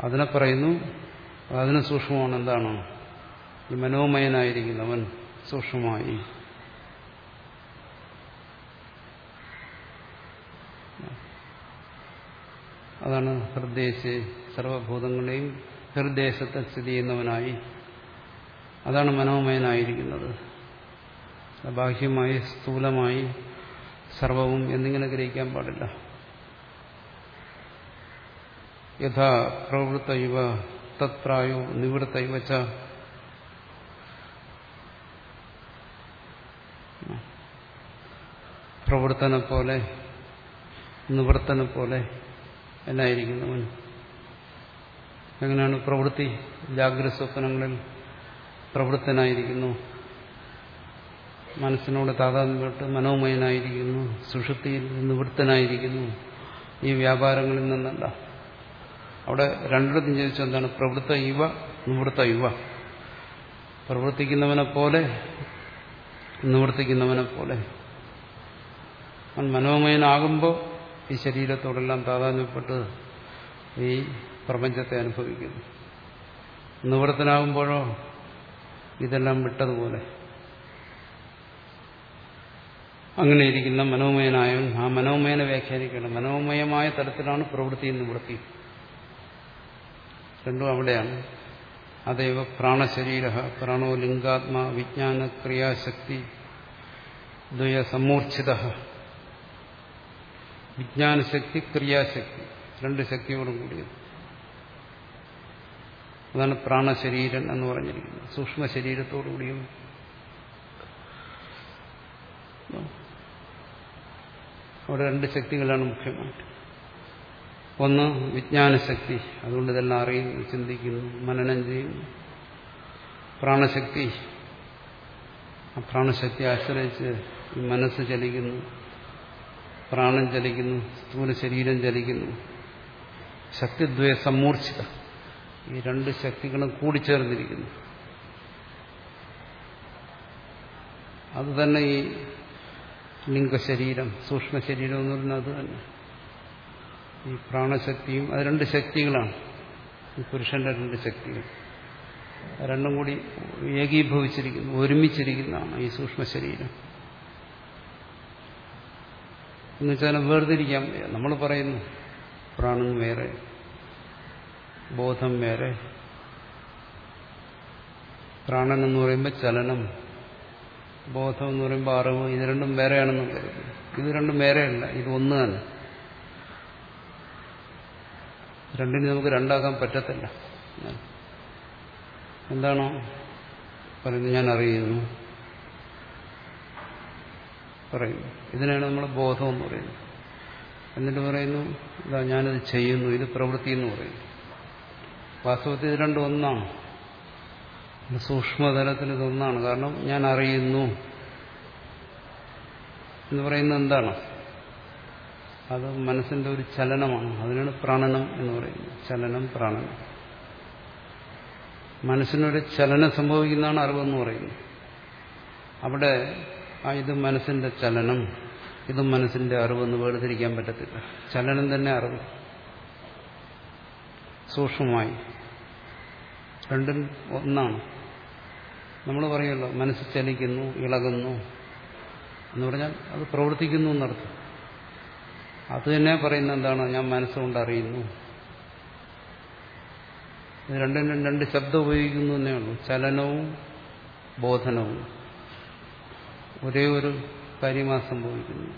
അതിനെ പറയുന്നു അതിന് സൂക്ഷ്മമാണ് എന്താണ്? ഈ മനോമയനായിരിക്കുന്നവൻ സൂക്ഷ്മമായി. അതാണ് ഹൃദയശ് സർവഭൂതങ്ങളെയും ഹൃദയശത്തെ സ്ഥിതി ചെയ്യുന്നവനായി. അതാണ് മനോമയനായിരിക്കുന്നത്. ബാഹ്യമായി സ്ഥൂലമായി സർവവും എന്നിങ്ങനെ ഗ്രഹിക്കാൻ പാടില്ല. യഥാ പ്രവൃത്ത ഇവ തത്പ്രായോ നിവൃത്ത ഇവച്ച പ്രവർത്തനെ പോലെ നിവർത്തനെ പോലെ എന്നായിരിക്കുന്നവൻ എങ്ങനെയാണ് പ്രവൃത്തി? ജാഗ്രത സ്വപ്നങ്ങളിൽ പ്രവൃത്തനായിരിക്കുന്നു. മനസ്സിനോട് താതാത്മ്യപ്പെട്ട് മനോമയനായിരിക്കുന്നു. സുഷുതിയിൽ നിവൃത്തനായിരിക്കുന്നു. ഈ വ്യാപാരങ്ങളിൽ നിന്നല്ല. അവിടെ രണ്ടിടത്തും ചോദിച്ചു എന്താണ്? പ്രവൃത്ത ഇവ നിവൃത്ത ഇവ പ്രവർത്തിക്കുന്നവനെ പോലെ നിവർത്തിക്കുന്നവനെ പോലെ. മനോമയനാകുമ്പോൾ ഈ ശരീരത്തോടെല്ലാം താതാത്മ്യപ്പെട്ട് ഈ പ്രപഞ്ചത്തെ അനുഭവിക്കുന്നു. നിവൃത്തനാകുമ്പോഴോ ഇതെല്ലാം വിട്ടതുപോലെ. അങ്ങനെ ഇരിക്കുന്ന മനോമയനായവൻ ആ മനോമയനെ വ്യാഖ്യാനിക്കണം മനോമയമായ തരത്തിലാണ് പ്രവൃത്തിയും നിവൃത്തി. രണ്ടും അവിടെയാണ്. അതേവ പ്രാണശരീര പ്രാണോ ലിംഗാത്മാ വിജ്ഞാന ക്രിയാശക്തി ദ്വയ സമ്മൂർച്ഛിത വിജ്ഞാനശക്തി ക്രിയാശക്തി. രണ്ട് ശക്തിയോടും കൂടിയത്. അതാണ് പ്രാണശരീരൻ എന്ന് പറഞ്ഞിരിക്കുന്നത്. സൂക്ഷ്മ ശരീരത്തോടുകൂടിയും അവിടെ രണ്ട് ശക്തികളാണ് മുഖ്യമായിട്ട്. ഒന്ന് വിജ്ഞാനശക്തി അതുകൊണ്ട് ഇതെല്ലാം അറിയുന്നു ചിന്തിക്കുന്നു മനനം ചെയ്യുന്നു. പ്രാണശക്തി ആ പ്രാണശക്തി ആശ്രയിച്ച് ഈ മനസ്സ് ചലിക്കുന്നു പ്രാണൻ ചലിക്കുന്നു സ്ഥൂല ശരീരം ചലിക്കുന്നു. ശക്തിദ്വയ സമ്മൂർച്ഛിത ഈ രണ്ട് ശക്തികളും കൂടിച്ചേർന്നിരിക്കുന്നു. അത് തന്നെ ഈ ലിംഗശരീരം സൂക്ഷ്മ ശരീരം എന്ന് പറഞ്ഞാൽ അത് തന്നെ. ഈ പ്രാണശക്തിയും അത് രണ്ട് ശക്തികളാണ്. ഈ പുരുഷന്റെ രണ്ട് ശക്തികൾ. രണ്ടും കൂടി ഏകീഭവിച്ചിരിക്കുന്നു ഒരുമിച്ചിരിക്കുന്നതാണ് ഈ സൂക്ഷ്മ ശരീരം എന്നുവെച്ചാൽ വേർതിരിക്കാൻ നമ്മൾ പറയുന്നു പ്രാണൻ വേറെ ബോധം വേറെ. പ്രാണൻ എന്ന് പറയുമ്പോൾ ചലനം ബോധം എന്ന് പറയുമ്പോൾ അറിവ് ഇത് രണ്ടും വേറെയാണെന്ന് കരുതുന്നു ഇത് രണ്ടും വേറെയല്ല ഇത് ഒന്ന് തന്നെ. രണ്ടിനെ നമുക്ക് രണ്ടാക്കാൻ പറ്റത്തില്ല. എന്താണോ പറയുന്നത് ഞാൻ അറിയുന്നു. പറയുന്നു. ഇതിനാണ് നമ്മൾ ബോധം എന്ന് പറയുന്നത്. എന്നിട്ട് പറയുന്നു ഇതാ ഞാനത് ചെയ്യുന്നു ഇത് പ്രവൃത്തി എന്ന് പറയുന്നു. വാസ്തവത്തിൽ ഇത് രണ്ടും ഒന്നാണ്. സൂക്ഷ്മതലത്തിൽ ഇതൊന്നാണ് കാരണം ഞാൻ അറിയുന്നു. എന്ന് പറയുന്നത് എന്താണ്? അത് മനസ്സിന്റെ ഒരു ചലനമാണ്. അതിനാണ് പ്രാണനം എന്ന് പറയുന്നത്. ചലനം പ്രാണനം. മനസ്സിനൊരു ചലനം സംഭവിക്കുന്നതാണ് അറിവെന്ന് പറയുന്നത് അവിടെ ആ ഇത് മനസ്സിന്റെ ചലനം. ഇത് മനസ്സിന്റെ അറിവെന്ന് വേർതിരിക്കാൻ പറ്റത്തില്ല. ചലനം തന്നെ അറിവ്. സൂക്ഷ്മമായി. രണ്ടും ഒന്നാണ്. നമ്മൾ പറയുമല്ലോ മനസ്സ് ചലിക്കുന്നു ഇളകുന്നു എന്ന് പറഞ്ഞാൽ അത് പ്രവർത്തിക്കുന്നു എന്നർത്ഥം. അത് തന്നെ പറയുന്ന എന്താണ്? ഞാൻ മനസ്സുകൊണ്ട് അറിയുന്നു. രണ്ടും രണ്ട് ശബ്ദം ഉപയോഗിക്കുന്നു എന്നേ ഉള്ളൂ. ചലനവും ബോധനവും. ഒരേ ഒരു കാര്യമാണ് സംഭവിക്കുന്നു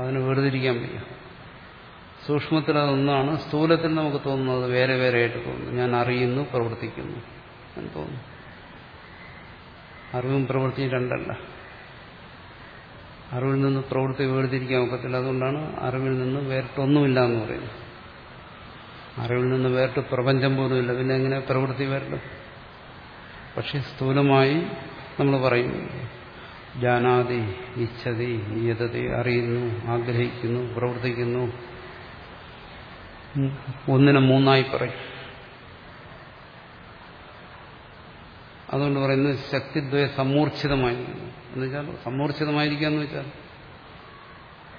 അതിന് വേർതിരിക്കാൻ വയ്യ. സൂക്ഷ്മത്തിൽ അതൊന്നാണ് സ്ഥൂലത്തിൽ നമുക്ക് തോന്നുന്നത് വേറെ വേറെ ആയിട്ട് തോന്നുന്നു. ഞാൻ അറിയുന്നു പ്രവർത്തിക്കുന്നു എന്ന് തോന്നുന്നു. അറിവും പ്രവൃത്തിയും രണ്ടല്ല. അറിവിൽ നിന്ന് പ്രവൃത്തി വേർതിരിക്കാൻ ഒക്കത്തില്ല. അതുകൊണ്ടാണ് അറിവിൽ നിന്ന് വേറിട്ടൊന്നുമില്ല എന്ന് പറയുന്നത്. അറിവിൽ നിന്ന് വേറിട്ട് പ്രപഞ്ചം പോലുമില്ല. പിന്നെ എങ്ങനെ പ്രവൃത്തി വേറിട്ട് പക്ഷെ സ്ഥൂലമായി നമ്മൾ പറയും ജാനാതി ഇച്ഛതി നിയതതി അറിയുന്നു ആഗ്രഹിക്കുന്നു പ്രവർത്തിക്കുന്നു. ഒന്നിനെ മൂന്നായി പറയും. അതുകൊണ്ട് പറയുന്നത് ശക്തിദ്വയ സമ്മൂർച്ഛിതമായിരിക്കുന്നു എന്നുവെച്ചാൽ സമ്മൂർച്ഛിതമായിരിക്കുക എന്ന് വെച്ചാൽ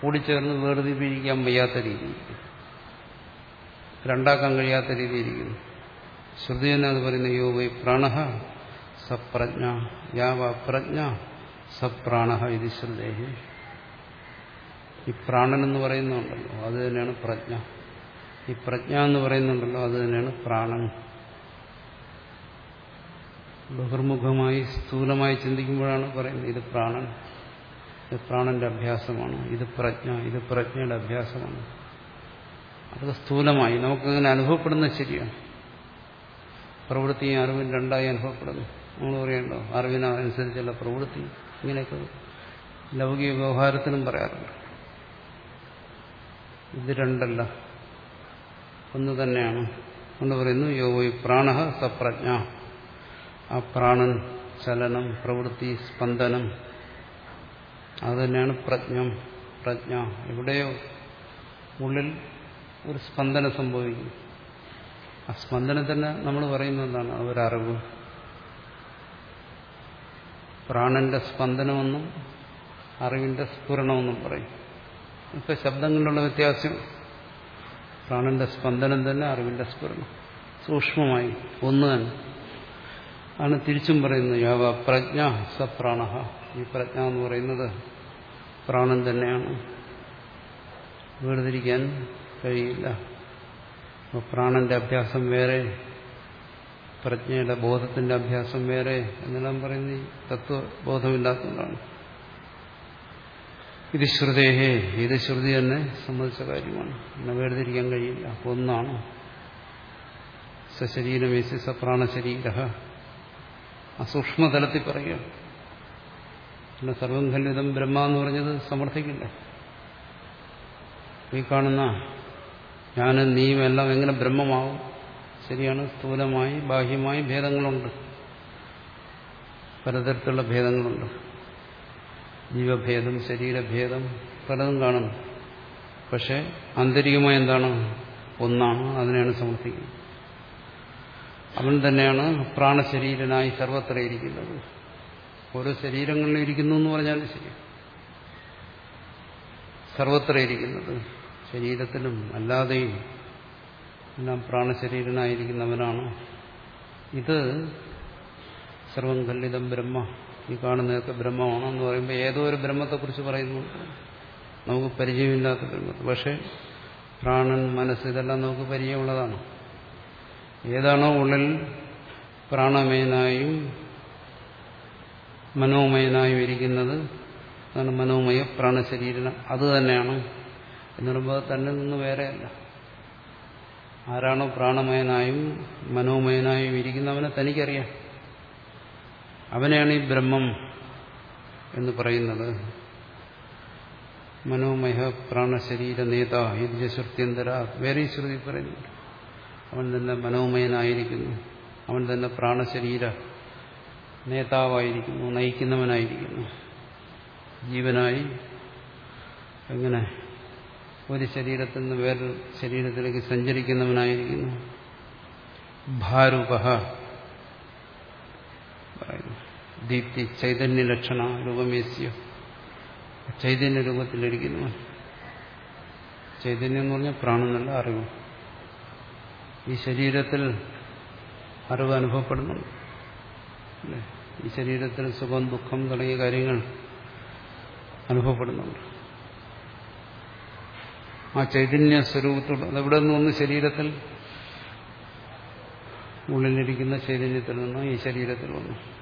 കൂടിച്ചേർന്ന് വേർതിരിപ്പിരിക്കാൻ വയ്യാത്ത രീതി. രണ്ടാക്കാൻ കഴിയാത്ത രീതിയിരിക്കുന്നു ശ്രുതി തന്നെ അത് പറയുന്ന യോ വൈ പ്രാണ സപ്രജ്ഞ യാവ പ്രജ്ഞ സപ്രാണ ഇത് ശ്രദ്ധേഹി ഈ പ്രാണൻ എന്ന് പറയുന്നുണ്ടല്ലോ അത് തന്നെയാണ് പ്രജ്ഞ. ഈ പ്രജ്ഞ എന്ന് പറയുന്നുണ്ടല്ലോ അത് തന്നെയാണ് പ്രാണൻ. ബഹിർമുഖമായി സ്ഥൂലമായി ചിന്തിക്കുമ്പോഴാണ് പറയുന്നത് ഇത് പ്രാണൻ. ഇത് പ്രാണന്റെ അഭ്യാസമാണ്. ഇത് പ്രജ്ഞ. ഇത് പ്രജ്ഞയുടെ അഭ്യാസമാണ്. അതൊക്കെ സ്ഥൂലമായി. നമുക്കങ്ങനെ അനുഭവപ്പെടുന്നത് ശരിയാണ്. പ്രവൃത്തിയും അറിവും രണ്ടായി അനുഭവപ്പെടുന്നു. നമ്മൾ പറയണ്ടോ അറിവിനനുസരിച്ചുള്ള പ്രവൃത്തി. ഇങ്ങനെയൊക്കെ ലൗകിക വ്യവഹാരത്തിനും പറയാറുണ്ട്. ഇത് രണ്ടല്ല. ഒന്ന് തന്നെയാണ്. എന്ന് പറയുന്നു യോഗി പ്രാണ സപ്രജ്ഞ. ആ പ്രാണൻ ചലനം പ്രവൃത്തി സ്പന്ദനം അത് തന്നെയാണ് പ്രജ്ഞം പ്രജ്ഞ. എവിടെയോ ഉള്ളിൽ ഒരു സ്പന്ദനം സംഭവിക്കുന്നു. ആ സ്പന്ദനം തന്നെ നമ്മൾ പറയുന്ന എന്താണ്? ഒരറിവ് പ്രാണന്റെ സ്പന്ദനമെന്നും അറിവിന്റെ സ്ഫുരണമെന്നും പറയും. ഇപ്പൊ ശബ്ദങ്ങളിലുള്ള വ്യത്യാസം പ്രാണന്റെ സ്പന്ദനം തന്നെ അറിവിന്റെ സ്ഫുരണം. സൂക്ഷ്മമായി ഒന്ന് തന്നെ. ആണ് തിരിച്ചും പറയുന്നത് യാവ പ്രജ്ഞ സപ്രാണ ഈ പ്രജ്ഞ എന്ന് പറയുന്നത് പ്രാണൻ തന്നെയാണ്. വേർതിരിക്കാൻ കഴിയില്ല. അപ്പോൾ പ്രാണന്റെ അഭ്യാസം വേറെ പ്രജ്ഞയുടെ ബോധത്തിന്റെ അഭ്യാസം വേറെ എന്നെല്ലാം പറയുന്നത് തത്വബോധമില്ലാത്തതുകൊണ്ടാണ്. ഇത് ശ്രുതേഹേ ഇത് ശ്രുതി തന്നെ സംബന്ധിച്ച കാര്യമാണ്. എന്നെ വേർതിരിക്കാൻ കഴിയില്ല. ഒന്നാണ് സശരീരമേസി സപ്രാണശരീര അസൂക്ഷ്മതലത്തിൽ സൂക്ഷ്മതലത്തിൽ പറയുക. പിന്നെ സർവം ഖണ്ഡിതം ബ്രഹ്മ എന്ന് പറഞ്ഞത് സമർത്ഥിക്കില്ല. ഈ കാണുന്ന ഞാനും നീയും എല്ലാം എങ്ങനെ ബ്രഹ്മമാവും? ശരിയാണ് സ്ഥൂലമായി ബാഹ്യമായി ഭേദങ്ങളുണ്ട്. പലതരത്തിലുള്ള ഭേദങ്ങളുണ്ട്. ജീവഭേദം ശരീരഭേദം പലതും കാണും പക്ഷെ ആന്തരികമായി എന്താണ്? ഒന്നാണ്. അതിനെയാണ് സമർത്ഥിക്കുന്നത് അവൻ തന്നെയാണ് പ്രാണശരീരനായി സർവത്ര ഇരിക്കുന്നത്. ഓരോ ശരീരങ്ങളിലും ഇരിക്കുന്നു എന്ന് പറഞ്ഞാലും ശരി. സർവത്ര ഇരിക്കുന്നത് ശരീരത്തിലും അല്ലാതെയും എല്ലാം പ്രാണശരീരനായിരിക്കുന്നവനാണ്. ഇത് സർവം കല്ലിതം ബ്രഹ്മ. ഈ കാണുന്നതൊക്കെ ബ്രഹ്മമാണെന്ന് പറയുമ്പോൾ ഏതോ ഒരു ബ്രഹ്മത്തെക്കുറിച്ച് പറയുന്നു നമുക്ക് പരിചയമില്ലാത്ത ബ്രഹ്മത്തെ. പക്ഷേ പ്രാണൻ മനസ്സ് ഇതെല്ലാം നമുക്ക് പരിചയമുള്ളതാണ്. ഏതാണോ ഉള്ളിൽ പ്രാണമയനായും മനോമയനായും ഇരിക്കുന്നത്. അതാണ് മനോമയ പ്രാണശരീരം. അത് തന്നെയാണ്. എന്നുള്ളത് തന്നെ നിന്ന് വേറെയല്ല. ആരാണോ പ്രാണമയനായും മനോമയനായും ഇരിക്കുന്നവനെ തനിക്കറിയാം. അവനെയാണ് ഈ ബ്രഹ്മം എന്ന് പറയുന്നത്. മനോമയ പ്രാണശരീര നേത ശ്രുത്യന്തര വേറെ ശ്രുതി പറയുന്നുണ്ട്. അവൻ തന്നെ മനോമയനായിരിക്കുന്നു. അവൻ തന്നെ പ്രാണശരീര നേതാവായിരിക്കുന്നു നയിക്കുന്നവനായിരിക്കുന്നു. ജീവനായി എങ്ങനെ ഒരു ശരീരത്തിൽ നിന്ന് വേറൊരു ശരീരത്തിലേക്ക് സഞ്ചരിക്കുന്നവനായിരിക്കുന്നു. ഭാരൂപ പറയുന്നു ദീപ്തി ചൈതന്യ ലക്ഷണ രൂപമേസ്യ ചൈതന്യ രൂപത്തിലിരിക്കുന്നു ചൈതന്യം എന്ന് പറഞ്ഞാൽ പ്രാണെന്നല്ല അറിവ്. ഈ ശരീരത്തിൽ അറിവ് അനുഭവപ്പെടുന്നു ഈ ശരീരത്തിൽ സുഖം ദുഃഖം തുടങ്ങിയ കാര്യങ്ങൾ അനുഭവപ്പെടുന്നുണ്ട്. ആ ചൈതന്യ സ്വരൂപത്തോട് അതെവിടെ നിന്ന് ശരീരത്തിൽ? ഉള്ളിലിരിക്കുന്ന ചൈതന്യത്തിൽ നിന്ന് ഈ ശരീരത്തിൽ വന്നു.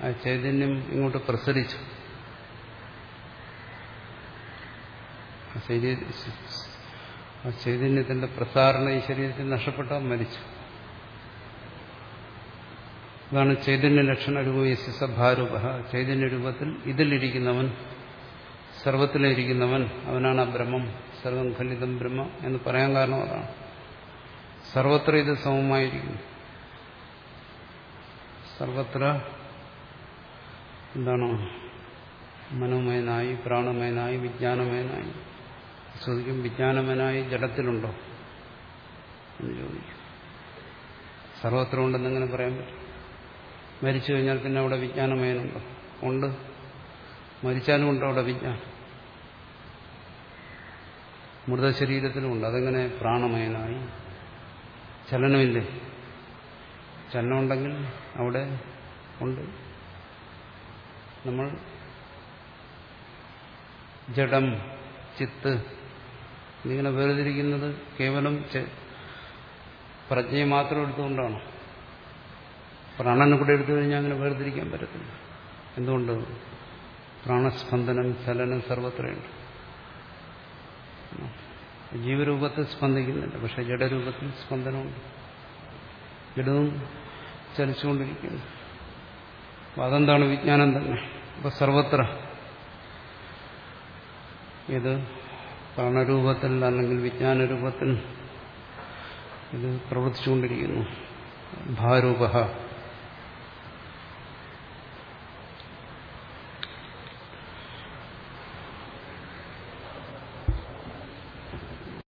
ആ ചൈതന്യം ഇങ്ങോട്ട് പ്രസരിച്ചു. ആ ചൈതന്യത്തിന്റെ പ്രസാരണ ഈ ശരീരത്തിൽ നഷ്ടപ്പെട്ടാൽ മരിച്ചു. അതാണ് ചൈതന്യ ലക്ഷണ രൂപാരൂപ ചൈതന്യ രൂപത്തിൽ ഇതിലിരിക്കുന്നവൻ സർവത്തിലിരിക്കുന്നവൻ അവനാണ് ആ ബ്രഹ്മം സർവം ഖലിതം ബ്രഹ്മ എന്ന് പറയാൻ കാരണം അതാണ്. സർവത്ര ഇത് സമമായിരിക്കുന്നു. സർവത്ര എന്താണ്? മനോമയനായി പ്രാണമയനായി വിജ്ഞാനമയനായി. ചോദിക്കും വിജ്ഞാനമയനായി ജഡത്തിലുണ്ടോ? എന്ന് ചോദിക്കും. സർവത്ര ഉണ്ടെന്നെങ്ങനെ പറയാൻ പറ്റും? മരിച്ചു കഴിഞ്ഞാൽ പിന്നെ അവിടെ വിജ്ഞാനമയനുണ്ടോ? ഉണ്ട്. മരിച്ചാലും ഉണ്ടോ അവിടെ വിജ്ഞാനം. മൃതശരീരത്തിലുമുണ്ട് അതെങ്ങനെ? പ്രാണമയനായി. ചലനമില്ലേ? ചലനമുണ്ടെങ്കിൽ അവിടെ ഉണ്ട്. നമ്മൾ ജഡം ചിത്ത് ഇങ്ങനെ വേർതിരിക്കുന്നത് കേവലം പ്രജ്ഞയെ മാത്രം എടുത്തുകൊണ്ടാണ്. പ്രാണനെ കൂടെ എടുത്തു കഴിഞ്ഞാൽ അങ്ങനെ വേർതിരിക്കാൻ പറ്റത്തില്ല. എന്തുകൊണ്ട്? പ്രാണസ്പന്ദനം ചലനം സർവത്രയുണ്ട്. ജീവരൂപത്തിൽ സ്പന്ദിക്കുന്നില്ല പക്ഷെ ജഡരൂപത്തിൽ സ്പന്ദനമുണ്ട്. ജഡവും ചലിച്ചുകൊണ്ടിരിക്കുന്നു. അതെന്താണ് വിജ്ഞാനം തന്നെ? അപ്പൊ സർവത്ര. ഇത് പ്രാണരൂപത്തിൽ അല്ലെങ്കിൽ വിജ്ഞാനരൂപത്തിൽ ഇത് പ്രവർത്തിച്ചുകൊണ്ടിരിക്കുന്നു. ഭാരൂപ